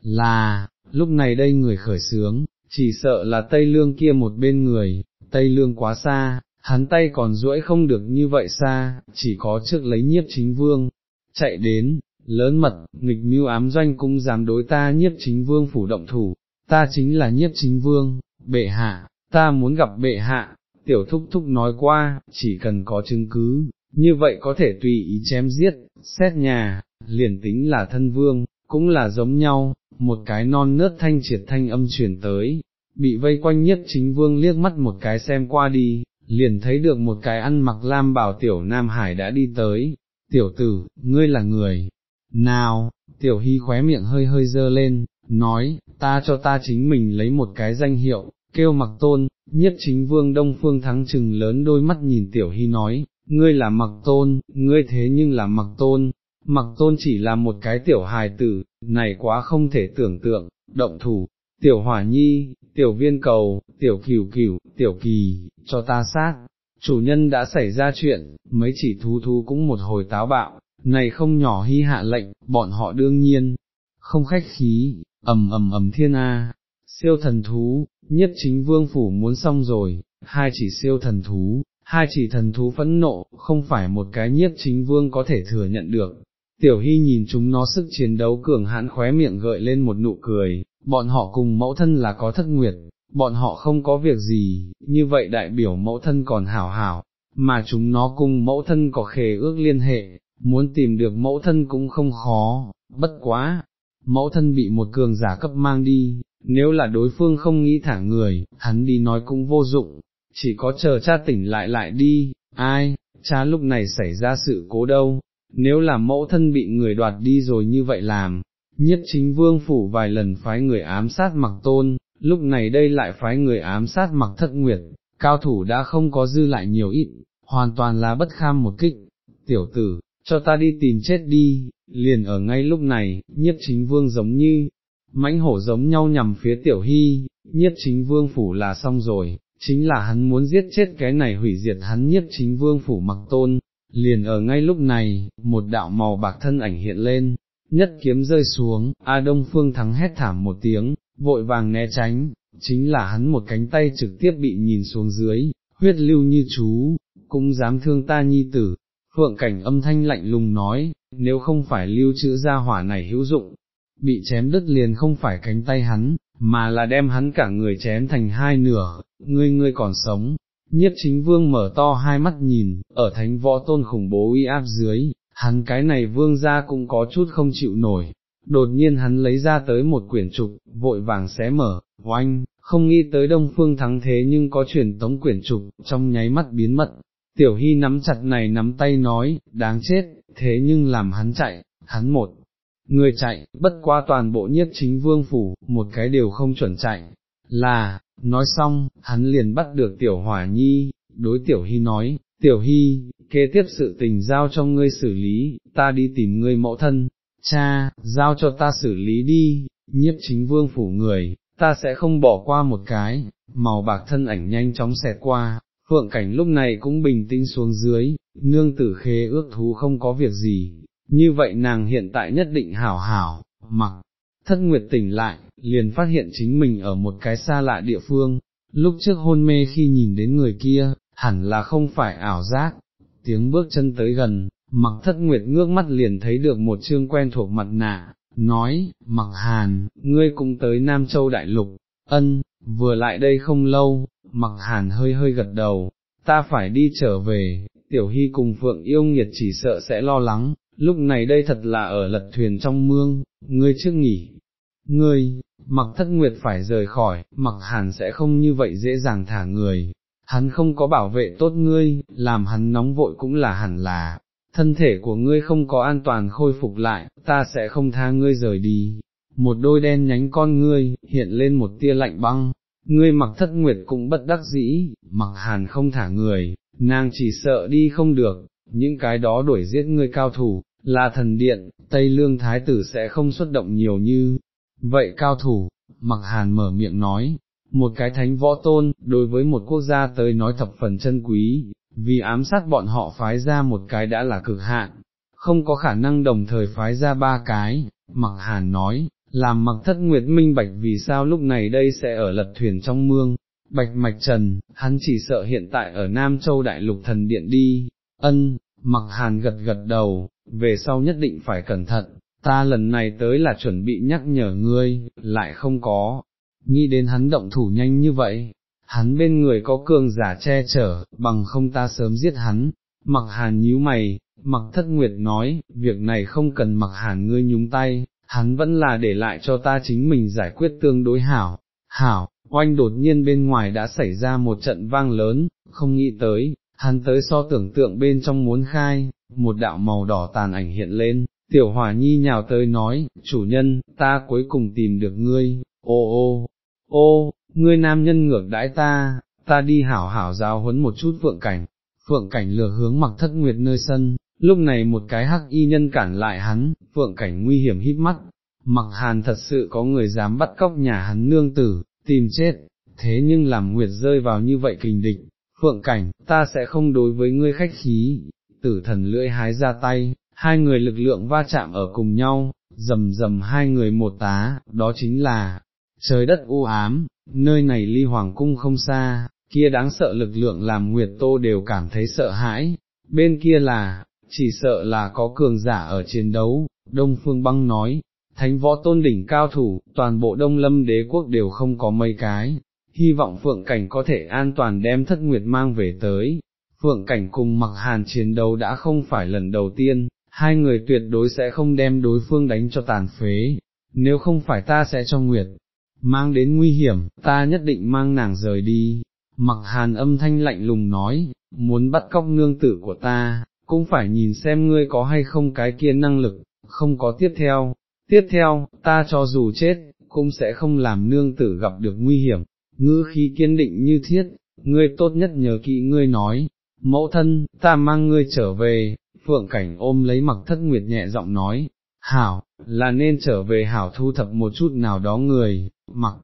là, lúc này đây người khởi sướng, chỉ sợ là Tây Lương kia một bên người, Tây Lương quá xa, hắn tay còn duỗi không được như vậy xa, chỉ có trước lấy nhiếp chính vương, chạy đến, lớn mật, nghịch mưu ám doanh cũng dám đối ta nhiếp chính vương phủ động thủ, ta chính là nhiếp chính vương, bệ hạ, ta muốn gặp bệ hạ, tiểu thúc thúc nói qua, chỉ cần có chứng cứ, như vậy có thể tùy ý chém giết, xét nhà, liền tính là thân vương, cũng là giống nhau, một cái non nớt thanh triệt thanh âm chuyển tới, bị vây quanh nhất chính vương liếc mắt một cái xem qua đi, liền thấy được một cái ăn mặc lam bảo tiểu Nam Hải đã đi tới, tiểu tử, ngươi là người, nào, tiểu hy khóe miệng hơi hơi dơ lên, nói, ta cho ta chính mình lấy một cái danh hiệu, kêu mặc tôn, nhất chính vương đông phương thắng chừng lớn đôi mắt nhìn tiểu hy nói, ngươi là mặc tôn, ngươi thế nhưng là mặc tôn, mặc tôn chỉ là một cái tiểu hài tử, này quá không thể tưởng tượng, động thủ, tiểu hỏa nhi, tiểu viên cầu, tiểu cửu cửu, tiểu kỳ, cho ta sát, chủ nhân đã xảy ra chuyện, mấy chỉ thú thú cũng một hồi táo bạo, này không nhỏ hy hạ lệnh, bọn họ đương nhiên, không khách khí, ầm ầm ầm thiên A, siêu thần thú, nhất chính vương phủ muốn xong rồi, hai chỉ siêu thần thú, hai chỉ thần thú phẫn nộ, không phải một cái nhất chính vương có thể thừa nhận được. Tiểu Hy nhìn chúng nó sức chiến đấu cường hãn khóe miệng gợi lên một nụ cười, bọn họ cùng mẫu thân là có thất nguyệt, bọn họ không có việc gì, như vậy đại biểu mẫu thân còn hảo hảo, mà chúng nó cùng mẫu thân có khề ước liên hệ, muốn tìm được mẫu thân cũng không khó, bất quá, mẫu thân bị một cường giả cấp mang đi, nếu là đối phương không nghĩ thả người, hắn đi nói cũng vô dụng, chỉ có chờ cha tỉnh lại lại đi, ai, cha lúc này xảy ra sự cố đâu, nếu là mẫu thân bị người đoạt đi rồi như vậy làm, nhất chính vương phủ vài lần phái người ám sát mặc tôn, lúc này đây lại phái người ám sát mặc thất nguyệt, cao thủ đã không có dư lại nhiều ít, hoàn toàn là bất kham một kích, tiểu tử, cho ta đi tìm chết đi, liền ở ngay lúc này, nhất chính vương giống như, mãnh hổ giống nhau nhằm phía tiểu hy, nhất chính vương phủ là xong rồi, chính là hắn muốn giết chết cái này hủy diệt hắn nhất chính vương phủ mặc tôn, liền ở ngay lúc này, một đạo màu bạc thân ảnh hiện lên, nhất kiếm rơi xuống, A Đông Phương thắng hét thảm một tiếng, vội vàng né tránh, chính là hắn một cánh tay trực tiếp bị nhìn xuống dưới, huyết lưu như chú, cũng dám thương ta nhi tử, phượng cảnh âm thanh lạnh lùng nói, nếu không phải lưu trữ ra hỏa này hữu dụng, bị chém đứt liền không phải cánh tay hắn, mà là đem hắn cả người chém thành hai nửa, ngươi ngươi còn sống. Nhiếp chính vương mở to hai mắt nhìn, ở thánh võ tôn khủng bố uy áp dưới, hắn cái này vương ra cũng có chút không chịu nổi, đột nhiên hắn lấy ra tới một quyển trục, vội vàng xé mở, oanh, không nghĩ tới đông phương thắng thế nhưng có truyền tống quyển trục, trong nháy mắt biến mất. Tiểu Hy nắm chặt này nắm tay nói, đáng chết, thế nhưng làm hắn chạy, hắn một, người chạy, bất qua toàn bộ nhất chính vương phủ, một cái đều không chuẩn chạy, là, nói xong, hắn liền bắt được tiểu hỏa nhi, đối tiểu hy nói, tiểu hy, kế tiếp sự tình giao cho ngươi xử lý, ta đi tìm ngươi mẫu thân, cha, giao cho ta xử lý đi, nhiếp chính vương phủ người, ta sẽ không bỏ qua một cái, màu bạc thân ảnh nhanh chóng xẹt qua, phượng cảnh lúc này cũng bình tĩnh xuống dưới, nương tử khế ước thú không có việc gì, như vậy nàng hiện tại nhất định hảo hảo, mặc, thất nguyệt tỉnh lại, liền phát hiện chính mình ở một cái xa lạ địa phương, lúc trước hôn mê khi nhìn đến người kia, hẳn là không phải ảo giác, tiếng bước chân tới gần, mặc thất nguyệt ngước mắt liền thấy được một chương quen thuộc mặt nạ, nói, mặc hàn, ngươi cũng tới Nam Châu Đại Lục, ân, vừa lại đây không lâu, mặc hàn hơi hơi gật đầu, ta phải đi trở về, tiểu hy cùng phượng yêu nghiệt chỉ sợ sẽ lo lắng, lúc này đây thật là ở lật thuyền trong mương, ngươi trước nghỉ, ngươi, mặc thất nguyệt phải rời khỏi, mặc hàn sẽ không như vậy dễ dàng thả người, hắn không có bảo vệ tốt ngươi, làm hắn nóng vội cũng là hẳn là, thân thể của ngươi không có an toàn khôi phục lại, ta sẽ không tha ngươi rời đi. Một đôi đen nhánh con ngươi, hiện lên một tia lạnh băng, ngươi mặc thất nguyệt cũng bất đắc dĩ, mặc hàn không thả người, nàng chỉ sợ đi không được, những cái đó đuổi giết ngươi cao thủ, là thần điện, Tây Lương Thái tử sẽ không xuất động nhiều như, vậy cao thủ, mặc hàn mở miệng nói, một cái thánh võ tôn, đối với một quốc gia tới nói thập phần chân quý, vì ám sát bọn họ phái ra một cái đã là cực hạn, không có khả năng đồng thời phái ra ba cái, mặc hàn nói, làm mặc thất nguyệt minh bạch vì sao lúc này đây sẽ ở lật thuyền trong mương, bạch mạch trần, hắn chỉ sợ hiện tại ở Nam Châu Đại Lục Thần Điện đi, ân, mặc hàn gật gật đầu, về sau nhất định phải cẩn thận, ta lần này tới là chuẩn bị nhắc nhở ngươi, lại không có, nghĩ đến hắn động thủ nhanh như vậy, hắn bên người có cường giả che chở, bằng không ta sớm giết hắn, mặc hàn nhíu mày, mặc thất nguyệt nói, việc này không cần mặc hàn ngươi nhúng tay, hắn vẫn là để lại cho ta chính mình giải quyết tương đối hảo, hảo, oanh đột nhiên bên ngoài đã xảy ra một trận vang lớn, không nghĩ tới, hắn tới so tưởng tượng bên trong muốn khai, một đạo màu đỏ tàn ảnh hiện lên, tiểu hỏa nhi nhào tới nói, chủ nhân, ta cuối cùng tìm được ngươi, ô ô, ô, ngươi nam nhân ngược đãi ta, ta đi hảo hảo giáo huấn một chút phượng cảnh, phượng cảnh lừa hướng mặc thất nguyệt nơi sân, lúc này một cái hắc y nhân cản lại hắn, phượng cảnh nguy hiểm hít mắt, mặc hàn thật sự có người dám bắt cóc nhà hắn nương tử, tìm chết, thế nhưng làm nguyệt rơi vào như vậy kình địch, phượng cảnh, ta sẽ không đối với ngươi khách khí, tử thần lưỡi hái ra tay, hai người lực lượng va chạm ở cùng nhau, dầm dầm hai người một tá, đó chính là, trời đất u ám, nơi này ly hoàng cung không xa, kia đáng sợ lực lượng làm Nguyệt Tô đều cảm thấy sợ hãi, bên kia là, chỉ sợ là có cường giả ở chiến đấu, Đông Phương Băng nói, thánh võ tôn đỉnh cao thủ, toàn bộ Đông Lâm đế quốc đều không có mấy cái, hy vọng Phượng Cảnh có thể an toàn đem thất nguyệt mang về tới. Phượng Cảnh cùng mặc hàn chiến đấu đã không phải lần đầu tiên, hai người tuyệt đối sẽ không đem đối phương đánh cho tàn phế, nếu không phải ta sẽ cho Nguyệt, mang đến nguy hiểm, ta nhất định mang nàng rời đi. Mặc hàn âm thanh lạnh lùng nói, muốn bắt cóc nương tử của ta, cũng phải nhìn xem ngươi có hay không cái kia năng lực, không có tiếp theo, tiếp theo, ta cho dù chết, cũng sẽ không làm nương tử gặp được nguy hiểm, ngư khí kiên định như thiết, ngươi tốt nhất nhớ kỹ ngươi nói, mẫu thân, ta mang ngươi trở về, phượng cảnh ôm lấy mặc thất nguyệt nhẹ giọng nói, hảo, là nên trở về hảo thu thập một chút nào đó người, mặc,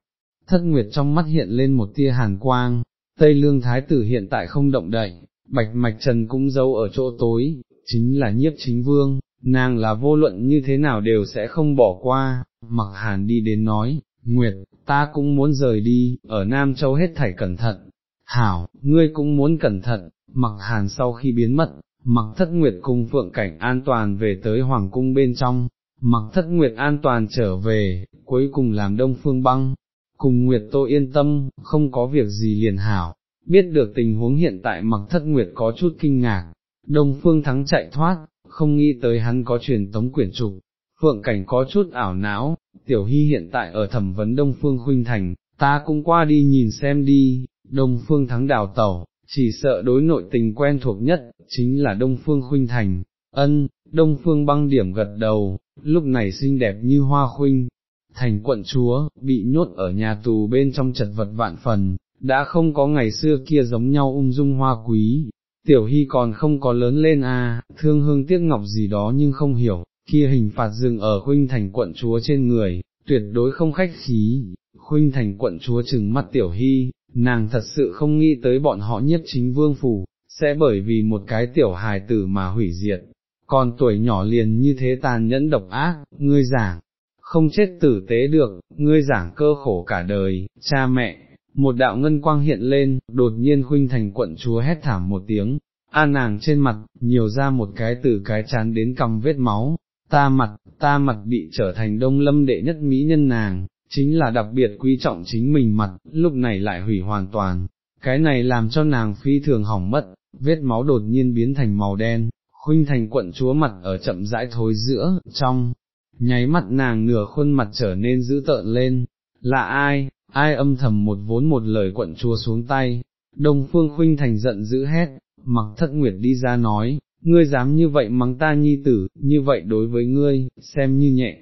thất nguyệt trong mắt hiện lên một tia hàn quang, Tây Lương Thái tử hiện tại không động đậy, Bạch Mạch Trần cũng giấu ở chỗ tối, chính là nhiếp chính vương, nàng là vô luận như thế nào đều sẽ không bỏ qua, mặc hàn đi đến nói, Nguyệt, ta cũng muốn rời đi, ở Nam Châu hết thảy cẩn thận, Hảo, ngươi cũng muốn cẩn thận, mặc hàn sau khi biến mất, mặc thất Nguyệt cùng Phượng Cảnh an toàn về tới Hoàng cung bên trong, mặc thất Nguyệt an toàn trở về, cuối cùng làm Đông Phương băng, cùng Nguyệt Tô yên tâm, không có việc gì liền hảo, biết được tình huống hiện tại mặc thất Nguyệt có chút kinh ngạc, Đông Phương thắng chạy thoát, không nghĩ tới hắn có truyền tống quyển trục, Phượng Cảnh có chút ảo não, Tiểu Hy hiện tại ở thẩm vấn Đông Phương Khuynh Thành, ta cũng qua đi nhìn xem đi, Đông Phương thắng đào tẩu, chỉ sợ đối nội tình quen thuộc nhất, chính là Đông Phương Khuynh Thành, ân, Đông Phương băng điểm gật đầu, lúc này xinh đẹp như hoa khuynh, thành quận chúa, bị nhốt ở nhà tù bên trong chật vật vạn phần, đã không có ngày xưa kia giống nhau ung dung hoa quý, tiểu hy còn không có lớn lên à, thương hương tiếc ngọc gì đó nhưng không hiểu, kia hình phạt dừng ở huynh thành quận chúa trên người, tuyệt đối không khách khí, Huynh thành quận chúa chừng mắt tiểu hy, nàng thật sự không nghĩ tới bọn họ nhất chính vương phủ, sẽ bởi vì một cái tiểu hài tử mà hủy diệt, còn tuổi nhỏ liền như thế tàn nhẫn độc ác, ngươi giảng, không chết tử tế được, ngươi giảng cơ khổ cả đời, cha mẹ, một đạo ngân quang hiện lên, đột nhiên khuynh thành quận chúa hét thảm một tiếng, a nàng trên mặt, nhiều ra một cái từ cái chán đến cầm vết máu, ta mặt, ta mặt bị trở thành đông lâm đệ nhất mỹ nhân nàng, chính là đặc biệt quý trọng chính mình mặt, lúc này lại hủy hoàn toàn, cái này làm cho nàng phi thường hỏng mất, vết máu đột nhiên biến thành màu đen, khuynh thành quận chúa mặt ở chậm rãi thối giữa, trong, nháy mắt nàng nửa khuôn mặt trở nên dữ tợn lên, là ai, ai âm thầm một vốn một lời quận chúa xuống tay, đông phương khuynh thành giận dữ hét, mặc thất nguyệt đi ra nói, ngươi dám như vậy mắng ta nhi tử, như vậy đối với ngươi, xem như nhẹ.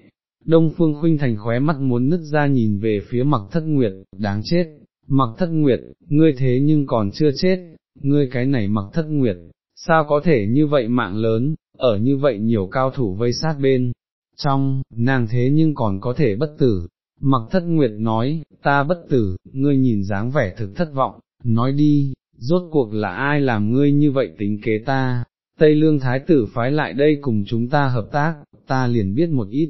Đông Phương Khuynh Thành khóe mắt muốn nứt ra nhìn về phía mặc thất nguyệt, đáng chết, mặc thất nguyệt, ngươi thế nhưng còn chưa chết, ngươi cái này mặc thất nguyệt, sao có thể như vậy mạng lớn, ở như vậy nhiều cao thủ vây sát bên, trong, nàng thế nhưng còn có thể bất tử. Mặc thất nguyệt nói, ta bất tử, ngươi nhìn dáng vẻ thực thất vọng, nói đi, rốt cuộc là ai làm ngươi như vậy tính kế ta, Tây Lương Thái tử phái lại đây cùng chúng ta hợp tác, ta liền biết một ít,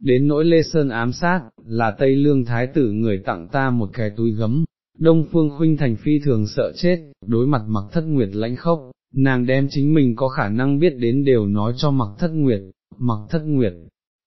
đến nỗi Lê Sơn ám sát, là Tây Lương Thái tử người tặng ta một cái túi gấm, Đông Phương Khuynh Thành phi thường sợ chết, đối mặt mặc thất nguyệt lãnh khốc, nàng đem chính mình có khả năng biết đến đều nói cho mặc thất nguyệt, mặc thất nguyệt,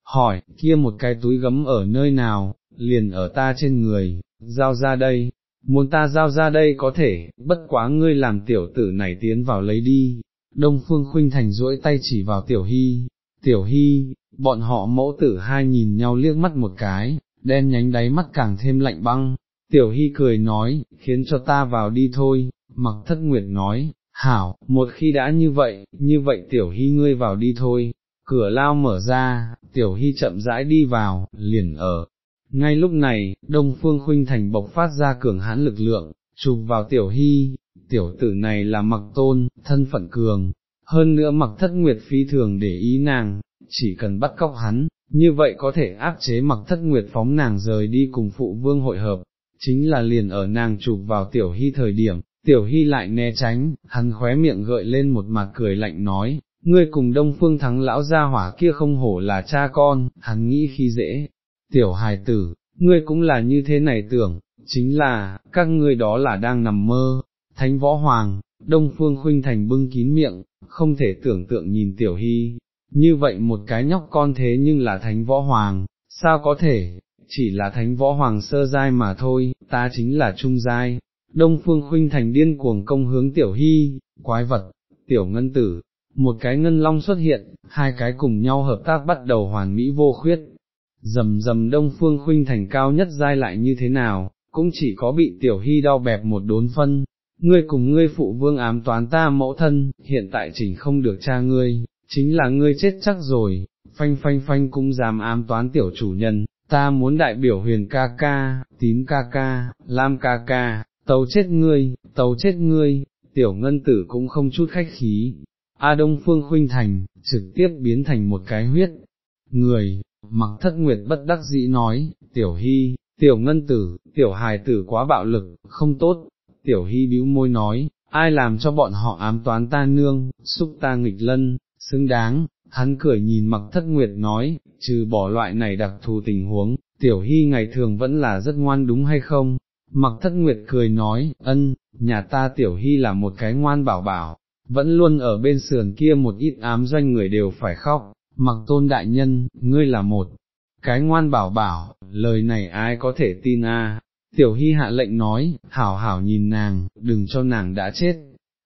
hỏi, kia một cái túi gấm ở nơi nào, liền ở ta trên người, giao ra đây, muốn ta giao ra đây có thể, bất quá ngươi làm tiểu tử này tiến vào lấy đi, Đông Phương Khuynh Thành duỗi tay chỉ vào Tiểu Hy, Tiểu Hy, bọn họ mẫu tử hai nhìn nhau liếc mắt một cái, đen nhánh đáy mắt càng thêm lạnh băng, Tiểu Hy cười nói, khiến cho ta vào đi thôi, mặc thất nguyệt nói, hảo, một khi đã như vậy, như vậy Tiểu Hy ngươi vào đi thôi, cửa lao mở ra, Tiểu Hy chậm rãi đi vào, liền ở. Ngay lúc này, Đông Phương Khuynh Thành bộc phát ra cường hãn lực lượng, chụp vào Tiểu Hy, tiểu tử này là mặc tôn, thân phận cường, hơn nữa mặc thất nguyệt phi thường để ý nàng, chỉ cần bắt cóc hắn, như vậy có thể áp chế mặc thất nguyệt phóng nàng rời đi cùng phụ vương hội hợp, chính là liền ở nàng chụp vào tiểu hy thời điểm, tiểu hy lại né tránh, hắn khóe miệng gợi lên một mặt cười lạnh nói, ngươi cùng đông phương thắng lão gia hỏa kia không hổ là cha con, hắn nghĩ khi dễ, tiểu hài tử, ngươi cũng là như thế này tưởng, chính là, các ngươi đó là đang nằm mơ, Thánh Võ Hoàng, Đông Phương Khuynh Thành bưng kín miệng, không thể tưởng tượng nhìn Tiểu Hy, như vậy một cái nhóc con thế nhưng là Thánh Võ Hoàng, sao có thể, chỉ là Thánh Võ Hoàng sơ giai mà thôi, ta chính là trung giai. Đông Phương Khuynh Thành điên cuồng công hướng Tiểu Hy, quái vật, Tiểu Ngân Tử, một cái ngân long xuất hiện, hai cái cùng nhau hợp tác bắt đầu hoàn mỹ vô khuyết. Dầm dầm Đông Phương Khuynh Thành cao nhất giai lại như thế nào, cũng chỉ có bị Tiểu Hy đau bẹp một đốn phân, ngươi cùng ngươi phụ vương ám toán ta mẫu thân, hiện tại chỉnh không được cha ngươi, chính là ngươi chết chắc rồi, phanh phanh phanh cũng dám ám toán tiểu chủ nhân, ta muốn đại biểu huyền ca ca, tím ca ca, lam ca ca, tấu chết ngươi, tấu chết ngươi, tiểu ngân tử cũng không chút khách khí. A Đông Phương Khuynh Thành, trực tiếp biến thành một cái huyết, người, mặc thất nguyệt bất đắc dĩ nói, tiểu hy, tiểu ngân tử, tiểu hài tử quá bạo lực, không tốt, tiểu hy bĩu môi nói, ai làm cho bọn họ ám toán ta nương, xúc ta nghịch lân, xứng đáng, hắn cười nhìn mặc thất nguyệt nói, trừ bỏ loại này đặc thù tình huống, tiểu hy ngày thường vẫn là rất ngoan đúng hay không? Mặc thất nguyệt cười nói, ân, nhà ta tiểu hy là một cái ngoan bảo bảo, vẫn luôn ở bên sườn kia một ít ám doanh người đều phải khóc, mặc tôn đại nhân, ngươi là một cái ngoan bảo bảo, lời này ai có thể tin a? Tiểu Hy hạ lệnh nói, hảo hảo nhìn nàng, đừng cho nàng đã chết,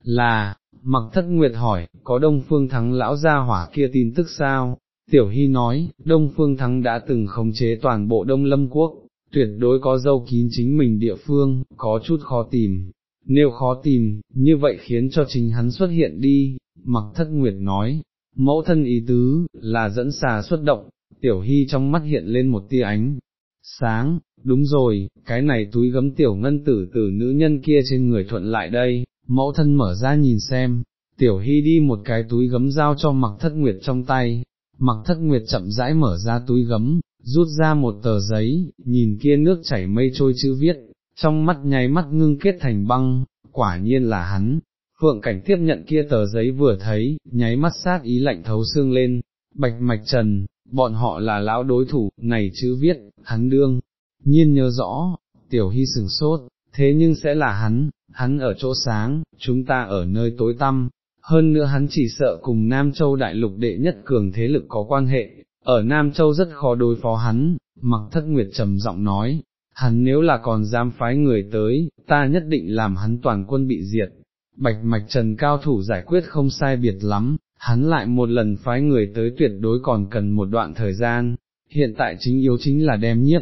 là, mặc thất nguyệt hỏi, có Đông Phương Thắng lão gia hỏa kia tin tức sao? Tiểu Hy nói, Đông Phương Thắng đã từng khống chế toàn bộ Đông Lâm Quốc, tuyệt đối có dâu kín chính mình địa phương, có chút khó tìm. Nếu khó tìm, như vậy khiến cho chính hắn xuất hiện đi, mặc thất nguyệt nói, mẫu thân ý tứ, là dẫn xà xuất động, tiểu hy trong mắt hiện lên một tia ánh, sáng, đúng rồi, cái này túi gấm tiểu ngân tử từ nữ nhân kia trên người thuận lại đây, mẫu thân mở ra nhìn xem, tiểu hy đi một cái túi gấm giao cho mặc thất nguyệt trong tay, mặc thất nguyệt chậm rãi mở ra túi gấm, rút ra một tờ giấy, nhìn kia nước chảy mây trôi chữ viết, trong mắt nháy mắt ngưng kết thành băng, quả nhiên là hắn. Phượng cảnh tiếp nhận kia tờ giấy vừa thấy, nháy mắt sát ý lạnh thấu xương lên, bạch mạch trần, bọn họ là lão đối thủ, này chữ viết, hắn đương, nhiên nhớ rõ, tiểu hy sừng sốt, thế nhưng sẽ là hắn, hắn ở chỗ sáng, chúng ta ở nơi tối tăm, hơn nữa hắn chỉ sợ cùng Nam Châu đại lục đệ nhất cường thế lực có quan hệ, ở Nam Châu rất khó đối phó hắn, mặc thất nguyệt trầm giọng nói, hắn nếu là còn dám phái người tới, ta nhất định làm hắn toàn quân bị diệt. Bạch mạch trần cao thủ giải quyết không sai biệt lắm, hắn lại một lần phái người tới tuyệt đối còn cần một đoạn thời gian, hiện tại chính yếu chính là đem nhiếp,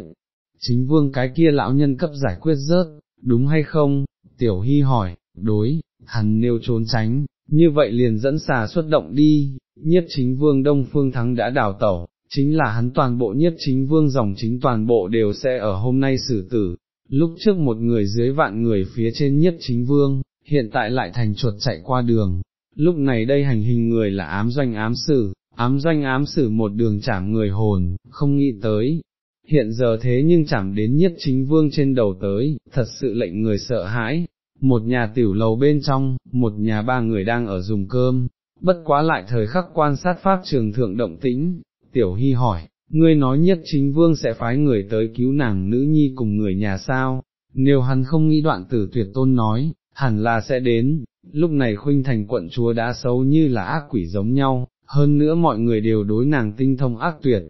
chính vương cái kia lão nhân cấp giải quyết rớt, đúng hay không, tiểu hy hỏi, đối, hắn nêu trốn tránh, như vậy liền dẫn xà xuất động đi, nhiếp chính vương đông phương thắng đã đào tẩu, chính là hắn toàn bộ nhiếp chính vương dòng chính toàn bộ đều sẽ ở hôm nay xử tử, lúc trước một người dưới vạn người phía trên nhiếp chính vương, hiện tại lại thành chuột chạy qua đường, lúc này đây hành hình người là ám doanh ám sử, ám doanh ám sử một đường chảm người hồn, không nghĩ tới. Hiện giờ thế nhưng chảm đến nhất chính vương trên đầu tới, thật sự lệnh người sợ hãi, một nhà tiểu lầu bên trong, một nhà ba người đang ở dùng cơm, bất quá lại thời khắc quan sát pháp trường thượng động tĩnh, tiểu hy hỏi, ngươi nói nhất chính vương sẽ phái người tới cứu nàng nữ nhi cùng người nhà sao, nếu hắn không nghĩ đoạn tử tuyệt tôn nói, hẳn là sẽ đến, lúc này khuynh thành quận chúa đã xấu như là ác quỷ giống nhau, hơn nữa mọi người đều đối nàng tinh thông ác tuyệt,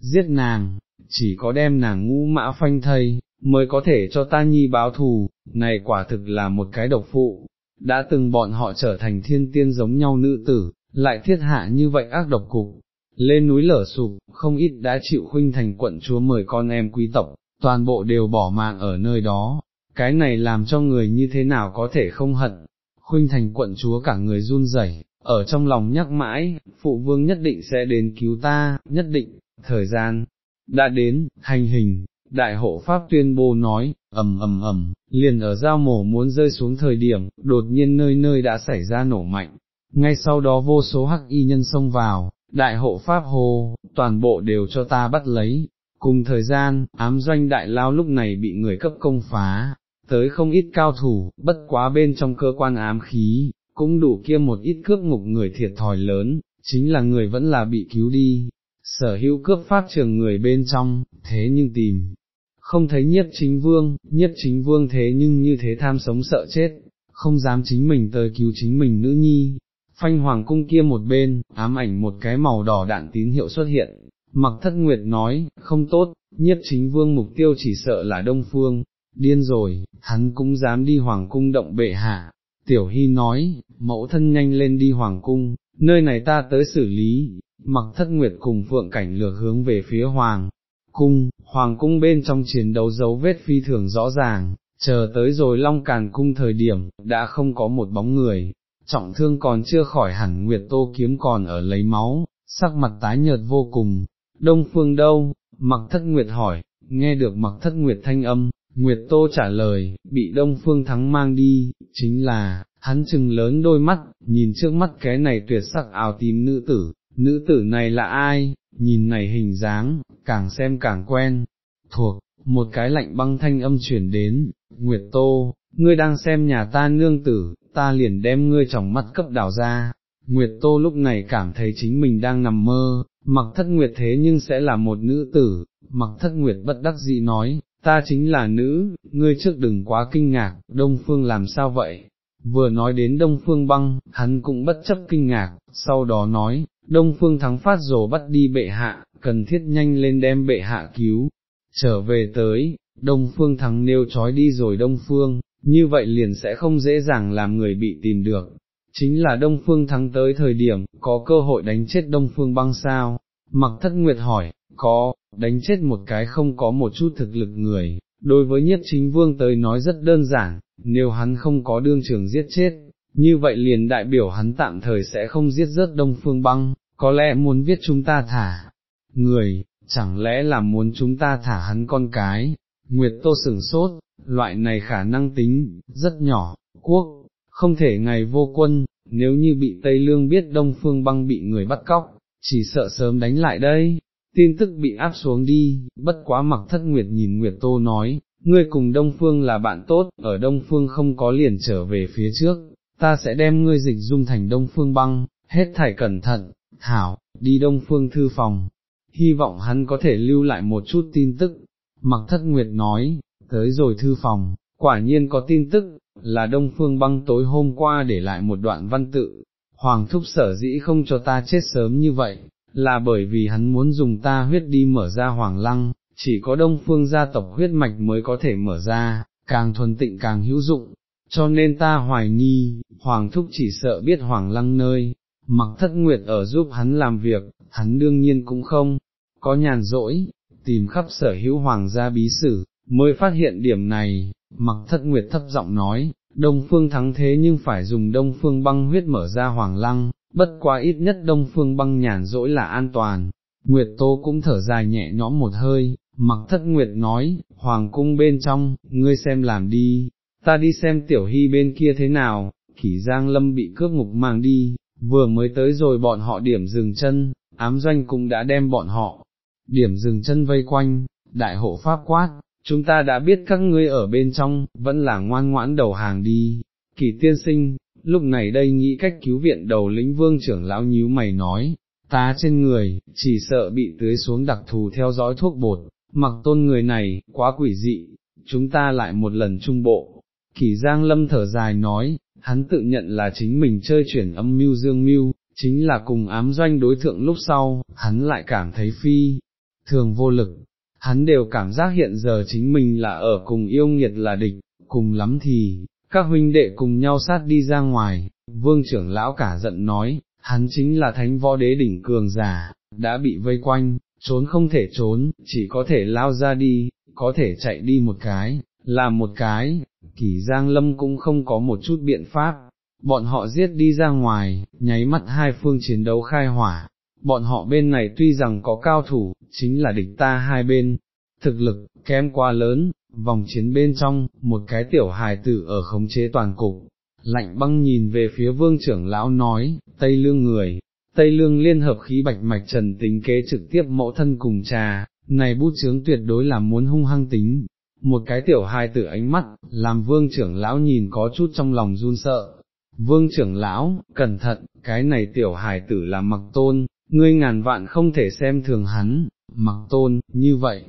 giết nàng, chỉ có đem nàng ngũ mã phanh thây, mới có thể cho ta nhi báo thù, này quả thực là một cái độc phụ, đã từng bọn họ trở thành thiên tiên giống nhau nữ tử, lại thiết hạ như vậy ác độc cục, lên núi lở sụp, không ít đã chịu khuynh thành quận chúa mời con em quý tộc, toàn bộ đều bỏ mạng ở nơi đó, cái này làm cho người như thế nào có thể không hận, khuynh thành quận chúa cả người run rẩy, ở trong lòng nhắc mãi, phụ vương nhất định sẽ đến cứu ta, nhất định, thời gian, đã đến, hành hình, đại hộ pháp tuyên bố nói, ầm ầm ầm, liền ở giao mổ muốn rơi xuống thời điểm, đột nhiên nơi nơi đã xảy ra nổ mạnh, ngay sau đó vô số hắc y nhân xông vào, đại hộ pháp hồ, toàn bộ đều cho ta bắt lấy, cùng thời gian, ám doanh đại lao lúc này bị người cấp công phá, tới không ít cao thủ, bất quá bên trong cơ quan ám khí, cũng đủ kia một ít cướp ngục người thiệt thòi lớn, chính là người vẫn là bị cứu đi, sở hữu cướp phát trường người bên trong, thế nhưng tìm, không thấy nhất chính vương, nhất chính vương thế nhưng như thế tham sống sợ chết, không dám chính mình tới cứu chính mình nữ nhi. Phanh hoàng cung kia một bên, ám ảnh một cái màu đỏ đạn tín hiệu xuất hiện, mặc thất nguyệt nói, không tốt, nhất chính vương mục tiêu chỉ sợ là đông phương, điên rồi, hắn cũng dám đi hoàng cung động bệ hạ. Tiểu Hy nói, mẫu thân nhanh lên đi hoàng cung, nơi này ta tới xử lý, mặc thất nguyệt cùng phượng cảnh lược hướng về phía hoàng, cung, hoàng cung bên trong chiến đấu dấu vết phi thường rõ ràng, chờ tới rồi long càn cung thời điểm, đã không có một bóng người, trọng thương còn chưa khỏi hẳn Nguyệt Tô kiếm còn ở lấy máu, sắc mặt tái nhợt vô cùng, đông phương đâu, mặc thất Nguyệt hỏi, nghe được mặc thất Nguyệt thanh âm, Nguyệt Tô trả lời, bị đông phương thắng mang đi, chính là, hắn chừng lớn đôi mắt, nhìn trước mắt cái này tuyệt sắc ảo tím nữ tử, nữ tử này là ai, nhìn này hình dáng, càng xem càng quen, thuộc, một cái lạnh băng thanh âm chuyển đến, Nguyệt Tô, ngươi đang xem nhà ta nương tử, ta liền đem ngươi trong mắt cấp đảo ra. Nguyệt Tô lúc này cảm thấy chính mình đang nằm mơ, mặc thất Nguyệt thế nhưng sẽ là một nữ tử, mặc thất Nguyệt bất đắc dĩ nói, ta chính là nữ, ngươi trước đừng quá kinh ngạc, Đông Phương làm sao vậy? Vừa nói đến Đông Phương băng, hắn cũng bất chấp kinh ngạc, sau đó nói, Đông Phương thắng phát rồ bắt đi bệ hạ, cần thiết nhanh lên đem bệ hạ cứu, trở về tới, Đông Phương thắng nêu trói đi rồi Đông Phương, như vậy liền sẽ không dễ dàng làm người bị tìm được. Chính là Đông Phương thắng tới thời điểm, có cơ hội đánh chết Đông Phương băng sao? Mặc thất nguyệt hỏi, có, đánh chết một cái không có một chút thực lực người, đối với nhất chính vương tới nói rất đơn giản, nếu hắn không có đương trường giết chết, như vậy liền đại biểu hắn tạm thời sẽ không giết rớt đông phương băng, có lẽ muốn viết chúng ta thả, người, chẳng lẽ là muốn chúng ta thả hắn con cái, Nguyệt Tô sửng sốt, loại này khả năng tính, rất nhỏ, quốc, không thể ngày vô quân, nếu như bị Tây Lương biết Đông Phương băng bị người bắt cóc, chỉ sợ sớm đánh lại đây, tin tức bị áp xuống đi, bất quá mặc thất Nguyệt nhìn Nguyệt Tô nói, ngươi cùng Đông Phương là bạn tốt, ở Đông Phương không có liền trở về phía trước, ta sẽ đem ngươi dịch dung thành Đông Phương băng, hết thảy cẩn thận, hảo, đi Đông Phương thư phòng, hy vọng hắn có thể lưu lại một chút tin tức, mặc thất nguyệt nói, tới rồi thư phòng, quả nhiên có tin tức, là Đông Phương băng tối hôm qua để lại một đoạn văn tự, Hoàng thúc sở dĩ không cho ta chết sớm như vậy, là bởi vì hắn muốn dùng ta huyết đi mở ra Hoàng Lăng, chỉ có Đông Phương gia tộc huyết mạch mới có thể mở ra, càng thuần tịnh càng hữu dụng, cho nên ta hoài nghi, Hoàng thúc chỉ sợ biết Hoàng Lăng nơi, mặc thất nguyệt ở giúp hắn làm việc, hắn đương nhiên cũng không, có nhàn rỗi, tìm khắp sở hữu Hoàng gia bí sử, mới phát hiện điểm này, mặc thất nguyệt thấp giọng nói, Đông Phương thắng thế nhưng phải dùng Đông Phương băng huyết mở ra Hoàng Lăng, bất quá ít nhất Đông Phương băng nhàn rỗi là an toàn. Nguyệt Tô cũng thở dài nhẹ nhõm một hơi, mặc thất Nguyệt nói, Hoàng cung bên trong, ngươi xem làm đi, ta đi xem tiểu hy bên kia thế nào, kỷ giang lâm bị cướp ngục mang đi, vừa mới tới rồi bọn họ điểm dừng chân, ám doanh cũng đã đem bọn họ, điểm dừng chân vây quanh, đại hộ pháp quát, chúng ta đã biết các ngươi ở bên trong, vẫn là ngoan ngoãn đầu hàng đi, kỳ tiên sinh, lúc này đây nghĩ cách cứu viện đầu lĩnh vương trưởng lão nhíu mày nói, ta trên người, chỉ sợ bị tưới xuống đặc thù theo dõi thuốc bột, mặc tôn người này, quá quỷ dị, chúng ta lại một lần trung bộ. Kỳ Giang Lâm thở dài nói, hắn tự nhận là chính mình chơi chuyển âm mưu dương mưu, chính là cùng ám doanh đối thượng lúc sau, hắn lại cảm thấy phi, thường vô lực, hắn đều cảm giác hiện giờ chính mình là ở cùng yêu nghiệt là địch, cùng lắm thì, các huynh đệ cùng nhau sát đi ra ngoài, vương trưởng lão cả giận nói, hắn chính là thánh võ đế đỉnh cường giả, đã bị vây quanh, trốn không thể trốn, chỉ có thể lao ra đi, có thể chạy đi một cái, làm một cái, kỳ giang lâm cũng không có một chút biện pháp, bọn họ giết đi ra ngoài, nháy mắt hai phương chiến đấu khai hỏa, bọn họ bên này tuy rằng có cao thủ, chính là địch ta hai bên, thực lực, kém quá lớn, vòng chiến bên trong, một cái tiểu hài tử ở khống chế toàn cục, lạnh băng nhìn về phía vương trưởng lão nói, Tây Lương người, Tây Lương liên hợp khí bạch mạch trần tính kế trực tiếp mẫu thân cùng trà, này bút chướng tuyệt đối là muốn hung hăng tính, một cái tiểu hài tử ánh mắt, làm vương trưởng lão nhìn có chút trong lòng run sợ. Vương trưởng lão, cẩn thận, cái này tiểu hài tử là mặc tôn, ngươi ngàn vạn không thể xem thường hắn, mặc tôn, như vậy,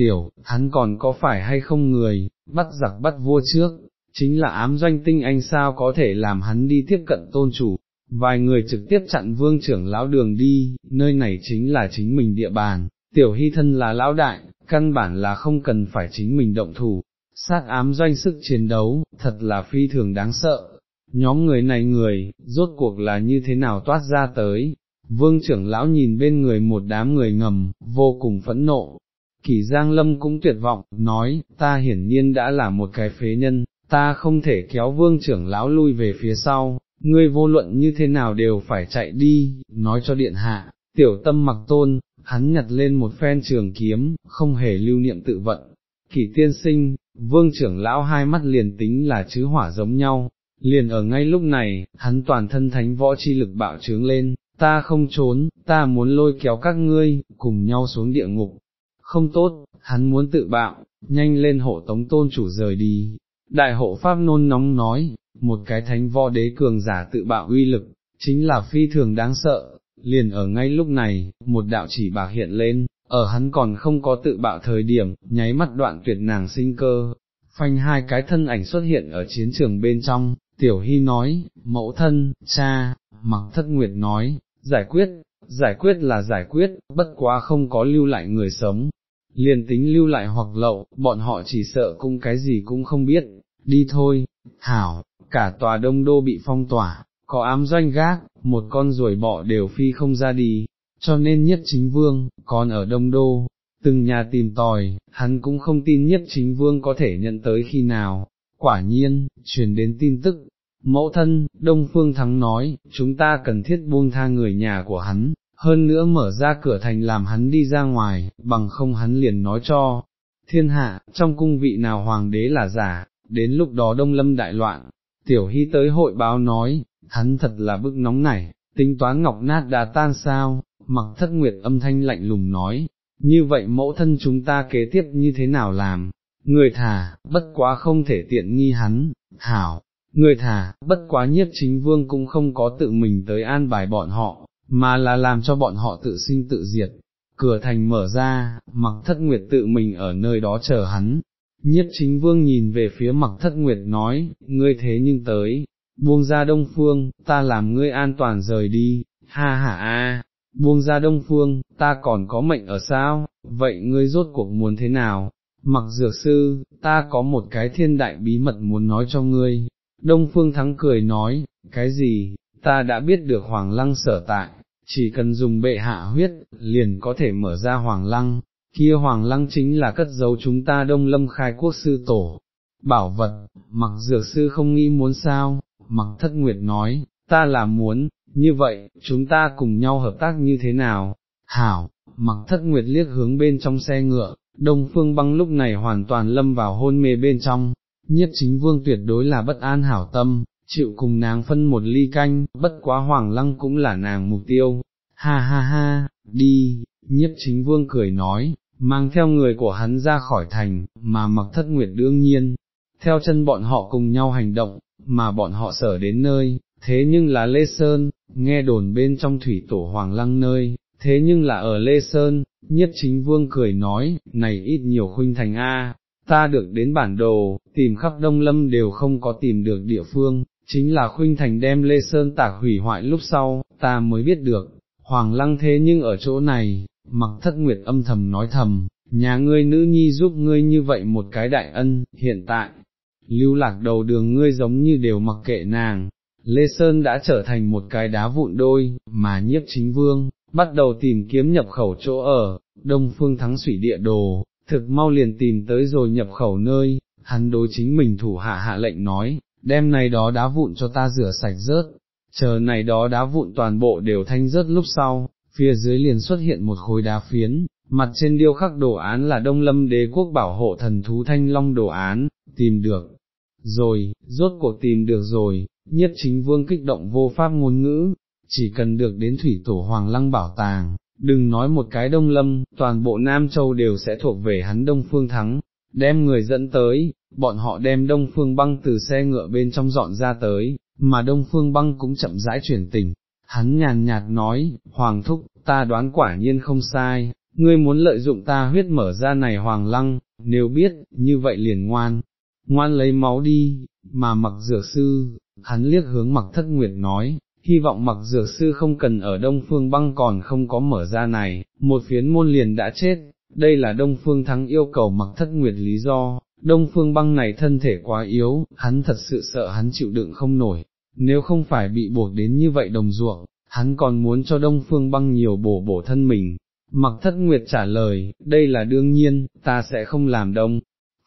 tiểu, hắn còn có phải hay không người, bắt giặc bắt vua trước, chính là ám doanh tinh anh sao có thể làm hắn đi tiếp cận tôn chủ, vài người trực tiếp chặn vương trưởng lão đường đi, nơi này chính là chính mình địa bàn, tiểu hy thân là lão đại, căn bản là không cần phải chính mình động thủ, sát ám doanh sức chiến đấu, thật là phi thường đáng sợ. Nhóm người này người, rốt cuộc là như thế nào toát ra tới, vương trưởng lão nhìn bên người một đám người ngầm, vô cùng phẫn nộ. Kỳ Giang Lâm cũng tuyệt vọng, nói, ta hiển nhiên đã là một cái phế nhân, ta không thể kéo vương trưởng lão lui về phía sau, ngươi vô luận như thế nào đều phải chạy đi, nói cho điện hạ, tiểu tâm mặc tôn, hắn nhặt lên một phen trường kiếm, không hề lưu niệm tự vận. Kỳ tiên sinh, vương trưởng lão hai mắt liền tính là chứ hỏa giống nhau, liền ở ngay lúc này, hắn toàn thân thánh võ chi lực bạo trướng lên, ta không trốn, ta muốn lôi kéo các ngươi, cùng nhau xuống địa ngục. Không tốt, hắn muốn tự bạo, nhanh lên hộ tống tôn chủ rời đi. Đại hộ pháp nôn nóng nói, một cái thánh võ đế cường giả tự bạo uy lực, chính là phi thường đáng sợ, liền ở ngay lúc này, một đạo chỉ bạc hiện lên, ở hắn còn không có tự bạo thời điểm, nháy mắt đoạn tuyệt nàng sinh cơ, phanh hai cái thân ảnh xuất hiện ở chiến trường bên trong, tiểu hy nói, mẫu thân, cha, mặc thất nguyệt nói, giải quyết, giải quyết là giải quyết, bất quá không có lưu lại người sống, liền tính lưu lại hoặc lậu, bọn họ chỉ sợ cũng cái gì cũng không biết, đi thôi, hảo, cả tòa đông đô bị phong tỏa, có ám doanh gác, một con ruồi bọ đều phi không ra đi, cho nên nhất chính vương, còn ở đông đô, từng nhà tìm tòi, hắn cũng không tin nhất chính vương có thể nhận tới khi nào, quả nhiên, truyền đến tin tức, Mẫu thân, Đông Phương Thắng nói, chúng ta cần thiết buông tha người nhà của hắn, hơn nữa mở ra cửa thành làm hắn đi ra ngoài, bằng không hắn liền nói cho, thiên hạ, trong cung vị nào hoàng đế là giả, đến lúc đó đông lâm đại loạn, tiểu hy tới hội báo nói, hắn thật là bức nóng nảy, tính toán ngọc nát đá tan sao, mặc thất nguyệt âm thanh lạnh lùng nói, như vậy mẫu thân chúng ta kế tiếp như thế nào làm, người thả, bất quá không thể tiện nghi hắn, hảo, người thả, bất quá nhiếp chính vương cũng không có tự mình tới an bài bọn họ, mà là làm cho bọn họ tự sinh tự diệt. Cửa thành mở ra, mặc thất nguyệt tự mình ở nơi đó chờ hắn, Nhất chính vương nhìn về phía mặc thất nguyệt nói, ngươi thế nhưng tới, buông ra đông phương, ta làm ngươi an toàn rời đi, ha ha a, buông ra đông phương, ta còn có mệnh ở sao, vậy ngươi rốt cuộc muốn thế nào? Mặc dược sư, ta có một cái thiên đại bí mật muốn nói cho ngươi. Đông Phương Thắng cười nói, cái gì, ta đã biết được Hoàng Lăng sở tại, chỉ cần dùng bệ hạ huyết, liền có thể mở ra Hoàng Lăng, kia Hoàng Lăng chính là cất giấu chúng ta Đông Lâm khai quốc sư tổ. Bảo vật, mặc dược sư không nghĩ muốn sao, mặc thất nguyệt nói, ta là muốn, như vậy, chúng ta cùng nhau hợp tác như thế nào? Hảo, mặc thất nguyệt liếc hướng bên trong xe ngựa, đông phương băng lúc này hoàn toàn lâm vào hôn mê bên trong, nhất chính vương tuyệt đối là bất an hảo tâm, chịu cùng nàng phân một ly canh, bất quá hoàng lăng cũng là nàng mục tiêu, ha ha ha, đi, nhiếp chính vương cười nói, mang theo người của hắn ra khỏi thành, mà mặc thất nguyệt đương nhiên, theo chân bọn họ cùng nhau hành động, mà bọn họ sở đến nơi, thế nhưng là Lê Sơn, nghe đồn bên trong thủy tổ Hoàng Lăng nơi, thế nhưng là ở Lê Sơn, nhất chính vương cười nói, này ít nhiều khuynh thành A, ta được đến bản đồ, tìm khắp Đông Lâm đều không có tìm được địa phương, chính là khuynh thành đem Lê Sơn tạc hủy hoại lúc sau, ta mới biết được, Hoàng Lăng thế nhưng ở chỗ này, mặc thất nguyệt âm thầm nói thầm, nhà ngươi nữ nhi giúp ngươi như vậy một cái đại ân, hiện tại, lưu lạc đầu đường ngươi giống như đều mặc kệ nàng, Lê Sơn đã trở thành một cái đá vụn đôi, mà nhiếp chính vương, bắt đầu tìm kiếm nhập khẩu chỗ ở, đông phương thắng sủy địa đồ, thực mau liền tìm tới rồi nhập khẩu nơi, hắn đối chính mình thủ hạ hạ lệnh nói, đem này đó đá vụn cho ta rửa sạch rớt, chờ này đó đá vụn toàn bộ đều thanh rớt lúc sau, phía dưới liền xuất hiện một khối đá phiến, mặt trên điêu khắc đồ án là Đông Lâm đế quốc bảo hộ thần thú thanh long đồ án, tìm được, rồi, rốt cuộc tìm được rồi, nhất chính vương kích động vô pháp ngôn ngữ, chỉ cần được đến thủy tổ hoàng lăng bảo tàng, đừng nói một cái đông lâm, toàn bộ Nam Châu đều sẽ thuộc về hắn đông phương thắng, đem người dẫn tới, bọn họ đem đông phương băng từ xe ngựa bên trong dọn ra tới, mà đông phương băng cũng chậm rãi chuyển tình. hắn nhàn nhạt nói, hoàng thúc, ta đoán quả nhiên không sai, ngươi muốn lợi dụng ta huyết mở ra này hoàng lăng, nếu biết, như vậy liền ngoan, ngoan lấy máu đi, mà mặc dược sư, hắn liếc hướng mặc thất nguyệt nói, hy vọng mặc dược sư không cần ở đông phương băng còn không có mở ra này, một phiến môn liền đã chết, đây là đông phương thắng yêu cầu mặc thất nguyệt lý do, đông phương băng này thân thể quá yếu, hắn thật sự sợ hắn chịu đựng không nổi, nếu không phải bị buộc đến như vậy đồng ruộng, hắn còn muốn cho đông phương băng nhiều bổ bổ thân mình. Mặc thất nguyệt trả lời, đây là đương nhiên, ta sẽ không làm đông.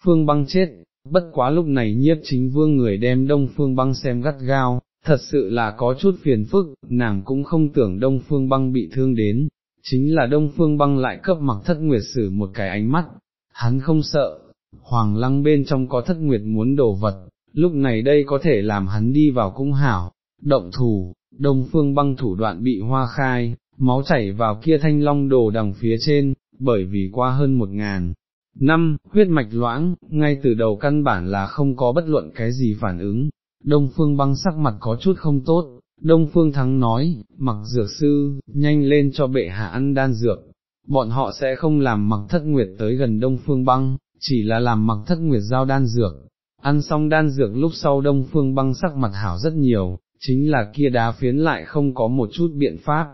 Phương băng chết, bất quá lúc này nhiếp chính vương người đem đông phương băng xem gắt gao, thật sự là có chút phiền phức, nàng cũng không tưởng đông phương băng bị thương đến, chính là đông phương băng lại cấp mặc thất nguyệt sử một cái ánh mắt, hắn không sợ, hoàng lăng bên trong có thất nguyệt muốn đồ vật, lúc này đây có thể làm hắn đi vào cung hảo, động thủ, đông phương băng thủ đoạn bị hoa khai, máu chảy vào kia thanh long đồ đằng phía trên, bởi vì qua hơn một ngàn. Năm, huyết mạch loãng, ngay từ đầu căn bản là không có bất luận cái gì phản ứng, Đông Phương băng sắc mặt có chút không tốt, Đông Phương Thắng nói, mặc dược sư, nhanh lên cho bệ hạ ăn đan dược, bọn họ sẽ không làm mặc thất nguyệt tới gần Đông Phương băng, chỉ là làm mặc thất nguyệt giao đan dược, ăn xong đan dược lúc sau Đông Phương băng sắc mặt hảo rất nhiều, chính là kia đá phiến lại không có một chút biện pháp,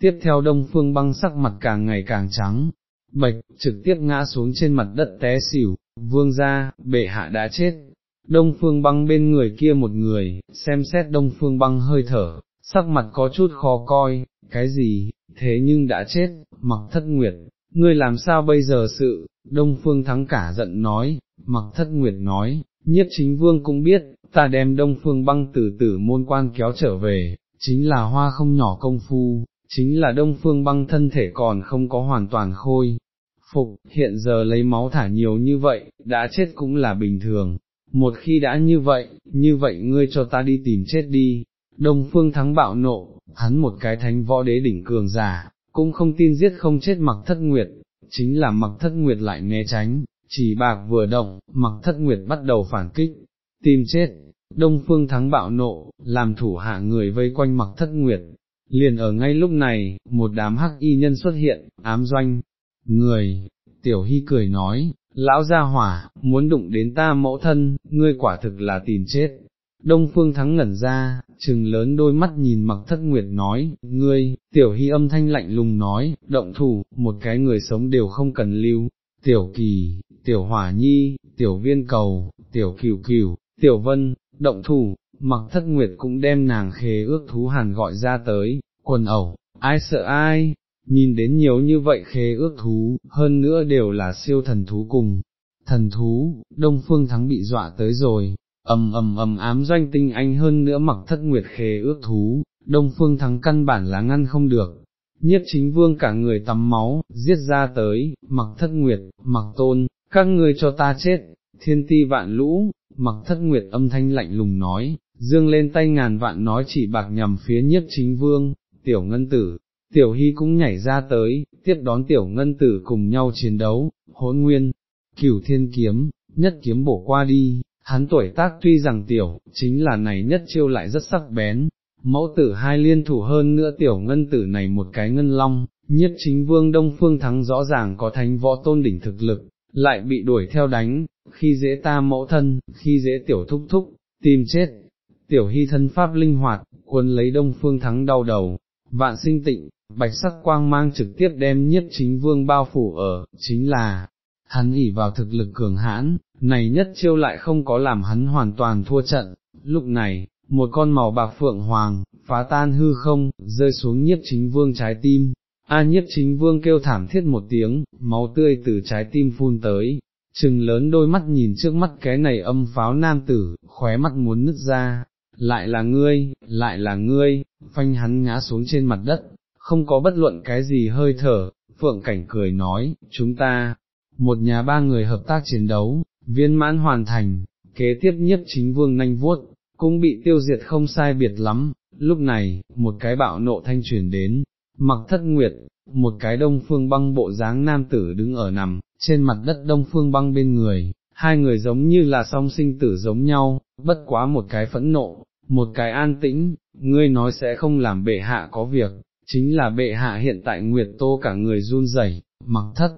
tiếp theo Đông Phương băng sắc mặt càng ngày càng trắng, bạch, trực tiếp ngã xuống trên mặt đất té xỉu, vương ra, bệ hạ đã chết, Đông phương băng bên người kia một người, xem xét đông phương băng hơi thở, sắc mặt có chút khó coi, cái gì, thế nhưng đã chết, mặc thất nguyệt, ngươi làm sao bây giờ sự, đông phương thắng cả giận nói, mặc thất nguyệt nói, nhiếp chính vương cũng biết, ta đem đông phương băng từ tử môn quan kéo trở về, chính là hoa không nhỏ công phu, chính là đông phương băng thân thể còn không có hoàn toàn khôi. Phục, hiện giờ lấy máu thả nhiều như vậy, đã chết cũng là bình thường, một khi đã như vậy, như vậy ngươi cho ta đi tìm chết đi, đông phương thắng bạo nộ, hắn một cái thánh võ đế đỉnh cường giả, cũng không tin giết không chết mặc thất nguyệt, chính là mặc thất nguyệt lại né tránh, chỉ bạc vừa động, mặc thất nguyệt bắt đầu phản kích, tìm chết, đông phương thắng bạo nộ, làm thủ hạ người vây quanh mặc thất nguyệt. Liền ở ngay lúc này, một đám hắc y nhân xuất hiện, ám doanh, người, tiểu hy cười nói, lão gia hỏa, muốn đụng đến ta mẫu thân, ngươi quả thực là tìm chết. Đông Phương Thắng ngẩn ra, trừng lớn đôi mắt nhìn mặc thất nguyệt nói, ngươi, tiểu hy âm thanh lạnh lùng nói, động thủ, một cái người sống đều không cần lưu, tiểu kỳ, tiểu hỏa nhi, tiểu viên cầu, tiểu cửu cửu, tiểu vân, động thủ, mặc thất nguyệt cũng đem nàng khế ước thú hàn gọi ra tới, quần ẩu, ai sợ ai, nhìn đến nhiều như vậy khế ước thú, hơn nữa đều là siêu thần thú cùng. Thần thú, Đông Phương Thắng bị dọa tới rồi, ầm ầm ầm ám doanh tinh anh hơn nữa mặc thất nguyệt khề ước thú, Đông Phương Thắng căn bản là ngăn không được. Nhiếp chính vương cả người tắm máu, giết ra tới, mặc thất nguyệt, mặc tôn, các người cho ta chết, thiên ti vạn lũ, mặc thất nguyệt âm thanh lạnh lùng nói, dương lên tay ngàn vạn nói chỉ bạc nhằm phía nhiếp chính vương, tiểu ngân tử, tiểu hy cũng nhảy ra tới, tiếp đón tiểu ngân tử cùng nhau chiến đấu, hỗn nguyên, cửu thiên kiếm, nhất kiếm bổ qua đi, hắn tuổi tác tuy rằng tiểu, chính là này nhất chiêu lại rất sắc bén, mẫu tử hai liên thủ hơn nữa tiểu ngân tử này một cái ngân long, nhất chính vương đông phương thắng rõ ràng có thánh võ tôn đỉnh thực lực, lại bị đuổi theo đánh, khi dễ ta mẫu thân, khi dễ tiểu thúc thúc, tìm chết, tiểu hy thân pháp linh hoạt, quân lấy đông phương thắng đau đầu, vạn sinh tịnh, bạch sắc quang mang trực tiếp đem nhất chính vương bao phủ ở, chính là, hắn ỉ vào thực lực cường hãn, này nhất chiêu lại không có làm hắn hoàn toàn thua trận, lúc này, một con màu bạc phượng hoàng, phá tan hư không, rơi xuống nhiếp chính vương trái tim, a nhiếp chính vương kêu thảm thiết một tiếng, máu tươi từ trái tim phun tới, trừng lớn đôi mắt nhìn trước mắt cái này âm pháo nam tử, khóe mắt muốn nứt ra, lại là ngươi, lại là ngươi, phanh hắn ngã xuống trên mặt đất, không có bất luận cái gì hơi thở, phượng cảnh cười nói, chúng ta, một nhà ba người hợp tác chiến đấu, viên mãn hoàn thành, kế tiếp nhất chính vương nanh vuốt, cũng bị tiêu diệt không sai biệt lắm, lúc này, một cái bạo nộ thanh truyền đến, mặc thất nguyệt, một cái đông phương băng bộ dáng nam tử đứng ở nằm, trên mặt đất đông phương băng bên người, hai người giống như là song sinh tử giống nhau, bất quá một cái phẫn nộ, một cái an tĩnh, ngươi nói sẽ không làm bệ hạ có việc, chính là bệ hạ hiện tại Nguyệt Tô cả người run rẩy, mặc thất,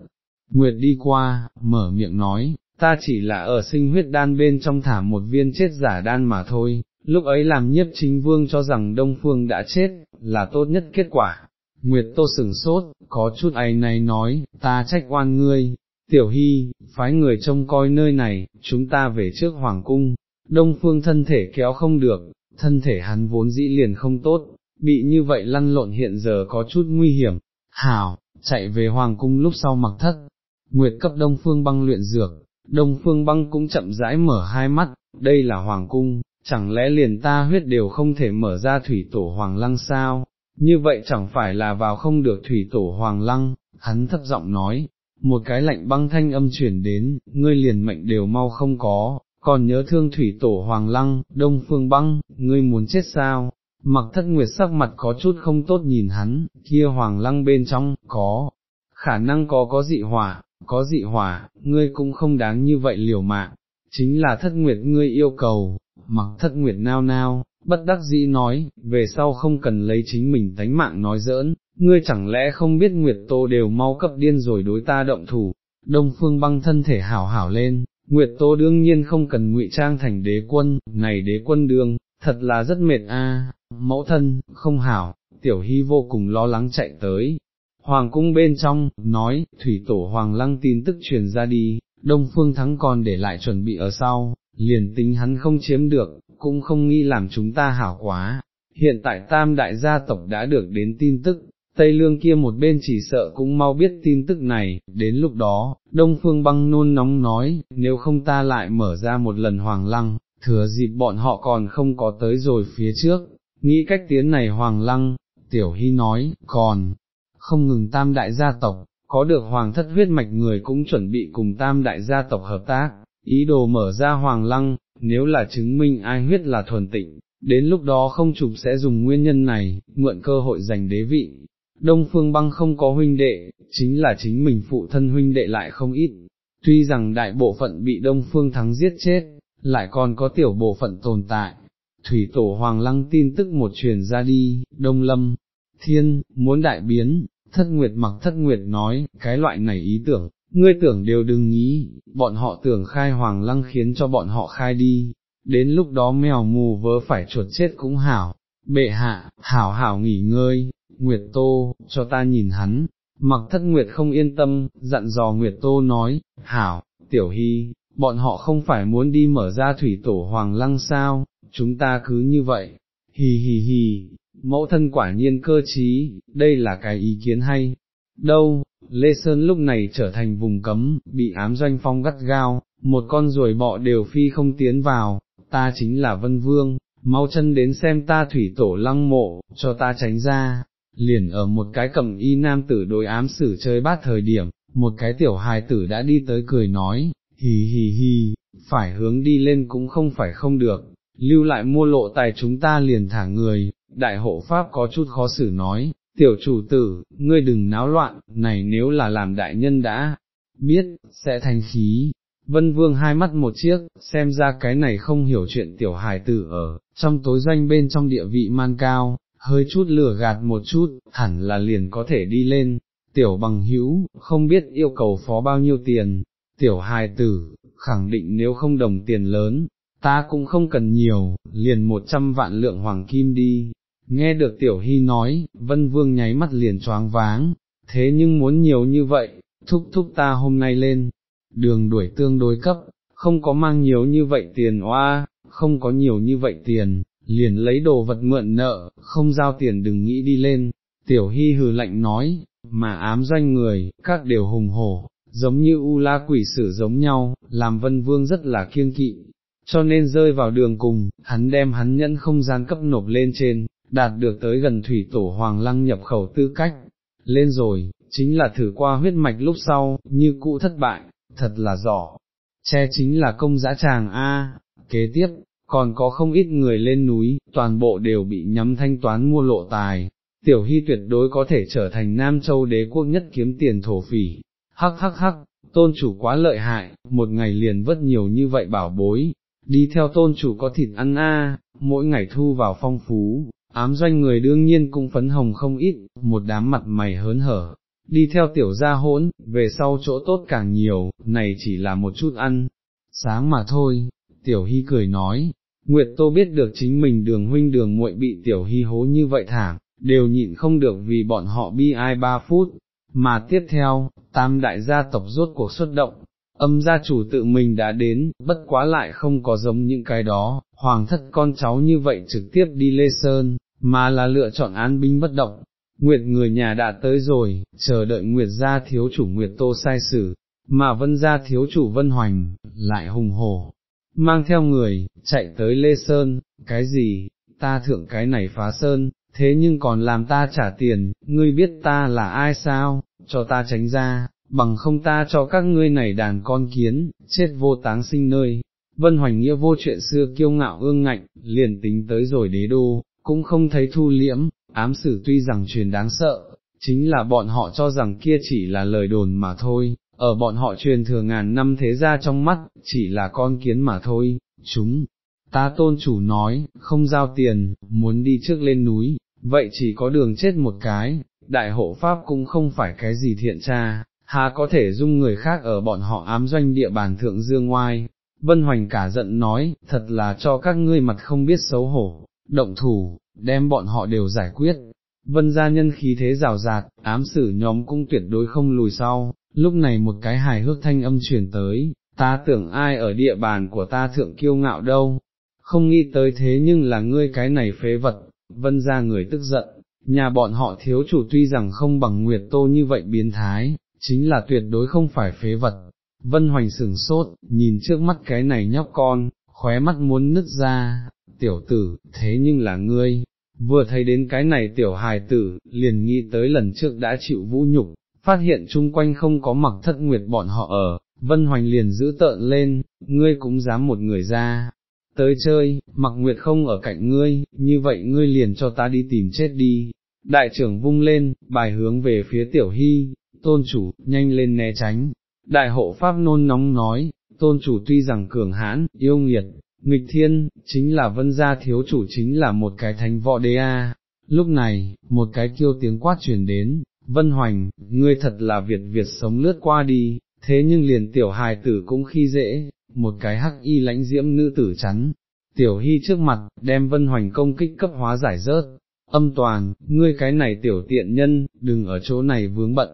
Nguyệt đi qua, mở miệng nói, ta chỉ là ở sinh huyết đan bên trong thả một viên chết giả đan mà thôi, lúc ấy làm nhiếp chính vương cho rằng Đông Phương đã chết, là tốt nhất kết quả. Nguyệt Tô sừng sốt, có chút ấy này nói, ta trách oan ngươi, tiểu hy, phái người trông coi nơi này, chúng ta về trước Hoàng Cung, Đông Phương thân thể kéo không được, thân thể hắn vốn dĩ liền không tốt, bị như vậy lăn lộn hiện giờ có chút nguy hiểm, hảo, chạy về Hoàng Cung lúc sau mặc thất, Nguyệt cấp Đông Phương băng luyện dược, Đông Phương băng cũng chậm rãi mở hai mắt, đây là Hoàng Cung, chẳng lẽ liền ta huyết đều không thể mở ra thủy tổ Hoàng Lăng sao, như vậy chẳng phải là vào không được thủy tổ Hoàng Lăng, hắn thấp giọng nói, một cái lạnh băng thanh âm chuyển đến, ngươi liền mệnh đều mau không có, còn nhớ thương thủy tổ Hoàng Lăng, Đông Phương băng, ngươi muốn chết sao? Mặc thất nguyệt sắc mặt có chút không tốt nhìn hắn, kia Hoàng Lăng bên trong, có, khả năng có có dị hỏa, có dị hỏa, ngươi cũng không đáng như vậy liều mạng, chính là thất nguyệt ngươi yêu cầu, mặc thất nguyệt nao nao, bất đắc dĩ nói, về sau không cần lấy chính mình tánh mạng nói giỡn, ngươi chẳng lẽ không biết nguyệt tô đều mau cấp điên rồi đối ta động thủ, đông phương băng thân thể hảo hảo lên, nguyệt tô đương nhiên không cần ngụy trang thành đế quân, này đế quân đương, thật là rất mệt a. mẫu thân, không hảo, tiểu hy vô cùng lo lắng chạy tới, Hoàng cung bên trong, nói, thủy tổ Hoàng lăng tin tức truyền ra đi, Đông Phương Thắng còn để lại chuẩn bị ở sau, liền tính hắn không chiếm được, cũng không nghĩ làm chúng ta hảo quá. Hiện tại tam đại gia tộc đã được đến tin tức, Tây Lương kia một bên chỉ sợ cũng mau biết tin tức này, đến lúc đó, Đông Phương băng nôn nóng nói, nếu không ta lại mở ra một lần Hoàng Lăng, thừa dịp bọn họ còn không có tới rồi phía trước, nghĩ cách tiến này Hoàng Lăng, Tiểu Hy nói, còn, không ngừng tam đại gia tộc, có được hoàng thất huyết mạch người cũng chuẩn bị cùng tam đại gia tộc hợp tác, ý đồ mở ra hoàng lăng, nếu là chứng minh ai huyết là thuần tịnh, đến lúc đó không chụp sẽ dùng nguyên nhân này, mượn cơ hội giành đế vị. Đông phương băng không có huynh đệ, chính là chính mình phụ thân huynh đệ lại không ít, tuy rằng đại bộ phận bị đông phương thắng giết chết, lại còn có tiểu bộ phận tồn tại. Thủy tổ Hoàng Lăng tin tức một truyền ra đi, Đông Lâm, Thiên, muốn đại biến, thất nguyệt mặc thất nguyệt nói, cái loại này ý tưởng, ngươi tưởng đều đừng nghĩ, bọn họ tưởng khai hoàng lăng khiến cho bọn họ khai đi, đến lúc đó mèo mù vớ phải chuột chết cũng hảo, bệ hạ, hảo hảo nghỉ ngơi, Nguyệt Tô, cho ta nhìn hắn, mặc thất Nguyệt không yên tâm, dặn dò Nguyệt Tô nói, hảo, tiểu hy, bọn họ không phải muốn đi mở ra thủy tổ hoàng lăng sao, chúng ta cứ như vậy, hì hì hì, mẫu thân quả nhiên cơ trí, đây là cái ý kiến hay. Đâu, Lê Sơn lúc này trở thành vùng cấm, bị ám doanh phong gắt gao, một con ruồi bọ đều phi không tiến vào, ta chính là Vân Vương, mau chân đến xem ta thủy tổ lăng mộ, cho ta tránh ra, liền ở một cái cầm y nam tử đối ám sử chơi bát thời điểm, một cái tiểu hài tử đã đi tới cười nói, hì hì hì, phải hướng đi lên cũng không phải không được, lưu lại mua lộ tài chúng ta liền thả người, đại hộ pháp có chút khó xử nói, tiểu chủ tử, ngươi đừng náo loạn, này nếu là làm đại nhân đã, biết, sẽ thành khí. Vân Vương hai mắt một chiếc, xem ra cái này không hiểu chuyện tiểu hài tử ở, trong tối doanh bên trong địa vị man cao, hơi chút lửa gạt một chút, hẳn là liền có thể đi lên, tiểu bằng hữu, không biết yêu cầu phó bao nhiêu tiền, tiểu hài tử, khẳng định nếu không đồng tiền lớn, ta cũng không cần nhiều, liền một trăm vạn lượng hoàng kim đi. Nghe được tiểu hy nói, vân vương nháy mắt liền choáng váng, thế nhưng muốn nhiều như vậy, thúc thúc ta hôm nay lên, đường đuổi tương đối cấp, không có mang nhiều như vậy tiền oa, không có nhiều như vậy tiền, liền lấy đồ vật mượn nợ, không giao tiền đừng nghĩ đi lên, tiểu hy hừ lạnh nói, mà ám doanh người, các đều hùng hổ, giống như u la quỷ sử giống nhau, làm vân vương rất là kiêng kỵ, cho nên rơi vào đường cùng, hắn đem hắn nhẫn không gian cấp nộp lên trên, đạt được tới gần thủy tổ hoàng lăng nhập khẩu tư cách, lên rồi, chính là thử qua huyết mạch lúc sau, như cũ thất bại, thật là rõ, che chính là công giã tràng A, kế tiếp, còn có không ít người lên núi, toàn bộ đều bị nhắm thanh toán mua lộ tài, tiểu hy tuyệt đối có thể trở thành Nam Châu đế quốc nhất kiếm tiền thổ phỉ, hắc hắc hắc, tôn chủ quá lợi hại, một ngày liền vất nhiều như vậy bảo bối, đi theo tôn chủ có thịt ăn a, mỗi ngày thu vào phong phú, ám doanh người đương nhiên cũng phấn hồng không ít, một đám mặt mày hớn hở, đi theo tiểu gia hỗn, về sau chỗ tốt càng nhiều, này chỉ là một chút ăn, sáng mà thôi, tiểu hy cười nói, Nguyệt Tô biết được chính mình đường huynh đường muội bị tiểu hy hố như vậy thảm, đều nhịn không được vì bọn họ bi ai ba phút, mà tiếp theo, tam đại gia tộc rốt cuộc xuất động, âm gia chủ tự mình đã đến, bất quá lại không có giống những cái đó, hoàng thất con cháu như vậy trực tiếp đi Lê Sơn, mà là lựa chọn án binh bất động. Nguyệt người nhà đã tới rồi, chờ đợi Nguyệt gia thiếu chủ Nguyệt Tô sai xử, mà vân gia thiếu chủ Vân Hoành, lại hùng hổ, mang theo người, chạy tới Lê Sơn, cái gì, ta thượng cái này phá Sơn, thế nhưng còn làm ta trả tiền, ngươi biết ta là ai sao, cho ta tránh ra, bằng không ta cho các ngươi này đàn con kiến, chết vô táng sinh nơi. Vân Hoành Nghĩa vô chuyện xưa kiêu ngạo ương ngạnh, liền tính tới rồi đế đô, cũng không thấy thu liễm, ám sử tuy rằng truyền đáng sợ, chính là bọn họ cho rằng kia chỉ là lời đồn mà thôi, ở bọn họ truyền thừa ngàn năm thế ra trong mắt, chỉ là con kiến mà thôi, chúng, ta tôn chủ nói, không giao tiền, muốn đi trước lên núi, vậy chỉ có đường chết một cái, đại hộ pháp cũng không phải cái gì thiện tra, hà có thể dung người khác ở bọn họ ám doanh địa bàn thượng dương ngoai. Vân Hoành cả giận nói, thật là cho các ngươi mặt không biết xấu hổ, động thủ, đem bọn họ đều giải quyết. Vân gia nhân khí thế rào rạt, ám sử nhóm cũng tuyệt đối không lùi sau, lúc này một cái hài hước thanh âm truyền tới, ta tưởng ai ở địa bàn của ta thượng kiêu ngạo đâu, không nghĩ tới thế nhưng là ngươi cái này phế vật, vân ra người tức giận, nhà bọn họ thiếu chủ tuy rằng không bằng Nguyệt Tô như vậy biến thái, chính là tuyệt đối không phải phế vật. Vân Hoành sừng sốt, nhìn trước mắt cái này nhóc con, khóe mắt muốn nứt ra, tiểu tử, thế nhưng là ngươi, vừa thấy đến cái này tiểu hài tử, liền nghĩ tới lần trước đã chịu vũ nhục, phát hiện chung quanh không có mặc thất nguyệt bọn họ ở, Vân Hoành liền giữ tợn lên, ngươi cũng dám một người ra, tới chơi, mặc nguyệt không ở cạnh ngươi, như vậy ngươi liền cho ta đi tìm chết đi. Đại trưởng vung lên, bài hướng về phía tiểu hy, tôn chủ, nhanh lên né tránh. Đại hộ pháp nôn nóng nói, tôn chủ tuy rằng cường hãn, yêu nghiệt, nghịch thiên, chính là vân gia thiếu chủ chính là một cái thánh võ đế a. Lúc này, một cái kêu tiếng quát truyền đến, Vân Hoành, ngươi thật là Việt Việt sống lướt qua đi, thế nhưng liền tiểu hài tử cũng khi dễ, một cái hắc y lãnh diễm nữ tử chắn, tiểu hy trước mặt, đem vân hoành công kích cấp hóa giải rớt, âm toàn, ngươi cái này tiểu tiện nhân, đừng ở chỗ này vướng bận,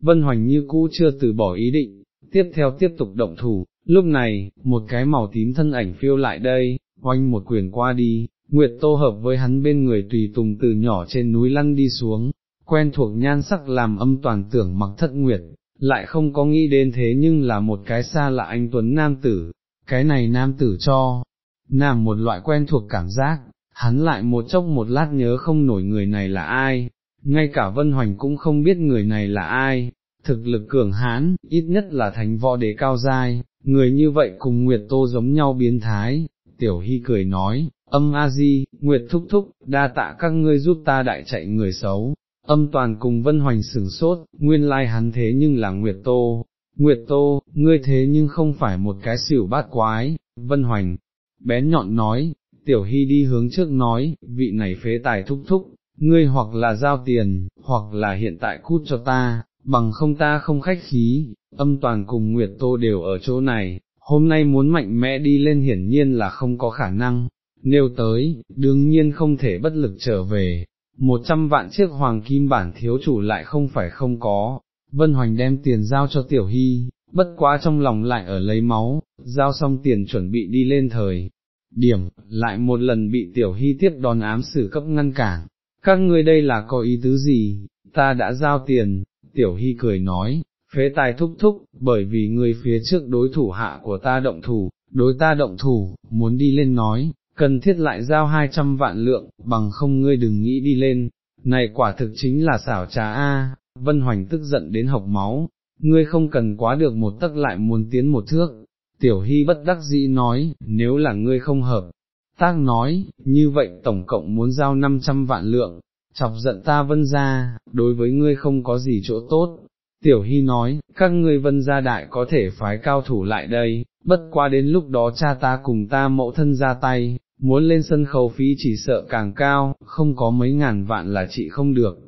vân hoành như cũ chưa từ bỏ ý định, tiếp theo tiếp tục động thủ, lúc này, một cái màu tím thân ảnh phiêu lại đây, oanh một quyền qua đi, Nguyệt Tô hợp với hắn bên người tùy tùng từ nhỏ trên núi lăn đi xuống, quen thuộc nhan sắc làm âm toàn tưởng mặc thất Nguyệt, lại không có nghĩ đến thế nhưng là một cái xa lạ anh Tuấn Nam Tử, cái này Nam Tử cho, nàng một loại quen thuộc cảm giác, hắn lại một chốc một lát nhớ không nổi người này là ai, ngay cả Vân Hoành cũng không biết người này là ai, thực lực cường hãn, ít nhất là thành võ đế cao giai, người như vậy cùng Nguyệt Tô giống nhau biến thái, Tiểu Hy cười nói, âm A-di, Nguyệt thúc thúc, đa tạ các ngươi giúp ta đại chạy người xấu, âm toàn cùng Vân Hoành sửng sốt, nguyên lai hắn thế nhưng là Nguyệt Tô, Nguyệt Tô, ngươi thế nhưng không phải một cái xỉu bát quái, Vân Hoành, bén nhọn nói, Tiểu Hy đi hướng trước nói, vị này phế tài thúc thúc, ngươi hoặc là giao tiền, hoặc là hiện tại cút cho ta, bằng không ta không khách khí, âm toàn cùng Nguyệt Tô đều ở chỗ này, hôm nay muốn mạnh mẽ đi lên hiển nhiên là không có khả năng, nêu tới, đương nhiên không thể bất lực trở về, một trăm vạn chiếc hoàng kim bản thiếu chủ lại không phải không có, Vân Hoành đem tiền giao cho Tiểu Hy, bất quá trong lòng lại ở lấy máu, giao xong tiền chuẩn bị đi lên thời. Điểm, lại một lần bị Tiểu Hy tiếp đòn ám xử cấp ngăn cản, các ngươi đây là có ý tứ gì, ta đã giao tiền, Tiểu Hy cười nói, phế tài thúc thúc, bởi vì người phía trước đối thủ hạ của ta động thủ, đối ta động thủ, muốn đi lên nói, cần thiết lại giao hai trăm vạn lượng, bằng không ngươi đừng nghĩ đi lên, này quả thực chính là xảo trá A, Vân Hoành tức giận đến học máu, ngươi không cần quá được một tấc lại muốn tiến một thước, Tiểu Hy bất đắc dĩ nói, nếu là ngươi không hợp, tác nói, như vậy tổng cộng muốn giao 500 vạn lượng, chọc giận ta vân ra, đối với ngươi không có gì chỗ tốt. Tiểu Hy nói, các ngươi vân gia đại có thể phái cao thủ lại đây, bất qua đến lúc đó cha ta cùng ta mẫu thân ra tay, muốn lên sân khấu phí chỉ sợ càng cao, không có mấy ngàn vạn là chị không được.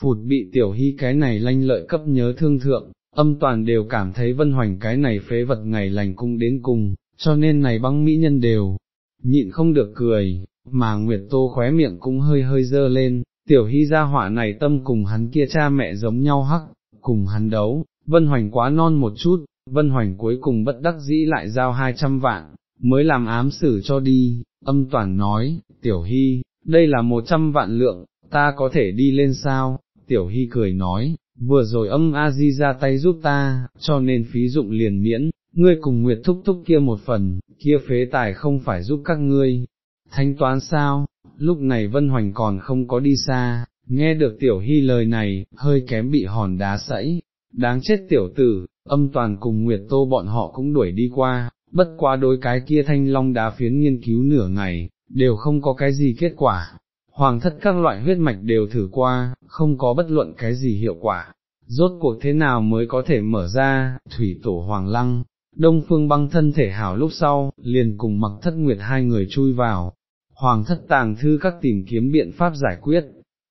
Phụt bị tiểu hy cái này lanh lợi cấp nhớ thương thượng, âm toàn đều cảm thấy vân hoành cái này phế vật ngày lành cung đến cùng, cho nên này băng mỹ nhân đều, nhịn không được cười, mà Nguyệt Tô khóe miệng cũng hơi hơi dơ lên, tiểu hy gia hỏa này tâm cùng hắn kia cha mẹ giống nhau hắc, cùng hắn đấu, vân hoành quá non một chút, vân hoành cuối cùng bất đắc dĩ lại giao hai trăm vạn, mới làm ám xử cho đi, âm toàn nói, tiểu hy, đây là một trăm vạn lượng, ta có thể đi lên sao, tiểu hy cười nói, vừa rồi âm A-di ra tay giúp ta, cho nên phí dụng liền miễn, ngươi cùng Nguyệt thúc thúc kia một phần, kia phế tài không phải giúp các ngươi, thanh toán sao, lúc này Vân Hoành còn không có đi xa, nghe được tiểu hy lời này, hơi kém bị hòn đá sẫy, đáng chết tiểu tử, âm toàn cùng Nguyệt Tô bọn họ cũng đuổi đi qua, bất quá đối cái kia thanh long đá phiến nghiên cứu nửa ngày, đều không có cái gì kết quả. Hoàng thất các loại huyết mạch đều thử qua, không có bất luận cái gì hiệu quả. Rốt cuộc thế nào mới có thể mở ra, thủy tổ hoàng lăng, đông phương băng thân thể hảo lúc sau, liền cùng mặc thất nguyệt hai người chui vào. Hoàng thất tàng thư các tìm kiếm biện pháp giải quyết,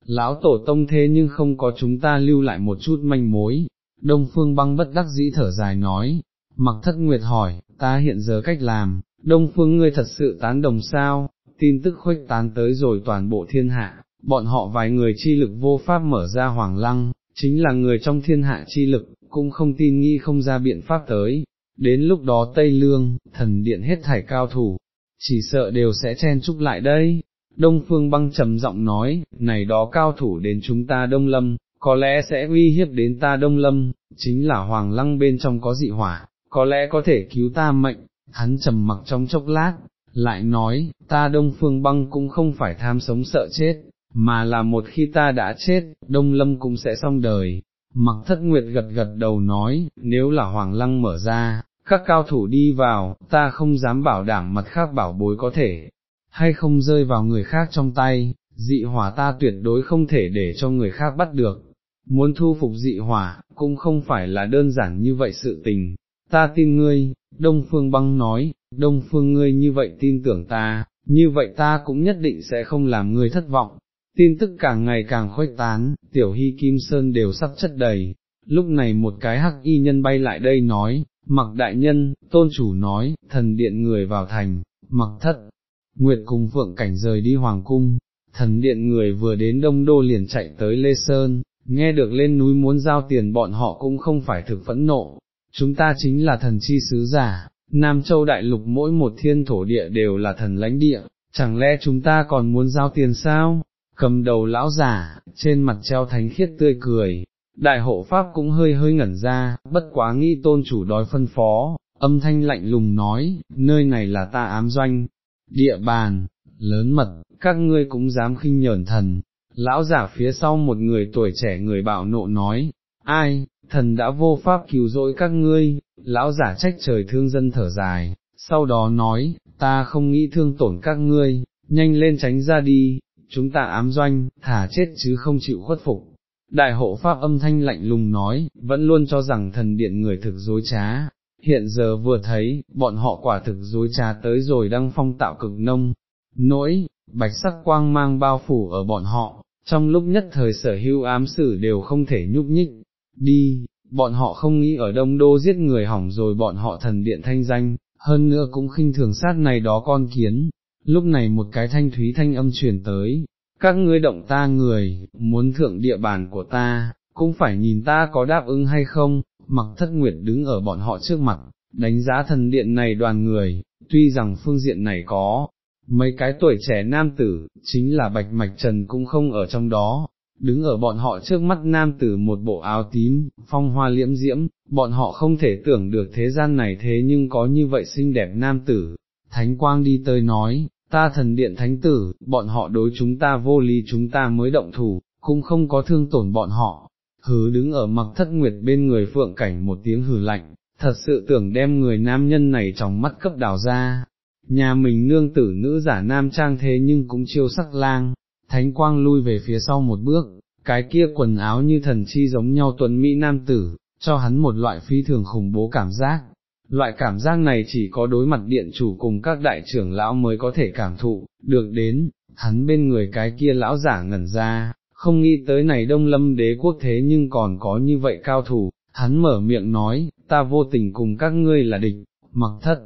lão tổ tông thế nhưng không có chúng ta lưu lại một chút manh mối. Đông phương băng bất đắc dĩ thở dài nói, mặc thất nguyệt hỏi, ta hiện giờ cách làm, đông phương ngươi thật sự tán đồng sao, tin tức khuếch tán tới rồi toàn bộ thiên hạ, bọn họ vài người chi lực vô pháp mở ra hoàng lăng, chính là người trong thiên hạ chi lực, cũng không tin nghi không ra biện pháp tới, đến lúc đó Tây Lương, thần điện hết thảy cao thủ, chỉ sợ đều sẽ chen chúc lại đây. Đông Phương băng trầm giọng nói, này đó cao thủ đến chúng ta Đông Lâm, có lẽ sẽ uy hiếp đến ta Đông Lâm, chính là Hoàng Lăng bên trong có dị hỏa, có lẽ có thể cứu ta mệnh, hắn trầm mặc trong chốc lát, lại nói, ta Đông Phương Băng cũng không phải tham sống sợ chết, mà là một khi ta đã chết, Đông Lâm cũng sẽ xong đời. Mặc thất nguyệt gật gật đầu nói, nếu là Hoàng Lăng mở ra, các cao thủ đi vào, ta không dám bảo đảm mặt khác bảo bối có thể, hay không rơi vào người khác trong tay, dị hỏa ta tuyệt đối không thể để cho người khác bắt được. Muốn thu phục dị hỏa, cũng không phải là đơn giản như vậy sự tình, ta tin ngươi, Đông Phương băng nói, Đông Phương ngươi như vậy tin tưởng ta, như vậy ta cũng nhất định sẽ không làm ngươi thất vọng. Tin tức càng ngày càng khuếch tán, tiểu hy kim sơn đều sắp chất đầy, lúc này một cái hắc y nhân bay lại đây nói, mặc đại nhân, tôn chủ nói, thần điện người vào thành, mặc thất, nguyệt cùng phượng cảnh rời đi hoàng cung, thần điện người vừa đến đông đô liền chạy tới Lê Sơn, nghe được lên núi muốn giao tiền bọn họ cũng không phải thực phẫn nộ, chúng ta chính là thần chi sứ giả, Nam Châu Đại Lục mỗi một thiên thổ địa đều là thần lãnh địa, chẳng lẽ chúng ta còn muốn giao tiền sao? Cầm đầu lão giả, trên mặt treo thánh khiết tươi cười, đại hộ pháp cũng hơi hơi ngẩn ra, bất quá nghĩ tôn chủ đói phân phó, âm thanh lạnh lùng nói, nơi này là ta ám doanh, địa bàn, lớn mật, các ngươi cũng dám khinh nhởn thần. Lão giả phía sau một người tuổi trẻ người bạo nộ nói, ai, thần đã vô pháp cứu rỗi các ngươi, lão giả trách trời thương dân thở dài, sau đó nói, ta không nghĩ thương tổn các ngươi, nhanh lên tránh ra đi, chúng ta ám doanh, thả chết chứ không chịu khuất phục. Đại hộ pháp âm thanh lạnh lùng nói, vẫn luôn cho rằng thần điện người thực dối trá, hiện giờ vừa thấy, bọn họ quả thực dối trà tới rồi đăng phong tạo cực nông, nỗi, bạch sắc quang mang bao phủ ở bọn họ, trong lúc nhất thời sở hữu ám sử đều không thể nhúc nhích, đi, bọn họ không nghĩ ở đông đô giết người hỏng rồi bọn họ thần điện thanh danh, hơn nữa cũng khinh thường sát này đó con kiến, lúc này một cái thanh thúy thanh âm truyền tới, các ngươi động ta người, muốn thượng địa bàn của ta, cũng phải nhìn ta có đáp ứng hay không, mặc thất nguyệt đứng ở bọn họ trước mặt, đánh giá thần điện này đoàn người, tuy rằng phương diện này có, mấy cái tuổi trẻ nam tử, chính là bạch mạch trần cũng không ở trong đó, đứng ở bọn họ trước mắt nam tử một bộ áo tím, phong hoa liễm diễm, bọn họ không thể tưởng được thế gian này thế nhưng có như vậy xinh đẹp nam tử, thánh quang đi tới nói, ta thần điện thánh tử, bọn họ đối chúng ta vô lý chúng ta mới động thủ, cũng không có thương tổn bọn họ, hứ đứng ở mặc thất nguyệt bên người phượng cảnh một tiếng hừ lạnh, thật sự tưởng đem người nam nhân này trong mắt cấp đào ra, nhà mình nương tử nữ giả nam trang thế nhưng cũng chiêu sắc lang, thánh quang lui về phía sau một bước, cái kia quần áo như thần chi giống nhau tuấn Mỹ nam tử, cho hắn một loại phi thường khủng bố cảm giác. Loại cảm giác này chỉ có đối mặt điện chủ cùng các đại trưởng lão mới có thể cảm thụ, được đến, hắn bên người cái kia lão giả ngẩn ra, không nghĩ tới này đông lâm đế quốc thế nhưng còn có như vậy cao thủ, hắn mở miệng nói, ta vô tình cùng các ngươi là địch, mặc thất.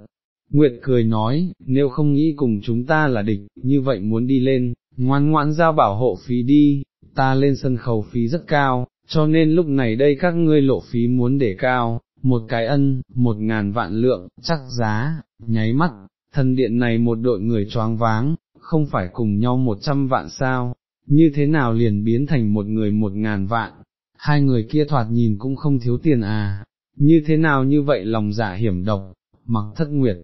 Nguyệt cười nói, nếu không nghĩ cùng chúng ta là địch, như vậy muốn đi lên, ngoan ngoãn giao bảo hộ phí đi, ta lên sân khấu phí rất cao, cho nên lúc này đây các ngươi lộ phí muốn để cao, một cái ân, một ngàn vạn lượng, chắc giá, nháy mắt, thần điện này một đội người choáng váng, không phải cùng nhau một trăm vạn sao, như thế nào liền biến thành một người một ngàn vạn, hai người kia thoạt nhìn cũng không thiếu tiền à, như thế nào như vậy lòng dạ hiểm độc, mặc thất nguyệt,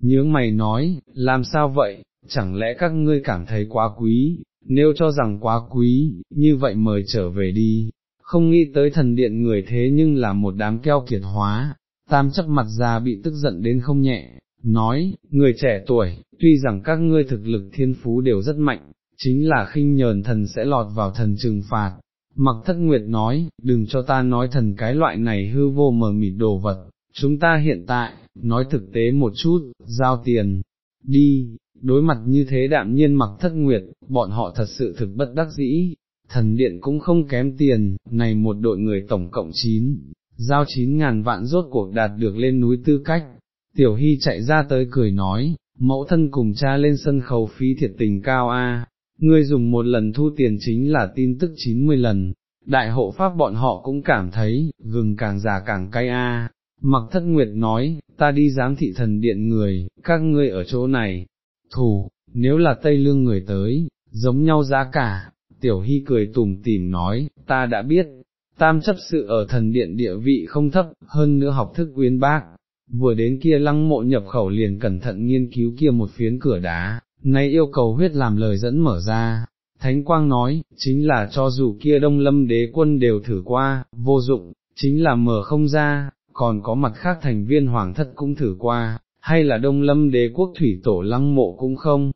nhướng mày nói, làm sao vậy, chẳng lẽ các ngươi cảm thấy quá quý, nếu cho rằng quá quý, như vậy mời trở về đi, không nghĩ tới thần điện người thế nhưng là một đám keo kiệt hóa, tam chấp mặt già bị tức giận đến không nhẹ, nói, người trẻ tuổi, tuy rằng các ngươi thực lực thiên phú đều rất mạnh, chính là khinh nhờn thần sẽ lọt vào thần trừng phạt. Mặc thất nguyệt nói, đừng cho ta nói thần cái loại này hư vô mờ mịt đồ vật, chúng ta hiện tại, nói thực tế một chút, giao tiền, đi, đối mặt như thế đạm nhiên mặc thất nguyệt, bọn họ thật sự thực bất đắc dĩ, thần điện cũng không kém tiền, này một đội người tổng cộng 9, giao 9 ngàn vạn rốt cuộc đạt được lên núi tư cách, tiểu hy chạy ra tới cười nói, mẫu thân cùng cha lên sân khấu phí thiệt tình cao a, ngươi dùng một lần thu tiền chính là tin tức 90 lần, đại hộ pháp bọn họ cũng cảm thấy, gừng càng già càng cay a. Mặc thất nguyệt nói, ta đi giám thị thần điện người, các ngươi ở chỗ này, thủ, nếu là Tây Lương người tới, giống nhau giá cả, tiểu hy cười tủm tỉm nói, ta đã biết, tam chấp sự ở thần điện địa vị không thấp, hơn nữa học thức uyên bác, vừa đến kia lăng mộ nhập khẩu liền cẩn thận nghiên cứu kia một phiến cửa đá, nay yêu cầu huyết làm lời dẫn mở ra. Thánh Quang nói, chính là cho dù kia đông lâm đế quân đều thử qua, vô dụng, chính là mở không ra, còn có mặt khác thành viên hoàng thất cũng thử qua, hay là đông lâm đế quốc thủy tổ lăng mộ cũng không,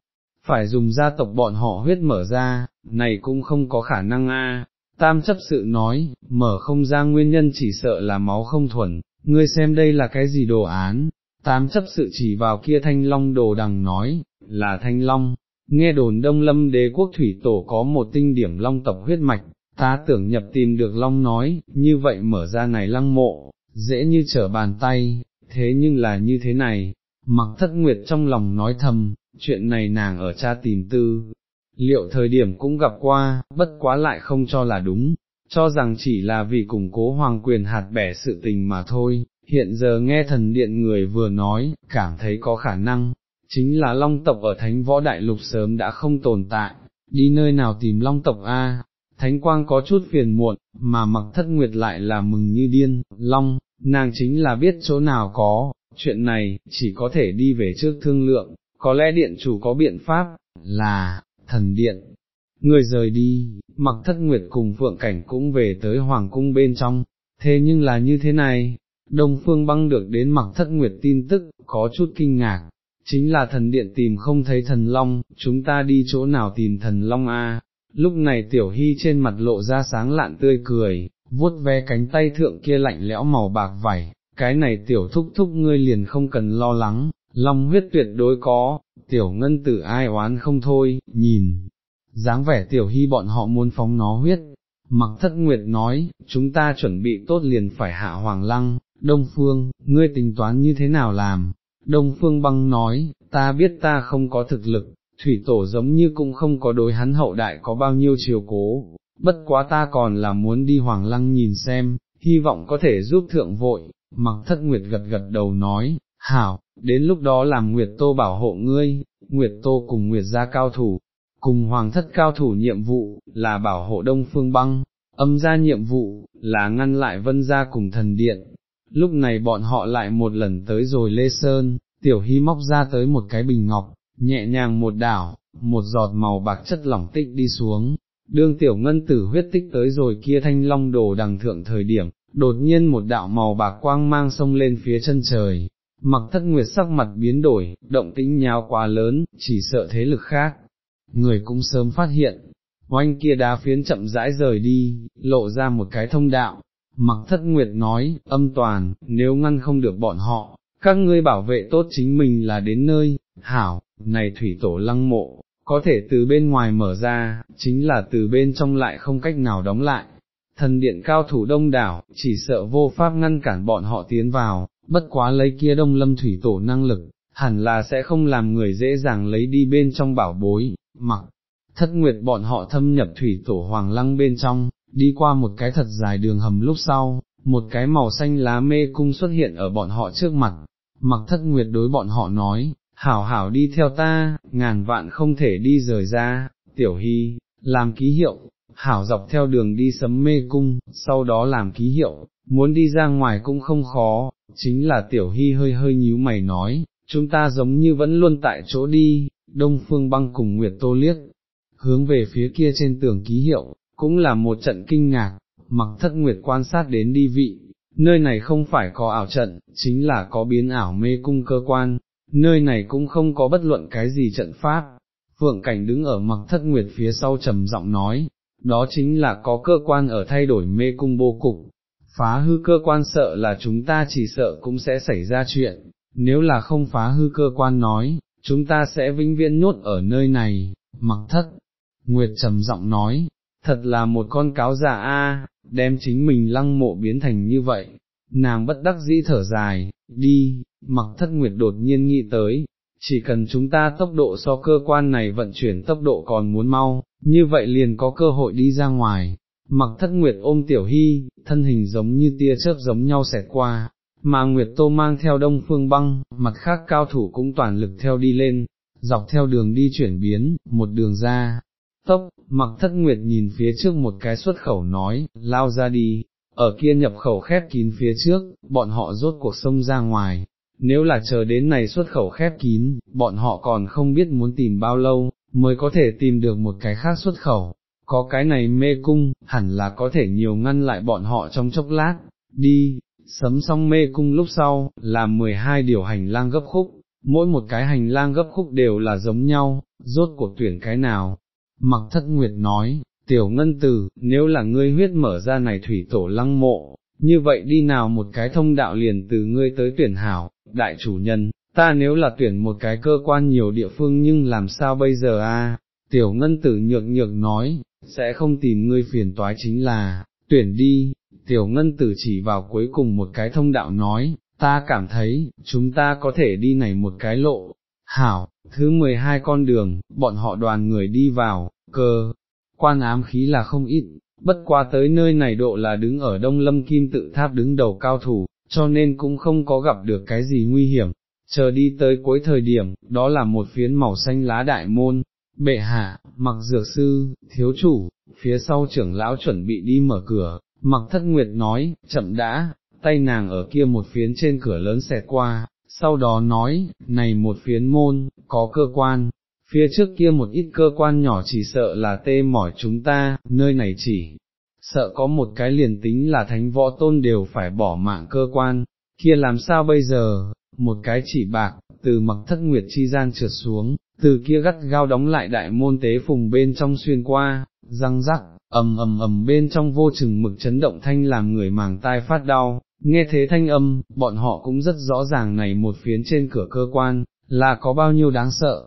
phải dùng gia tộc bọn họ huyết mở ra, này cũng không có khả năng a. Tam chấp sự nói, mở không ra nguyên nhân chỉ sợ là máu không thuần, ngươi xem đây là cái gì đồ án, tam chấp sự chỉ vào kia thanh long đồ đằng nói, là thanh long, nghe đồn đông lâm đế quốc thủy tổ có một tinh điểm long tộc huyết mạch, ta tưởng nhập tìm được long nói, như vậy mở ra này lăng mộ, dễ như trở bàn tay, thế nhưng là như thế này, mặc thất nguyệt trong lòng nói thầm, chuyện này nàng ở cha tìm tư, liệu thời điểm cũng gặp qua, bất quá lại không cho là đúng, cho rằng chỉ là vì củng cố hoàng quyền hạt bẻ sự tình mà thôi, hiện giờ nghe thần điện người vừa nói, cảm thấy có khả năng, chính là long tộc ở thánh võ đại lục sớm đã không tồn tại, đi nơi nào tìm long tộc a? Thánh quang có chút phiền muộn, mà mặc thất nguyệt lại là mừng như điên, long, nàng chính là biết chỗ nào có, chuyện này, chỉ có thể đi về trước thương lượng, có lẽ điện chủ có biện pháp, là, thần điện. Người rời đi, mặc thất nguyệt cùng phượng cảnh cũng về tới hoàng cung bên trong, thế nhưng là như thế này, Đông Phương băng được đến mặc thất nguyệt tin tức, có chút kinh ngạc, chính là thần điện tìm không thấy thần long, chúng ta đi chỗ nào tìm thần long a? Lúc này tiểu hy trên mặt lộ ra sáng lạn tươi cười, vuốt ve cánh tay thượng kia lạnh lẽo màu bạc vảy, cái này tiểu thúc thúc ngươi liền không cần lo lắng, long huyết tuyệt đối có, tiểu ngân tử ai oán không thôi, nhìn, dáng vẻ tiểu hy bọn họ muốn phóng nó huyết. Mặc thất nguyệt nói, chúng ta chuẩn bị tốt liền phải hạ hoàng lăng, Đông Phương, ngươi tính toán như thế nào làm? Đông Phương băng nói, ta biết ta không có thực lực, thủy tổ giống như cũng không có đối hắn hậu đại có bao nhiêu chiều cố, bất quá ta còn là muốn đi Hoàng Lăng nhìn xem, hy vọng có thể giúp thượng vội, mặc thất Nguyệt gật gật đầu nói, hảo, đến lúc đó làm Nguyệt Tô bảo hộ ngươi, Nguyệt Tô cùng Nguyệt gia cao thủ, cùng Hoàng thất cao thủ nhiệm vụ, là bảo hộ Đông Phương băng, âm gia nhiệm vụ, là ngăn lại vân gia cùng thần điện, lúc này bọn họ lại một lần tới rồi Lê Sơn, tiểu hy móc ra tới một cái bình ngọc, nhẹ nhàng một đảo, một giọt màu bạc chất lỏng tích đi xuống, đương tiểu ngân tử huyết tích tới rồi kia thanh long đồ đằng thượng thời điểm, đột nhiên một đạo màu bạc quang mang sông lên phía chân trời, mặc thất nguyệt sắc mặt biến đổi, động tĩnh nhào quá lớn, chỉ sợ thế lực khác, người cũng sớm phát hiện, oanh kia đá phiến chậm rãi rời đi, lộ ra một cái thông đạo, Mặc thất nguyệt nói, âm toàn, nếu ngăn không được bọn họ, các ngươi bảo vệ tốt chính mình là đến nơi, hảo, này thủy tổ lăng mộ, có thể từ bên ngoài mở ra, chính là từ bên trong lại không cách nào đóng lại. Thần điện cao thủ đông đảo, chỉ sợ vô pháp ngăn cản bọn họ tiến vào, bất quá lấy kia đông lâm thủy tổ năng lực, hẳn là sẽ không làm người dễ dàng lấy đi bên trong bảo bối, mặc. Thất nguyệt bọn họ thâm nhập thủy tổ hoàng lăng bên trong, đi qua một cái thật dài đường hầm lúc sau, một cái màu xanh lá mê cung xuất hiện ở bọn họ trước mặt, mặc thất nguyệt đối bọn họ nói, hảo hảo đi theo ta, ngàn vạn không thể đi rời ra, tiểu hy, làm ký hiệu, hảo dọc theo đường đi sấm mê cung, sau đó làm ký hiệu, muốn đi ra ngoài cũng không khó, chính là tiểu hy hơi hơi nhíu mày nói, chúng ta giống như vẫn luôn tại chỗ đi, đông phương băng cùng nguyệt tô liếc, hướng về phía kia trên tường ký hiệu, cũng là một trận kinh ngạc, mặc thất nguyệt quan sát đến đi vị, nơi này không phải có ảo trận, chính là có biến ảo mê cung cơ quan, nơi này cũng không có bất luận cái gì trận pháp. Phượng cảnh đứng ở mặc thất nguyệt phía sau trầm giọng nói, đó chính là có cơ quan ở thay đổi mê cung bố cục, phá hư cơ quan sợ là chúng ta chỉ sợ cũng sẽ xảy ra chuyện, nếu là không phá hư cơ quan nói, chúng ta sẽ vĩnh viễn nhốt ở nơi này, mặc thất. Nguyệt trầm giọng nói, thật là một con cáo già a, đem chính mình lăng mộ biến thành như vậy, nàng bất đắc dĩ thở dài, đi, mặc thất nguyệt đột nhiên nghĩ tới, chỉ cần chúng ta tốc độ so cơ quan này vận chuyển tốc độ còn muốn mau, như vậy liền có cơ hội đi ra ngoài. Mặc thất nguyệt ôm tiểu hy, thân hình giống như tia chớp giống nhau xẹt qua, mà nguyệt tô mang theo đông phương băng, mặt khác cao thủ cũng toàn lực theo đi lên, dọc theo đường đi chuyển biến, một đường ra, tốc, mặc thất nguyệt nhìn phía trước một cái xuất khẩu nói, lao ra đi, ở kia nhập khẩu khép kín phía trước, bọn họ rốt cuộc sông ra ngoài, nếu là chờ đến này xuất khẩu khép kín, bọn họ còn không biết muốn tìm bao lâu, mới có thể tìm được một cái khác xuất khẩu, có cái này mê cung, hẳn là có thể nhiều ngăn lại bọn họ trong chốc lát, đi, sấm xong mê cung lúc sau, là 12 điều hành lang gấp khúc, mỗi một cái hành lang gấp khúc đều là giống nhau, rốt cuộc tuyển cái nào, Mặc thất nguyệt nói, tiểu ngân tử, nếu là ngươi huyết mở ra này thủy tổ lăng mộ, như vậy đi nào một cái thông đạo liền từ ngươi tới tuyển hảo, đại chủ nhân, ta nếu là tuyển một cái cơ quan nhiều địa phương nhưng làm sao bây giờ a? Tiểu ngân tử nhược nhược nói, sẽ không tìm ngươi phiền toái chính là, tuyển đi, tiểu ngân tử chỉ vào cuối cùng một cái thông đạo nói, ta cảm thấy, chúng ta có thể đi này một cái lộ, hảo, thứ 12 con đường, bọn họ đoàn người đi vào, cơ, quan ám khí là không ít, bất qua tới nơi này độ là đứng ở đông lâm kim tự tháp đứng đầu cao thủ, cho nên cũng không có gặp được cái gì nguy hiểm, chờ đi tới cuối thời điểm, đó là một phiến màu xanh lá đại môn, bệ hạ, mặc dược sư, thiếu chủ, phía sau trưởng lão chuẩn bị đi mở cửa, mặc thất nguyệt nói, chậm đã, tay nàng ở kia một phiến trên cửa lớn xẹt qua, sau đó nói, này một phiến môn, có cơ quan, phía trước kia một ít cơ quan nhỏ chỉ sợ là tê mỏi chúng ta, nơi này chỉ, sợ có một cái liền tính là thánh võ tôn đều phải bỏ mạng cơ quan, kia làm sao bây giờ, một cái chỉ bạc, từ mặc thất nguyệt chi gian trượt xuống, từ kia gắt gao đóng lại đại môn tế phùng bên trong xuyên qua, răng rắc, ầm ầm ầm bên trong vô chừng mực chấn động thanh làm người màng tai phát đau, nghe thế thanh âm, bọn họ cũng rất rõ ràng này một phiến trên cửa cơ quan, là có bao nhiêu đáng sợ.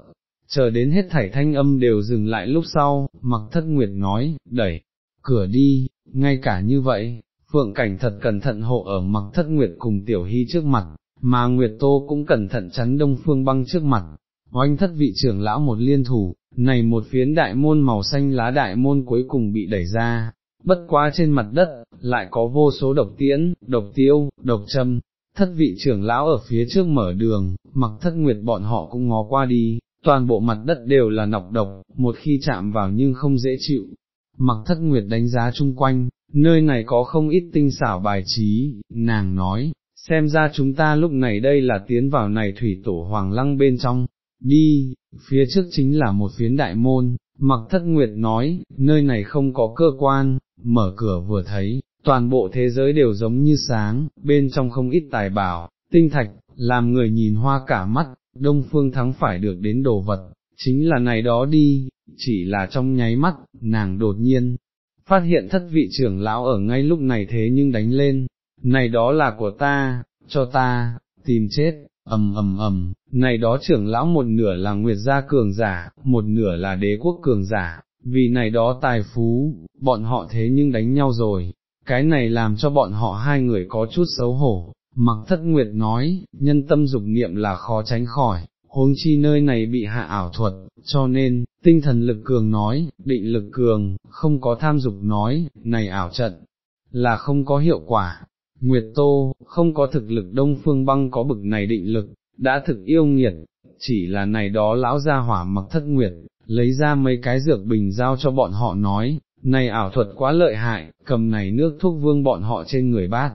Chờ đến hết thảy thanh âm đều dừng lại lúc sau, mặc thất nguyệt nói, đẩy, cửa đi, ngay cả như vậy, phượng cảnh thật cẩn thận hộ ở mặc thất nguyệt cùng tiểu hy trước mặt, mà nguyệt tô cũng cẩn thận chắn đông phương băng trước mặt, oanh thất vị trưởng lão một liên thủ, này một phiến đại môn màu xanh lá đại môn cuối cùng bị đẩy ra, bất quá trên mặt đất, lại có vô số độc tiễn, độc tiêu, độc châm, thất vị trưởng lão ở phía trước mở đường, mặc thất nguyệt bọn họ cũng ngó qua đi, toàn bộ mặt đất đều là nọc độc, một khi chạm vào nhưng không dễ chịu. Mặc thất nguyệt đánh giá chung quanh, nơi này có không ít tinh xảo bài trí, nàng nói, xem ra chúng ta lúc này đây là tiến vào này thủy tổ hoàng lăng bên trong, đi, phía trước chính là một phiến đại môn, mặc thất nguyệt nói, nơi này không có cơ quan, mở cửa vừa thấy, toàn bộ thế giới đều giống như sáng, bên trong không ít tài bảo, tinh thạch, làm người nhìn hoa cả mắt, đông phương thắng phải được đến đồ vật, chính là này đó đi, chỉ là trong nháy mắt, nàng đột nhiên, phát hiện thất vị trưởng lão ở ngay lúc này thế nhưng đánh lên, này đó là của ta, cho ta, tìm chết, ầm ầm ầm, này đó trưởng lão một nửa là nguyệt gia cường giả, một nửa là đế quốc cường giả, vì này đó tài phú, bọn họ thế nhưng đánh nhau rồi, cái này làm cho bọn họ hai người có chút xấu hổ, mặc thất nguyệt nói, nhân tâm dục niệm là khó tránh khỏi, huống chi nơi này bị hạ ảo thuật, cho nên, tinh thần lực cường nói, định lực cường, không có tham dục nói, này ảo trận, là không có hiệu quả. Nguyệt Tô, không có thực lực đông phương băng có bực này định lực, đã thực yêu nghiệt, chỉ là này đó lão gia hỏa mặc thất nguyệt, lấy ra mấy cái dược bình giao cho bọn họ nói, này ảo thuật quá lợi hại, cầm này nước thuốc vương bọn họ trên người bát,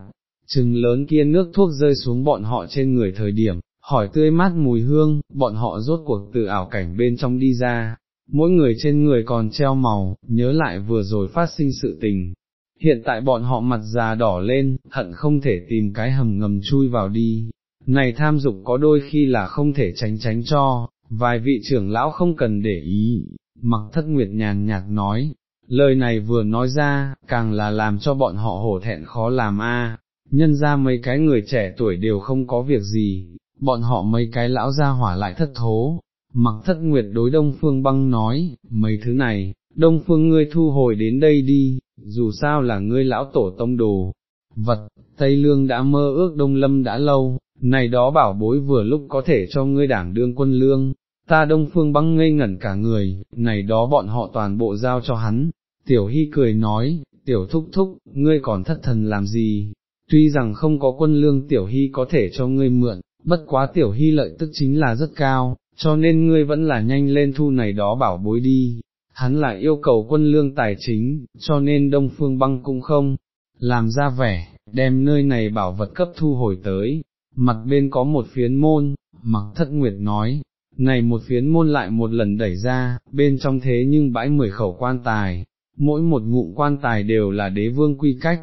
chừng lớn kia nước thuốc rơi xuống bọn họ trên người thời điểm, hỏi tươi mát mùi hương, bọn họ rốt cuộc từ ảo cảnh bên trong đi ra, mỗi người trên người còn treo màu, nhớ lại vừa rồi phát sinh sự tình. Hiện tại bọn họ mặt già đỏ lên, hận không thể tìm cái hầm ngầm chui vào đi, này tham dục có đôi khi là không thể tránh tránh cho, vài vị trưởng lão không cần để ý, mặc thất nguyệt nhàn nhạt nói, lời này vừa nói ra, càng là làm cho bọn họ hổ thẹn khó làm a. nhân ra mấy cái người trẻ tuổi đều không có việc gì, bọn họ mấy cái lão ra hỏa lại thất thố, mặc thất nguyệt đối đông phương băng nói, mấy thứ này, đông phương ngươi thu hồi đến đây đi, dù sao là ngươi lão tổ tông đồ, vật, Tây Lương đã mơ ước đông lâm đã lâu, này đó bảo bối vừa lúc có thể cho ngươi đảng đương quân lương, ta đông phương băng ngây ngẩn cả người, này đó bọn họ toàn bộ giao cho hắn, tiểu hy cười nói, tiểu thúc thúc, ngươi còn thất thần làm gì, tuy rằng không có quân lương tiểu hy có thể cho ngươi mượn, bất quá tiểu hy lợi tức chính là rất cao, cho nên ngươi vẫn là nhanh lên thu này đó bảo bối đi, hắn lại yêu cầu quân lương tài chính, cho nên đông phương băng cũng không, làm ra vẻ, đem nơi này bảo vật cấp thu hồi tới, mặt bên có một phiến môn, mặc thất nguyệt nói, này một phiến môn lại một lần đẩy ra, bên trong thế nhưng bãi mười khẩu quan tài, mỗi một ngụm quan tài đều là đế vương quy cách.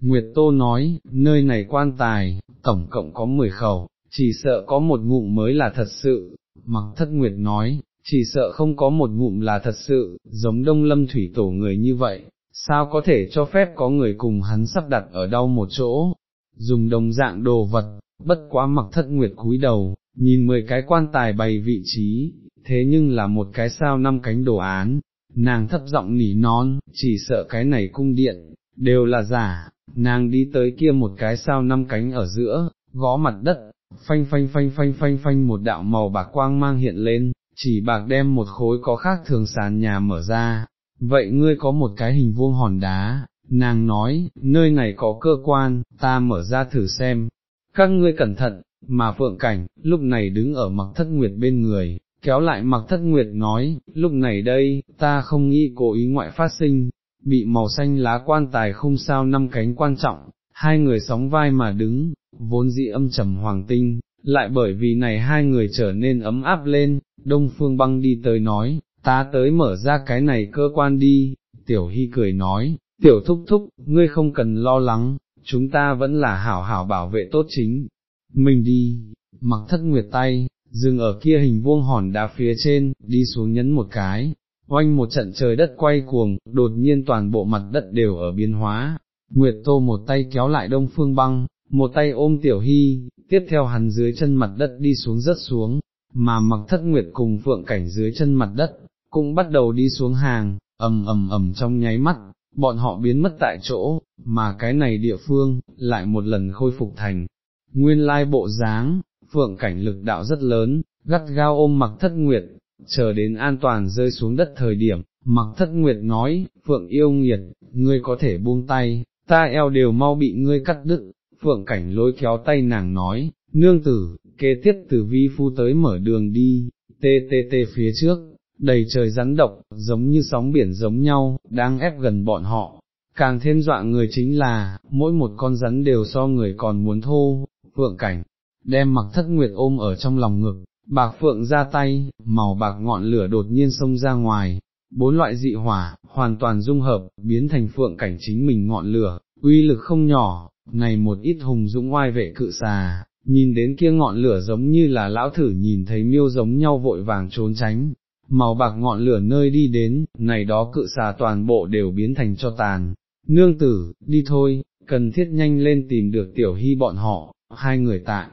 Nguyệt Tô nói, nơi này quan tài, tổng cộng có mười khẩu, chỉ sợ có một ngụm mới là thật sự, mặc thất Nguyệt nói, chỉ sợ không có một ngụm là thật sự, giống đông lâm thủy tổ người như vậy, sao có thể cho phép có người cùng hắn sắp đặt ở đâu một chỗ, dùng đồng dạng đồ vật, bất quá mặc thất nguyệt cúi đầu, nhìn mười cái quan tài bày vị trí, thế nhưng là một cái sao năm cánh đồ án, nàng thấp giọng nỉ non, chỉ sợ cái này cung điện, đều là giả, nàng đi tới kia một cái sao năm cánh ở giữa, gõ mặt đất, phanh phanh phanh phanh phanh phanh một đạo màu bạc quang mang hiện lên, chỉ bạc đem một khối có khác thường sàn nhà mở ra, vậy ngươi có một cái hình vuông hòn đá, nàng nói, nơi này có cơ quan, ta mở ra thử xem, các ngươi cẩn thận, mà phượng cảnh, lúc này đứng ở mặc thất nguyệt bên người, kéo lại mặc thất nguyệt nói, lúc này đây, ta không nghĩ cố ý ngoại phát sinh, bị màu xanh lá quan tài không sao năm cánh quan trọng, hai người sóng vai mà đứng, vốn dị âm trầm hoàng tinh, lại bởi vì này hai người trở nên ấm áp lên, đông phương băng đi tới nói, ta tới mở ra cái này cơ quan đi, tiểu hy cười nói, tiểu thúc thúc, ngươi không cần lo lắng, chúng ta vẫn là hảo hảo bảo vệ tốt chính, mình đi, mặc thất nguyệt tay, dừng ở kia hình vuông hòn đá phía trên, đi xuống nhấn một cái, oanh một trận trời đất quay cuồng, đột nhiên toàn bộ mặt đất đều ở biến hóa, Nguyệt Tô một tay kéo lại đông phương băng, một tay ôm tiểu hy, tiếp theo hắn dưới chân mặt đất đi xuống rất xuống, mà mặc thất nguyệt cùng phượng cảnh dưới chân mặt đất, cũng bắt đầu đi xuống hàng, ầm ầm ầm trong nháy mắt, bọn họ biến mất tại chỗ, mà cái này địa phương, lại một lần khôi phục thành, nguyên lai bộ dáng, phượng cảnh lực đạo rất lớn, gắt gao ôm mặc thất nguyệt, chờ đến an toàn rơi xuống đất thời điểm, mặc thất nguyệt nói, phượng yêu nghiệt, ngươi có thể buông tay, ta eo đều mau bị ngươi cắt đứt, phượng cảnh lôi kéo tay nàng nói, nương tử, kế tiếp từ vi phu tới mở đường đi, tê tê tê phía trước, đầy trời rắn độc, giống như sóng biển giống nhau, đang ép gần bọn họ. Càng thêm dọa người chính là, mỗi một con rắn đều so người còn muốn thô, phượng cảnh, đem mặc thất nguyệt ôm ở trong lòng ngực, bạc phượng ra tay, màu bạc ngọn lửa đột nhiên xông ra ngoài, bốn loại dị hỏa, hoàn toàn dung hợp, biến thành phượng cảnh chính mình ngọn lửa, uy lực không nhỏ, này một ít hùng dũng oai vệ cự xà, nhìn đến kia ngọn lửa giống như là lão thử nhìn thấy miêu giống nhau vội vàng trốn tránh, màu bạc ngọn lửa nơi đi đến, này đó cự xà toàn bộ đều biến thành cho tàn, nương tử, đi thôi, cần thiết nhanh lên tìm được tiểu hy bọn họ, hai người tại.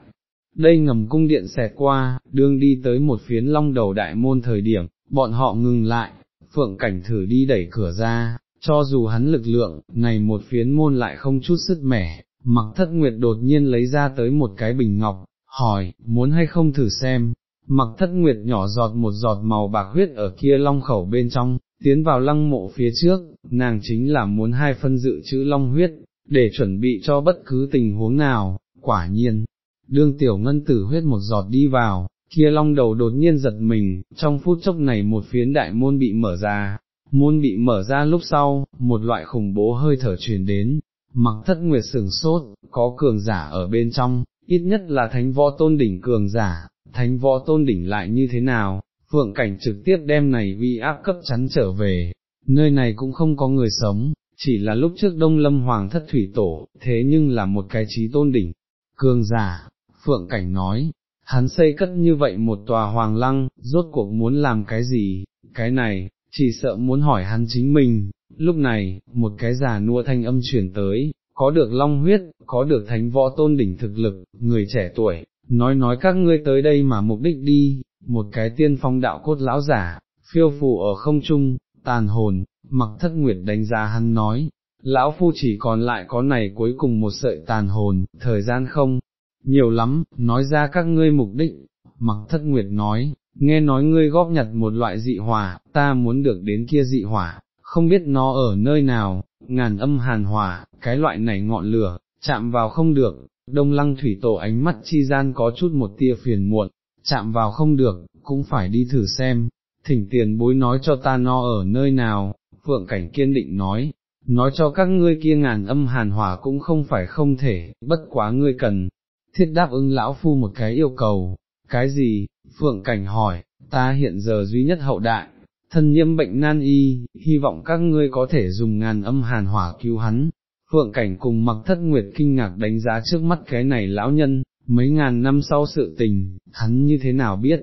Đây ngầm cung điện xẹt qua, đương đi tới một phiến long đầu đại môn thời điểm, bọn họ ngừng lại, phượng cảnh thử đi đẩy cửa ra, cho dù hắn lực lượng, này một phiến môn lại không chút sức mẻ, mặc thất nguyệt đột nhiên lấy ra tới một cái bình ngọc, hỏi, muốn hay không thử xem, mặc thất nguyệt nhỏ giọt một giọt màu bạc huyết ở kia long khẩu bên trong, tiến vào lăng mộ phía trước, nàng chính là muốn hai phân dự chữ long huyết, để chuẩn bị cho bất cứ tình huống nào, quả nhiên, đương tiểu ngân tử huyết một giọt đi vào, kia long đầu đột nhiên giật mình, trong phút chốc này một phiến đại môn bị mở ra, môn bị mở ra lúc sau, một loại khủng bố hơi thở truyền đến, mặc thất nguyệt sừng sốt, có cường giả ở bên trong, ít nhất là thánh võ tôn đỉnh cường giả, thánh võ tôn đỉnh lại như thế nào, phượng cảnh trực tiếp đem này vi áp cấp chắn trở về, nơi này cũng không có người sống, chỉ là lúc trước đông lâm hoàng thất thủy tổ, thế nhưng là một cái trí tôn đỉnh, cường giả, phượng cảnh nói, hắn xây cất như vậy một tòa hoàng lăng, rốt cuộc muốn làm cái gì, cái này, chỉ sợ muốn hỏi hắn chính mình, lúc này, một cái già nua thanh âm chuyển tới, có được long huyết, có được thánh võ tôn đỉnh thực lực, người trẻ tuổi, nói nói các ngươi tới đây mà mục đích đi, một cái tiên phong đạo cốt lão giả, phiêu phù ở không trung, tàn hồn, mặc thất nguyệt đánh giá hắn nói, lão phu chỉ còn lại có này cuối cùng một sợi tàn hồn, thời gian không, nhiều lắm, nói ra các ngươi mục đích, mặc thất nguyệt nói, nghe nói ngươi góp nhặt một loại dị hỏa, ta muốn được đến kia dị hỏa, không biết nó ở nơi nào, ngàn âm hàn hỏa, cái loại này ngọn lửa, chạm vào không được, đông lăng thủy tổ ánh mắt chi gian có chút một tia phiền muộn, chạm vào không được, cũng phải đi thử xem, thỉnh tiền bối nói cho ta nó ở nơi nào, phượng cảnh kiên định nói, nói cho các ngươi kia ngàn âm hàn hỏa cũng không phải không thể, bất quá ngươi cần, thiết đáp ứng lão phu một cái yêu cầu, cái gì, phượng cảnh hỏi, ta hiện giờ duy nhất hậu đại, thân nhiễm bệnh nan y, hy vọng các ngươi có thể dùng ngàn âm hàn hỏa cứu hắn. Phượng cảnh cùng mặc thất nguyệt kinh ngạc đánh giá trước mắt cái này lão nhân, mấy ngàn năm sau sự tình, hắn như thế nào biết?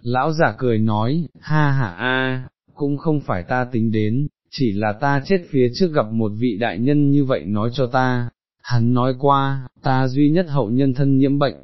Lão giả cười nói, ha ha a, cũng không phải ta tính đến, chỉ là ta chết phía trước gặp một vị đại nhân như vậy nói cho ta. Hắn nói qua, ta duy nhất hậu nhân thân nhiễm bệnh,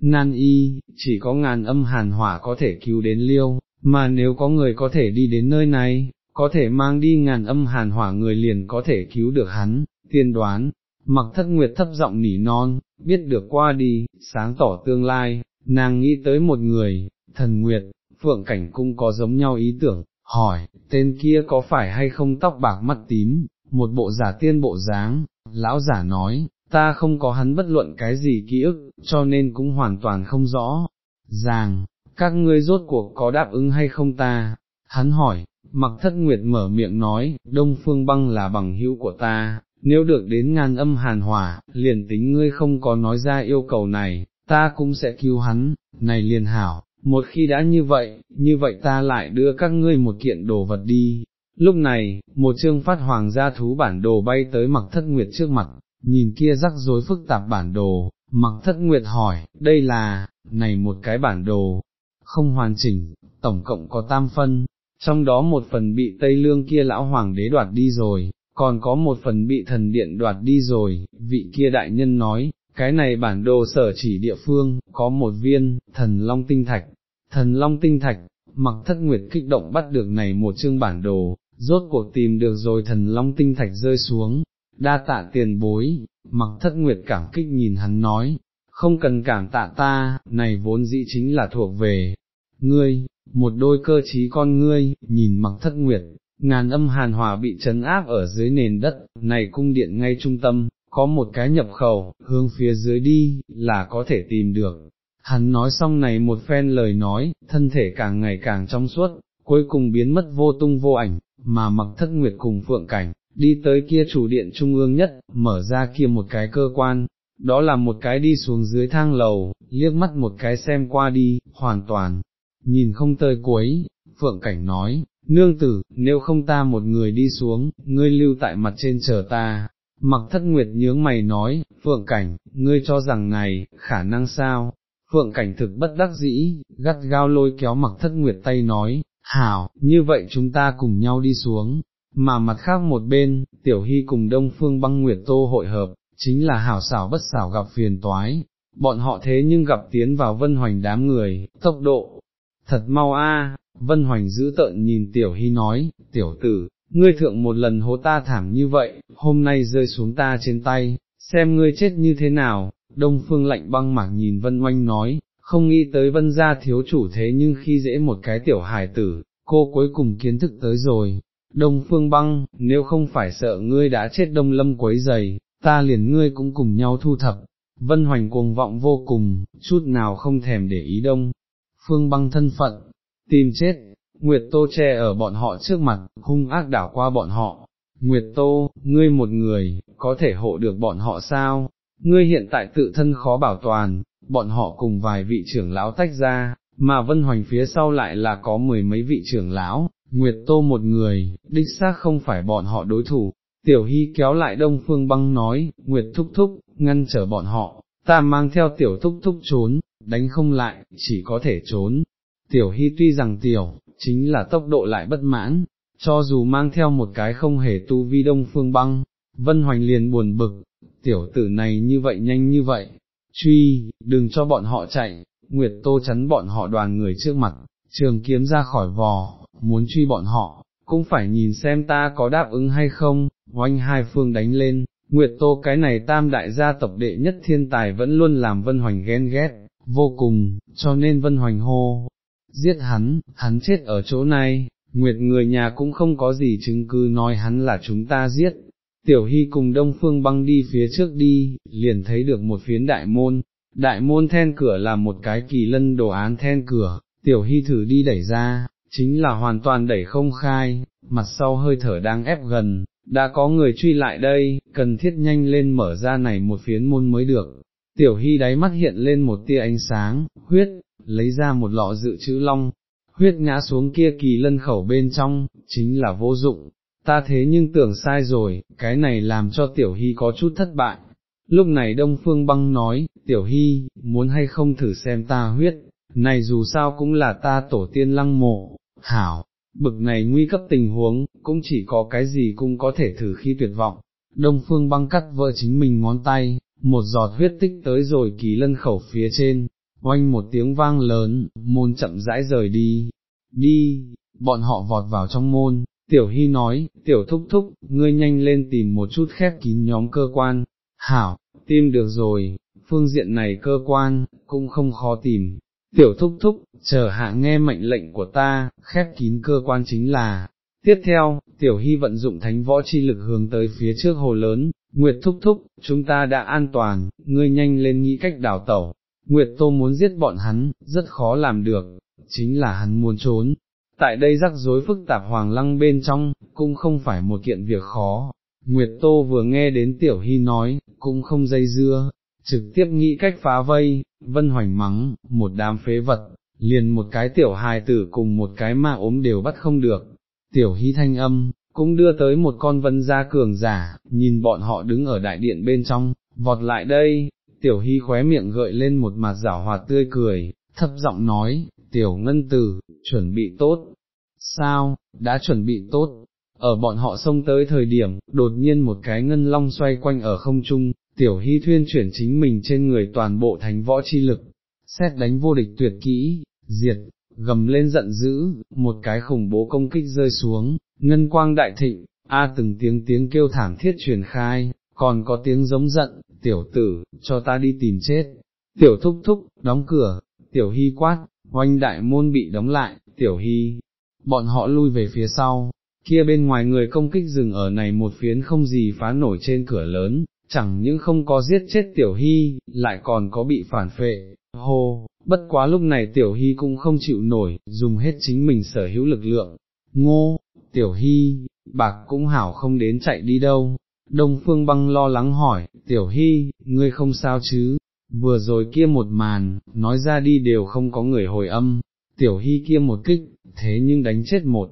nan y, chỉ có ngàn âm hàn hỏa có thể cứu đến liêu, mà nếu có người có thể đi đến nơi này, có thể mang đi ngàn âm hàn hỏa người liền có thể cứu được hắn, tiên đoán, mặc thất nguyệt thấp giọng nỉ non, biết được qua đi, sáng tỏ tương lai, nàng nghĩ tới một người, thần nguyệt, phượng cảnh cung có giống nhau ý tưởng, hỏi, tên kia có phải hay không tóc bạc mắt tím, một bộ giả tiên bộ dáng, lão giả nói, ta không có hắn bất luận cái gì ký ức, cho nên cũng hoàn toàn không rõ, ràng, các ngươi rốt cuộc có đáp ứng hay không ta, hắn hỏi, mặc thất nguyệt mở miệng nói, đông phương băng là bằng hữu của ta, nếu được đến ngàn âm hàn hỏa, liền tính ngươi không có nói ra yêu cầu này, ta cũng sẽ cứu hắn, này liền hảo, một khi đã như vậy, như vậy ta lại đưa các ngươi một kiện đồ vật đi. Lúc này, một chương phát hoàng gia thú bản đồ bay tới mặc thất nguyệt trước mặt, nhìn kia rắc rối phức tạp bản đồ, mặc thất nguyệt hỏi, đây là, này một cái bản đồ, không hoàn chỉnh, tổng cộng có tam phân, trong đó một phần bị Tây Lương kia lão hoàng đế đoạt đi rồi, còn có một phần bị thần điện đoạt đi rồi, vị kia đại nhân nói, cái này bản đồ sở chỉ địa phương, có một viên, thần long tinh thạch, thần long tinh thạch, mặc thất nguyệt kích động bắt được này một chương bản đồ, rốt cuộc tìm được rồi thần long tinh thạch rơi xuống, đa tạ tiền bối, mặc thất nguyệt cảm kích nhìn hắn nói, không cần cảm tạ ta, này vốn dĩ chính là thuộc về, ngươi, một đôi cơ trí con ngươi, nhìn mặc thất nguyệt, ngàn âm hàn hòa bị trấn áp ở dưới nền đất, này cung điện ngay trung tâm, có một cái nhập khẩu, hướng phía dưới đi, là có thể tìm được. Hắn nói xong này một phen lời nói, thân thể càng ngày càng trong suốt, cuối cùng biến mất vô tung vô ảnh, mà mặc thất nguyệt cùng phượng cảnh, đi tới kia chủ điện trung ương nhất, mở ra kia một cái cơ quan, đó là một cái đi xuống dưới thang lầu, liếc mắt một cái xem qua đi, hoàn toàn, nhìn không tơi cuối, phượng cảnh nói, nương tử, nếu không ta một người đi xuống, ngươi lưu tại mặt trên chờ ta. Mặc thất nguyệt nhướng mày nói, phượng cảnh, ngươi cho rằng này, khả năng sao, phượng cảnh thực bất đắc dĩ, gắt gao lôi kéo mặc thất nguyệt tay nói, hảo, như vậy chúng ta cùng nhau đi xuống, mà mặt khác một bên, tiểu hy cùng đông phương băng nguyệt tô hội hợp, chính là hảo xảo bất xảo gặp phiền toái, bọn họ thế nhưng gặp tiến vào vân hoành đám người, tốc độ, thật mau a. Vân Hoành giữ tợn nhìn Tiểu Hy nói, Tiểu tử, ngươi thượng một lần hố ta thảm như vậy, hôm nay rơi xuống ta trên tay, xem ngươi chết như thế nào, Đông Phương lạnh băng mạc nhìn Vân Oanh nói, không nghĩ tới Vân gia thiếu chủ thế nhưng khi dễ một cái tiểu hài tử, cô cuối cùng kiến thức tới rồi. Đông Phương băng, nếu không phải sợ ngươi đã chết đông lâm quấy dày, ta liền ngươi cũng cùng nhau thu thập. Vân Hoành cuồng vọng vô cùng, chút nào không thèm để ý đông. Phương băng thân phận, tìm chết, Nguyệt Tô che ở bọn họ trước mặt, hung ác đảo qua bọn họ. Nguyệt Tô, ngươi một người, có thể hộ được bọn họ sao? Ngươi hiện tại tự thân khó bảo toàn, bọn họ cùng vài vị trưởng lão tách ra, mà Vân Hoành phía sau lại là có mười mấy vị trưởng lão, Nguyệt Tô một người, đích xác không phải bọn họ đối thủ. Tiểu Hy kéo lại Đông Phương Băng nói, Nguyệt thúc thúc, ngăn trở bọn họ, ta mang theo Tiểu thúc thúc trốn, đánh không lại, chỉ có thể trốn, Tiểu Hy tuy rằng tiểu, chính là tốc độ lại bất mãn, cho dù mang theo một cái không hề tu vi đông phương băng, Vân Hoành liền buồn bực, tiểu tử này như vậy nhanh như vậy, truy, đừng cho bọn họ chạy, Nguyệt Tô chắn bọn họ đoàn người trước mặt, trường kiếm ra khỏi vò, muốn truy bọn họ, cũng phải nhìn xem ta có đáp ứng hay không, oanh hai phương đánh lên, Nguyệt Tô cái này tam đại gia tộc đệ nhất thiên tài vẫn luôn làm Vân Hoành ghen ghét, vô cùng, cho nên Vân Hoành hô, giết hắn, hắn chết ở chỗ này, Nguyệt người nhà cũng không có gì chứng cứ nói hắn là chúng ta giết. Tiểu Hy cùng Đông Phương băng đi phía trước đi, liền thấy được một phiến đại môn, đại môn then cửa là một cái kỳ lân đồ án then cửa, Tiểu Hy thử đi đẩy ra, chính là hoàn toàn đẩy không khai, mặt sau hơi thở đang ép gần, đã có người truy lại đây, cần thiết nhanh lên mở ra này một phiến môn mới được. Tiểu Hy đáy mắt hiện lên một tia ánh sáng, huyết, lấy ra một lọ dự trữ long, huyết ngã xuống kia kỳ lân khẩu bên trong, chính là vô dụng, ta thế nhưng tưởng sai rồi, cái này làm cho tiểu hy có chút thất bại. Lúc này Đông Phương Băng nói, tiểu hy, muốn hay không thử xem ta huyết, này dù sao cũng là ta tổ tiên lăng mộ, hảo, bực này nguy cấp tình huống, cũng chỉ có cái gì cũng có thể thử khi tuyệt vọng. Đông Phương Băng cắt vợ chính mình ngón tay, một giọt huyết tích tới rồi kỳ lân khẩu phía trên, oanh một tiếng vang lớn, môn chậm rãi rời đi, đi, bọn họ vọt vào trong môn, Tiểu Hy nói, tiểu thúc thúc, ngươi nhanh lên tìm một chút khép kín nhóm cơ quan, hảo, tìm được rồi, phương diện này cơ quan, cũng không khó tìm. Tiểu thúc thúc, chờ hạ nghe mệnh lệnh của ta, khép kín cơ quan chính là, tiếp theo, tiểu hy vận dụng thánh võ chi lực hướng tới phía trước hồ lớn, Nguyệt thúc thúc, chúng ta đã an toàn, ngươi nhanh lên nghĩ cách đào tẩu, Nguyệt tô muốn giết bọn hắn, rất khó làm được, chính là hắn muốn trốn, tại đây rắc rối phức tạp hoàng lăng bên trong, cũng không phải một kiện việc khó. Nguyệt Tô vừa nghe đến Tiểu Hy nói, cũng không dây dưa, trực tiếp nghĩ cách phá vây, vân hoành mắng, một đám phế vật, liền một cái tiểu hài tử cùng một cái ma ốm đều bắt không được. Tiểu Hy thanh âm, cũng đưa tới một con vân gia cường giả, nhìn bọn họ đứng ở đại điện bên trong, vọt lại đây, Tiểu Hy khóe miệng gợi lên một mặt giảo hoạt tươi cười, thấp giọng nói, tiểu ngân tử, chuẩn bị tốt, sao, đã chuẩn bị tốt, ở bọn họ xông tới thời điểm, đột nhiên một cái ngân long xoay quanh ở không trung, tiểu hy thuyên chuyển chính mình trên người toàn bộ thánh võ chi lực, xét đánh vô địch tuyệt kỹ, diệt, gầm lên giận dữ, một cái khủng bố công kích rơi xuống, ngân quang đại thịnh, a từng tiếng tiếng kêu thảm thiết truyền khai, còn có tiếng giống giận, tiểu tử, cho ta đi tìm chết, tiểu thúc thúc, đóng cửa, tiểu hy quát, oanh đại môn bị đóng lại, tiểu hy, bọn họ lui về phía sau, kia bên ngoài người công kích dừng ở này một phiến không gì phá nổi trên cửa lớn, chẳng những không có giết chết tiểu hy, lại còn có bị phản phệ, hô, bất quá lúc này tiểu hy cũng không chịu nổi, dùng hết chính mình sở hữu lực lượng, ngô, tiểu hy, bạc cũng hảo không đến chạy đi đâu. Đông Phương Băng lo lắng hỏi, tiểu hy, ngươi không sao chứ, vừa rồi kia một màn, nói ra đi đều không có người hồi âm, tiểu hy kia một kích, thế nhưng đánh chết một,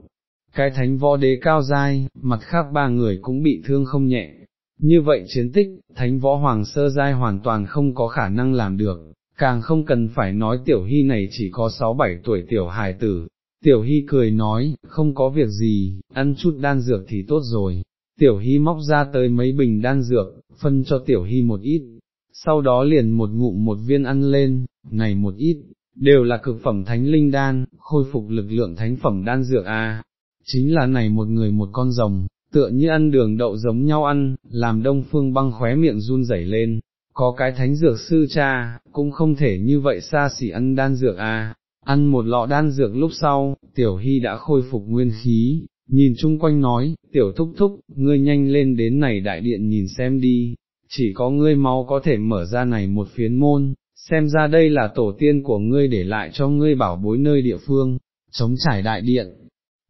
cái thánh võ đế cao dai, mặt khác ba người cũng bị thương không nhẹ. Như vậy chiến tích, thánh võ hoàng sơ giai hoàn toàn không có khả năng làm được, càng không cần phải nói tiểu hy này chỉ có 6-7 tuổi tiểu hài tử. Tiểu hy cười nói, không có việc gì, ăn chút đan dược thì tốt rồi. Tiểu hy móc ra tới mấy bình đan dược, phân cho tiểu hy một ít, sau đó liền một ngụm một viên ăn lên, này một ít, đều là cực phẩm thánh linh đan, khôi phục lực lượng thánh phẩm đan dược a. Chính là này một người một con rồng, tựa như ăn đường đậu giống nhau ăn, làm đông phương băng khóe miệng run rẩy lên, có cái thánh dược sư cha, cũng không thể như vậy xa xỉ ăn đan dược a. Ăn một lọ đan dược lúc sau, tiểu hy đã khôi phục nguyên khí, nhìn chung quanh nói, tiểu thúc thúc, ngươi nhanh lên đến này đại điện nhìn xem đi, chỉ có ngươi mau có thể mở ra này một phiến môn, xem ra đây là tổ tiên của ngươi để lại cho ngươi bảo bối nơi địa phương, chống trải đại điện,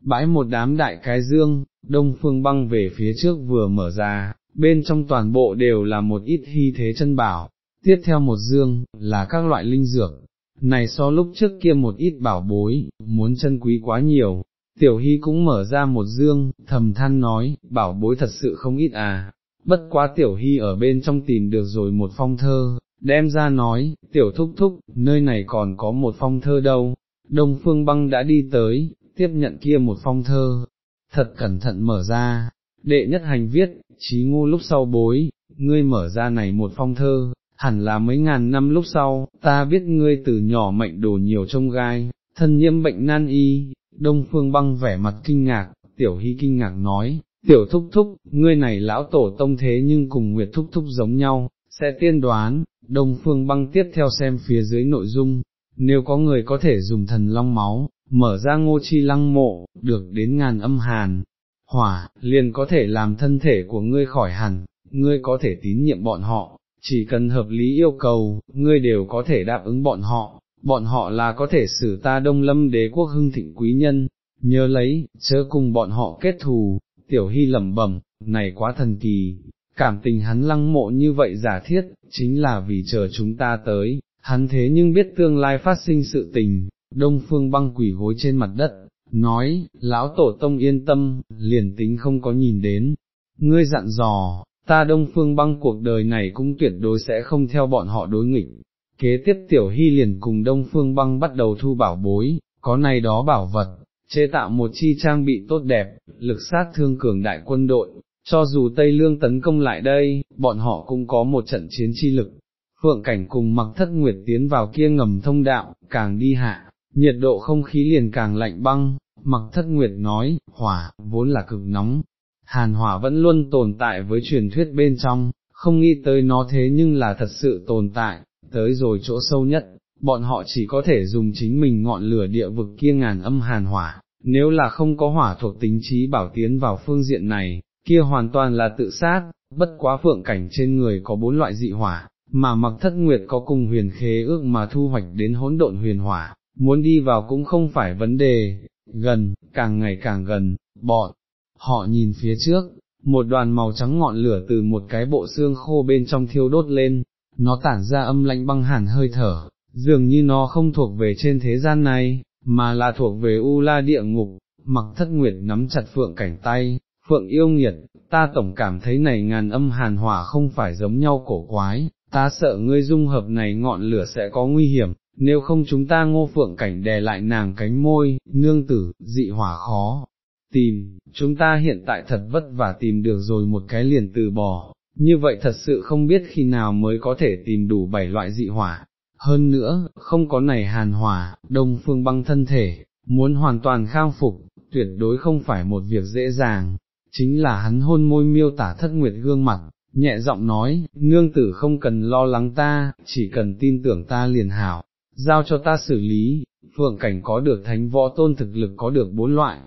bãi một đám đại cái dương, đông phương băng về phía trước vừa mở ra, bên trong toàn bộ đều là một ít hy thế chân bảo, tiếp theo một dương, là các loại linh dược, này so lúc trước kia một ít bảo bối, muốn chân quý quá nhiều. Tiểu Hy cũng mở ra một dương, thầm than nói, bảo bối thật sự không ít à, bất quá Tiểu Hy ở bên trong tìm được rồi một phong thơ, đem ra nói, tiểu thúc thúc, nơi này còn có một phong thơ đâu, đông phương băng đã đi tới, tiếp nhận kia một phong thơ, thật cẩn thận mở ra, đệ nhất hành viết, trí ngu lúc sau bối, ngươi mở ra này một phong thơ, hẳn là mấy ngàn năm lúc sau, ta biết ngươi từ nhỏ mệnh đồ nhiều trông gai, thân nhiễm bệnh nan y, đông phương băng vẻ mặt kinh ngạc, tiểu hy kinh ngạc nói, tiểu thúc thúc, ngươi này lão tổ tông thế nhưng cùng nguyệt thúc thúc giống nhau, sẽ tiên đoán, Đông Phương băng tiếp theo xem phía dưới nội dung, nếu có người có thể dùng thần long máu, mở ra ngô chi lăng mộ, được đến ngàn âm hàn, hỏa, liền có thể làm thân thể của ngươi khỏi hẳn, ngươi có thể tín nhiệm bọn họ, chỉ cần hợp lý yêu cầu, ngươi đều có thể đáp ứng bọn họ, bọn họ là có thể xử ta đông lâm đế quốc hưng thịnh quý nhân, nhớ lấy, chớ cùng bọn họ kết thù, tiểu hy lẩm bẩm, này quá thần kỳ, cảm tình hắn lăng mộ như vậy giả thiết, chính là vì chờ chúng ta tới, hắn thế nhưng biết tương lai phát sinh sự tình, đông phương băng quỷ gối trên mặt đất, nói, lão tổ tông yên tâm, liền tính không có nhìn đến, ngươi dặn dò, ta đông phương băng cuộc đời này cũng tuyệt đối sẽ không theo bọn họ đối nghịch. Kế tiếp tiểu hy liền cùng đông phương băng bắt đầu thu bảo bối, có này đó bảo vật, chế tạo một chi trang bị tốt đẹp, lực sát thương cường đại quân đội, cho dù Tây Lương tấn công lại đây, bọn họ cũng có một trận chiến chi lực. Phượng cảnh cùng mặc thất nguyệt tiến vào kia ngầm thông đạo, càng đi hạ, nhiệt độ không khí liền càng lạnh băng, mặc thất nguyệt nói, hỏa, vốn là cực nóng, hàn hỏa vẫn luôn tồn tại với truyền thuyết bên trong, không nghĩ tới nó thế nhưng là thật sự tồn tại, tới rồi chỗ sâu nhất, bọn họ chỉ có thể dùng chính mình ngọn lửa địa vực kia ngàn âm hàn hỏa, nếu là không có hỏa thuộc tính trí bảo tiến vào phương diện này, kia hoàn toàn là tự sát, bất quá phượng cảnh trên người có bốn loại dị hỏa, mà mặc thất nguyệt có cùng huyền khế ước mà thu hoạch đến hỗn độn huyền hỏa, muốn đi vào cũng không phải vấn đề, gần, càng ngày càng gần, bọn, họ nhìn phía trước, một đoàn màu trắng ngọn lửa từ một cái bộ xương khô bên trong thiêu đốt lên, nó tản ra âm lạnh băng hàn hơi thở, dường như nó không thuộc về trên thế gian này, mà là thuộc về U La địa ngục, mặc thất nguyệt nắm chặt phượng cảnh tay, phượng yêu nghiệt, ta tổng cảm thấy này ngàn âm hàn hỏa không phải giống nhau cổ quái, ta sợ ngươi dung hợp này ngọn lửa sẽ có nguy hiểm, nếu không chúng ta ngô phượng cảnh đè lại nàng cánh môi, nương tử, dị hỏa khó. Tìm, chúng ta hiện tại thật vất vả tìm được rồi một cái liền từ bỏ, như vậy thật sự không biết khi nào mới có thể tìm đủ bảy loại dị hỏa. Hơn nữa, không có này hàn hỏa, đông phương băng thân thể, muốn hoàn toàn khang phục, tuyệt đối không phải một việc dễ dàng, chính là hắn hôn môi miêu tả thất nguyệt gương mặt, nhẹ giọng nói, nương tử không cần lo lắng ta, chỉ cần tin tưởng ta liền hảo, giao cho ta xử lý, phượng cảnh có được thánh võ tôn thực lực có được bốn loại.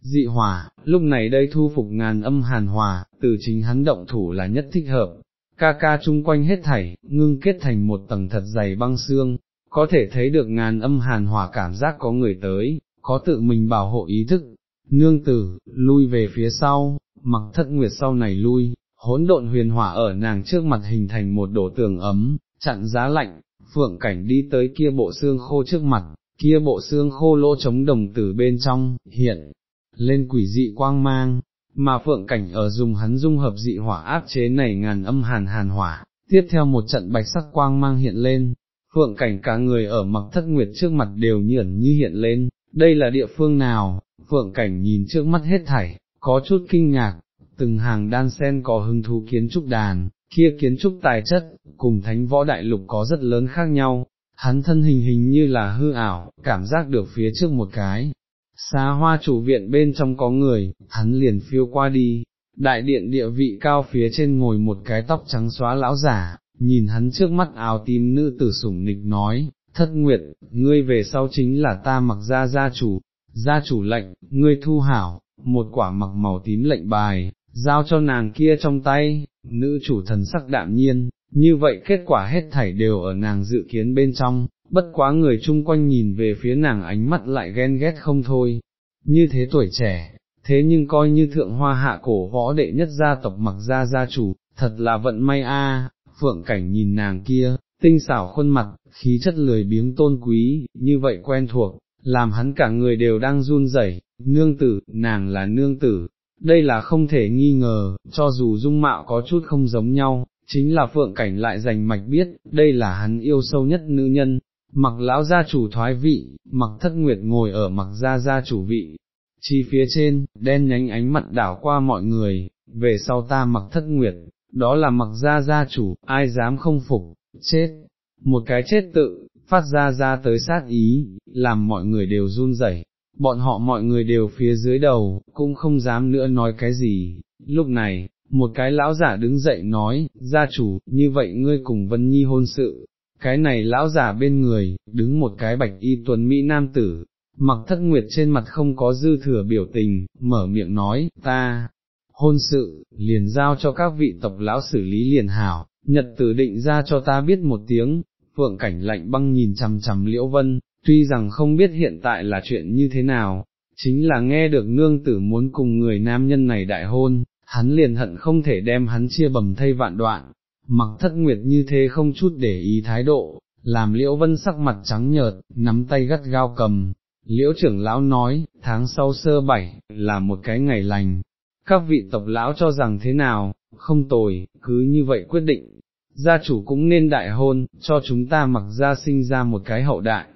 Dị hòa, lúc này đây thu phục ngàn âm hàn hòa, từ chính hắn động thủ là nhất thích hợp, ca ca chung quanh hết thảy, ngưng kết thành một tầng thật dày băng xương, có thể thấy được ngàn âm hàn hòa cảm giác có người tới, có tự mình bảo hộ ý thức, nương tử, lui về phía sau, mặc thất nguyệt sau này lui, hỗn độn huyền hỏa ở nàng trước mặt hình thành một đổ tường ấm, chặn giá lạnh, phượng cảnh đi tới kia bộ xương khô trước mặt, kia bộ xương khô lỗ chống đồng tử bên trong, hiện, lên quỷ dị quang mang, mà phượng cảnh ở dùng hắn dung hợp dị hỏa áp chế này ngàn âm hàn hàn hỏa, tiếp theo một trận bạch sắc quang mang hiện lên, phượng cảnh cả người ở mặc thất nguyệt trước mặt đều nhởn như hiện lên, đây là địa phương nào, phượng cảnh nhìn trước mắt hết thảy, có chút kinh ngạc, từng hàng đan sen có hứng thú kiến trúc đàn, kia kiến trúc tài chất, cùng thánh võ đại lục có rất lớn khác nhau, hắn thân hình hình như là hư ảo, cảm giác được phía trước một cái, xa hoa chủ viện bên trong có người, hắn liền phiêu qua đi, đại điện địa vị cao phía trên ngồi một cái tóc trắng xóa lão giả, nhìn hắn trước mắt áo tím nữ tử sủng nịch nói, thất nguyệt, ngươi về sau chính là ta mặc ra gia chủ, gia chủ lệnh, ngươi thu hảo, một quả mặc màu tím lệnh bài, giao cho nàng kia trong tay, nữ chủ thần sắc đạm nhiên, như vậy kết quả hết thảy đều ở nàng dự kiến bên trong, bất quá người chung quanh nhìn về phía nàng ánh mắt lại ghen ghét không thôi, như thế tuổi trẻ, thế nhưng coi như thượng hoa hạ cổ võ đệ nhất gia tộc mặc gia gia chủ, thật là vận may a. phượng cảnh nhìn nàng kia, tinh xảo khuôn mặt, khí chất lười biếng tôn quý, như vậy quen thuộc, làm hắn cả người đều đang run rẩy. nương tử, nàng là nương tử, đây là không thể nghi ngờ, cho dù dung mạo có chút không giống nhau, chính là phượng cảnh lại rành mạch biết, đây là hắn yêu sâu nhất nữ nhân, mặc lão gia chủ thoái vị, mặc thất nguyệt ngồi ở mặc gia gia chủ vị, chi phía trên, đen nhánh ánh mặt đảo qua mọi người, về sau ta mặc thất nguyệt, đó là mặc gia gia chủ, ai dám không phục, chết, một cái chết tự, phát ra ra tới sát ý, làm mọi người đều run rẩy. Bọn họ mọi người đều phía dưới đầu, cũng không dám nữa nói cái gì, lúc này, một cái lão giả đứng dậy nói, gia chủ, như vậy ngươi cùng Vân Nhi hôn sự, cái này lão giả bên người, đứng một cái bạch y tuấn Mỹ nam tử, mặc thất nguyệt trên mặt không có dư thừa biểu tình, mở miệng nói, ta, hôn sự, liền giao cho các vị tộc lão xử lý liền hảo, nhật tử định ra cho ta biết một tiếng, phượng cảnh lạnh băng nhìn chằm chằm liễu vân, tuy rằng không biết hiện tại là chuyện như thế nào, chính là nghe được nương tử muốn cùng người nam nhân này đại hôn, hắn liền hận không thể đem hắn chia bầm thây vạn đoạn, mặc thất nguyệt như thế không chút để ý thái độ, làm liễu vân sắc mặt trắng nhợt, nắm tay gắt gao cầm, liễu trưởng lão nói, tháng sau sơ bảy, là một cái ngày lành, các vị tộc lão cho rằng thế nào, không tồi, cứ như vậy quyết định, gia chủ cũng nên đại hôn, cho chúng ta mặc gia sinh ra một cái hậu đại,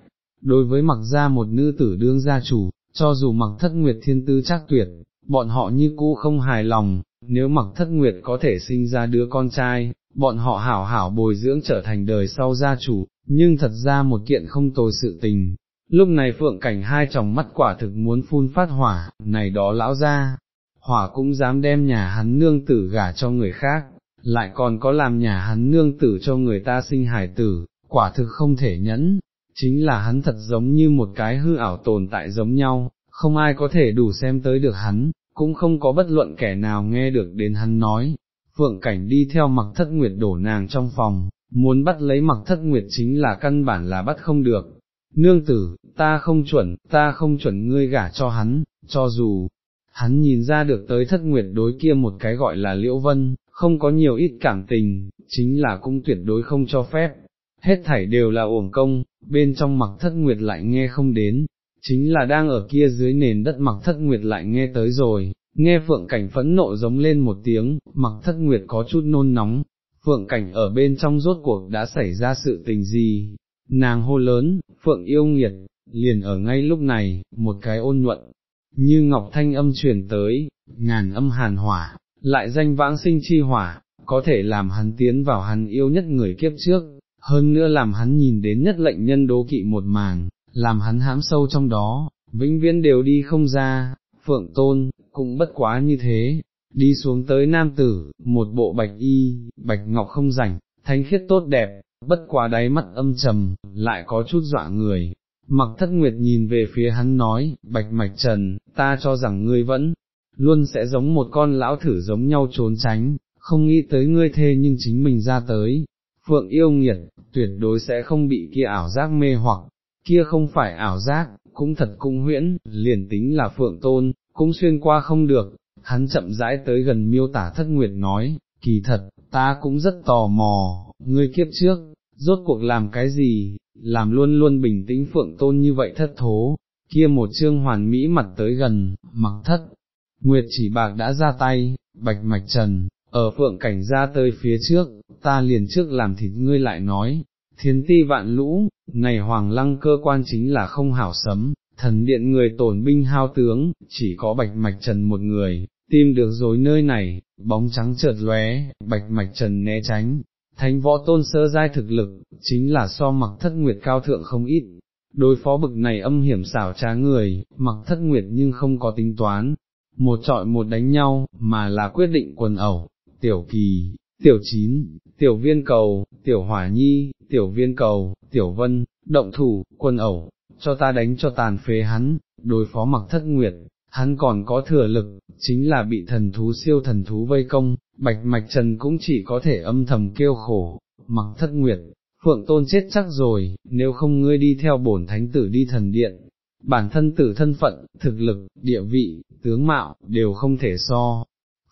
đối với mặc gia một nữ tử đương gia chủ, cho dù mặc thất nguyệt thiên tư chắc tuyệt, bọn họ như cũ không hài lòng, nếu mặc thất nguyệt có thể sinh ra đứa con trai, bọn họ hảo hảo bồi dưỡng trở thành đời sau gia chủ, nhưng thật ra một kiện không tồi sự tình, Lúc này phượng cảnh hai tròng mắt quả thực muốn phun phát hỏa, này đó lão ra, hỏa cũng dám đem nhà hắn nương tử gả cho người khác, lại còn có làm nhà hắn nương tử cho người ta sinh hải tử, quả thực không thể nhẫn, chính là hắn thật giống như một cái hư ảo tồn tại giống nhau, không ai có thể đủ xem tới được hắn, cũng không có bất luận kẻ nào nghe được đến hắn nói. Phượng cảnh đi theo mặc thất nguyệt đổ nàng trong phòng, muốn bắt lấy mặc thất nguyệt chính là căn bản là bắt không được. Nương tử, ta không chuẩn, ta không chuẩn ngươi gả cho hắn, cho dù, hắn nhìn ra được tới thất nguyệt đối kia một cái gọi là liễu vân, không có nhiều ít cảm tình, chính là cũng tuyệt đối không cho phép. Hết thảy đều là uổng công, bên trong mặc thất nguyệt lại nghe không đến, chính là đang ở kia dưới nền đất mặc thất nguyệt lại nghe tới rồi, nghe phượng cảnh phẫn nộ giống lên một tiếng, mặc thất nguyệt có chút nôn nóng, phượng cảnh ở bên trong rốt cuộc đã xảy ra sự tình gì, nàng hô lớn, phượng yêu nghiệt, liền ở ngay lúc này, một cái ôn nhuận, như ngọc thanh âm truyền tới, ngàn âm hàn hỏa, lại danh vãng sinh chi hỏa, có thể làm hắn tiến vào hắn yêu nhất người kiếp trước, hơn nữa làm hắn nhìn đến nhất lệnh nhân đố kỵ một màn, làm hắn hãm sâu trong đó, vĩnh viễn đều đi không ra, phượng tôn, cũng bất quá như thế, đi xuống tới nam tử, một bộ bạch y, bạch ngọc không rảnh, thánh khiết tốt đẹp, bất quá đáy mắt âm trầm, lại có chút dọa người. Mặc thất nguyệt nhìn về phía hắn nói, bạch mạch trần, ta cho rằng ngươi vẫn, luôn sẽ giống một con lão thử giống nhau trốn tránh, không nghĩ tới ngươi thê nhưng chính mình ra tới. Phượng yêu nghiệt, tuyệt đối sẽ không bị kia ảo giác mê hoặc, kia không phải ảo giác, cũng thật cũng huyễn, liền tính là phượng tôn, cũng xuyên qua không được, hắn chậm rãi tới gần miêu tả thất nguyệt nói, kỳ thật, ta cũng rất tò mò, ngươi kiếp trước, rốt cuộc làm cái gì, làm luôn luôn bình tĩnh phượng tôn như vậy thất thố, kia một chương hoàn mỹ mặt tới gần, mặc thất, nguyệt chỉ bạc đã ra tay, bạch mạch trần, ở phượng cảnh ra tới phía trước, ta liền trước làm thịt ngươi lại nói, thiên ti vạn lũ, này hoàng lăng cơ quan chính là không hảo sấm, thần điện người tổn binh hao tướng, chỉ có bạch mạch trần một người, tìm được rồi nơi này, bóng trắng chợt lóe, bạch mạch trần né tránh, thánh võ tôn sơ giai thực lực, chính là so mặc thất nguyệt cao thượng không ít. Đối phó bực này âm hiểm xảo trá người, mặc thất nguyệt nhưng không có tính toán, một trọi một đánh nhau, mà là quyết định quần ẩu, tiểu kỳ, tiểu chín, tiểu viên cầu, tiểu hỏa nhi, tiểu viên cầu, tiểu vân, động thủ, quân ẩu, cho ta đánh cho tàn phế hắn, đối phó mặc thất nguyệt, hắn còn có thừa lực, chính là bị thần thú siêu thần thú vây công, bạch mạch trần cũng chỉ có thể âm thầm kêu khổ, mặc thất nguyệt, phượng tôn chết chắc rồi, nếu không ngươi đi theo bổn thánh tử đi thần điện, bản thân tử thân phận, thực lực, địa vị, tướng mạo, đều không thể so,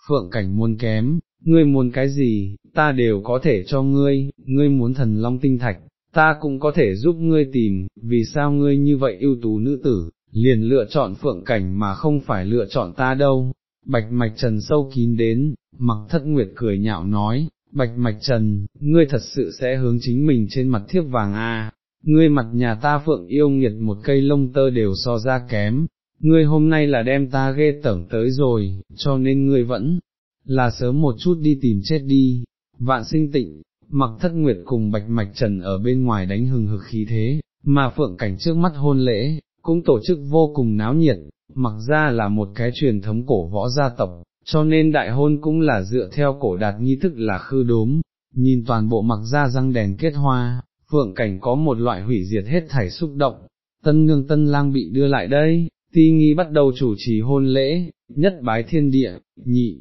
phượng cảnh muôn kém, ngươi muốn cái gì, ta đều có thể cho ngươi, ngươi muốn thần long tinh thạch, ta cũng có thể giúp ngươi tìm, vì sao ngươi như vậy ưu tú nữ tử, liền lựa chọn phượng cảnh mà không phải lựa chọn ta đâu. Bạch mạch trần sâu kín đến, mặc thất nguyệt cười nhạo nói, bạch mạch trần, ngươi thật sự sẽ hướng chính mình trên mặt thiếp vàng a. À. ngươi mặt nhà ta phượng yêu nghiệt một cây lông tơ đều so ra kém, ngươi hôm nay là đem ta ghê tởm tới rồi, cho nên ngươi vẫn là sớm một chút đi tìm chết đi, vạn sinh tịnh, mặc thất nguyệt cùng bạch mạch trần ở bên ngoài đánh hừng hực khí thế, mà phượng cảnh trước mắt hôn lễ, cũng tổ chức vô cùng náo nhiệt, mặc ra là một cái truyền thống cổ võ gia tộc, cho nên đại hôn cũng là dựa theo cổ đạt nghi thức là khư đốm, nhìn toàn bộ mặc ra răng đèn kết hoa, phượng cảnh có một loại hủy diệt hết thảy xúc động, tân ngương tân lang bị đưa lại đây, ti nghi bắt đầu chủ trì hôn lễ, nhất bái thiên địa, nhị,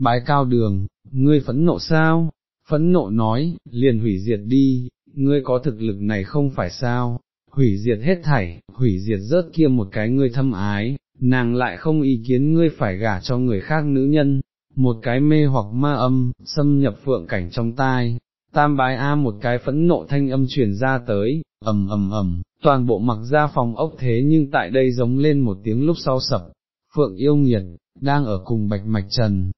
bái cao đường, ngươi phẫn nộ sao, phẫn nộ nói, liền hủy diệt đi, ngươi có thực lực này không phải sao, hủy diệt hết thảy, hủy diệt rớt kia một cái ngươi thâm ái, nàng lại không ý kiến ngươi phải gả cho người khác nữ nhân, một cái mê hoặc ma âm, xâm nhập phượng cảnh trong tai, tam bái A một cái phẫn nộ thanh âm truyền ra tới, ầm ầm ầm, toàn bộ mặc ra phòng ốc thế nhưng tại đây giống lên một tiếng lúc sau sập, phượng yêu nghiệt, đang ở cùng bạch mạch trần,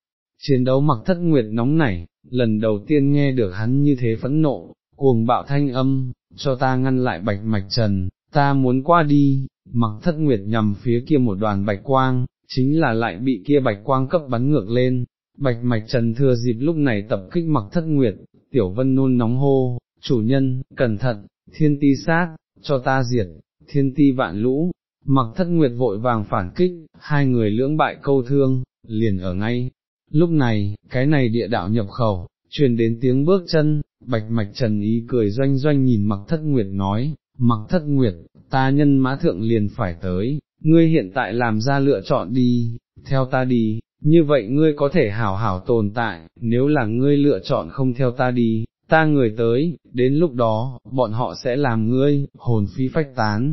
chiến đấu mặc thất nguyệt nóng nảy, lần đầu tiên nghe được hắn như thế phẫn nộ, cuồng bạo thanh âm, cho ta ngăn lại bạch mạch trần, ta muốn qua đi, mặc thất nguyệt nhằm phía kia một đoàn bạch quang, chính là lại bị kia bạch quang cấp bắn ngược lên, bạch mạch trần thừa dịp lúc này tập kích mặc thất nguyệt, tiểu vân nôn nóng hô, chủ nhân, cẩn thận, thiên ti sát, cho ta diệt, thiên ti vạn lũ, mặc thất nguyệt vội vàng phản kích, hai người lưỡng bại câu thương, liền ở ngay. Lúc này, cái này địa đạo nhập khẩu, truyền đến tiếng bước chân, bạch mạch trần ý cười doanh doanh nhìn mặc thất nguyệt nói, mặc thất nguyệt, ta nhân mã thượng liền phải tới, ngươi hiện tại làm ra lựa chọn đi, theo ta đi, như vậy ngươi có thể hảo hảo tồn tại, nếu là ngươi lựa chọn không theo ta đi, ta người tới, đến lúc đó, bọn họ sẽ làm ngươi, hồn phi phách tán,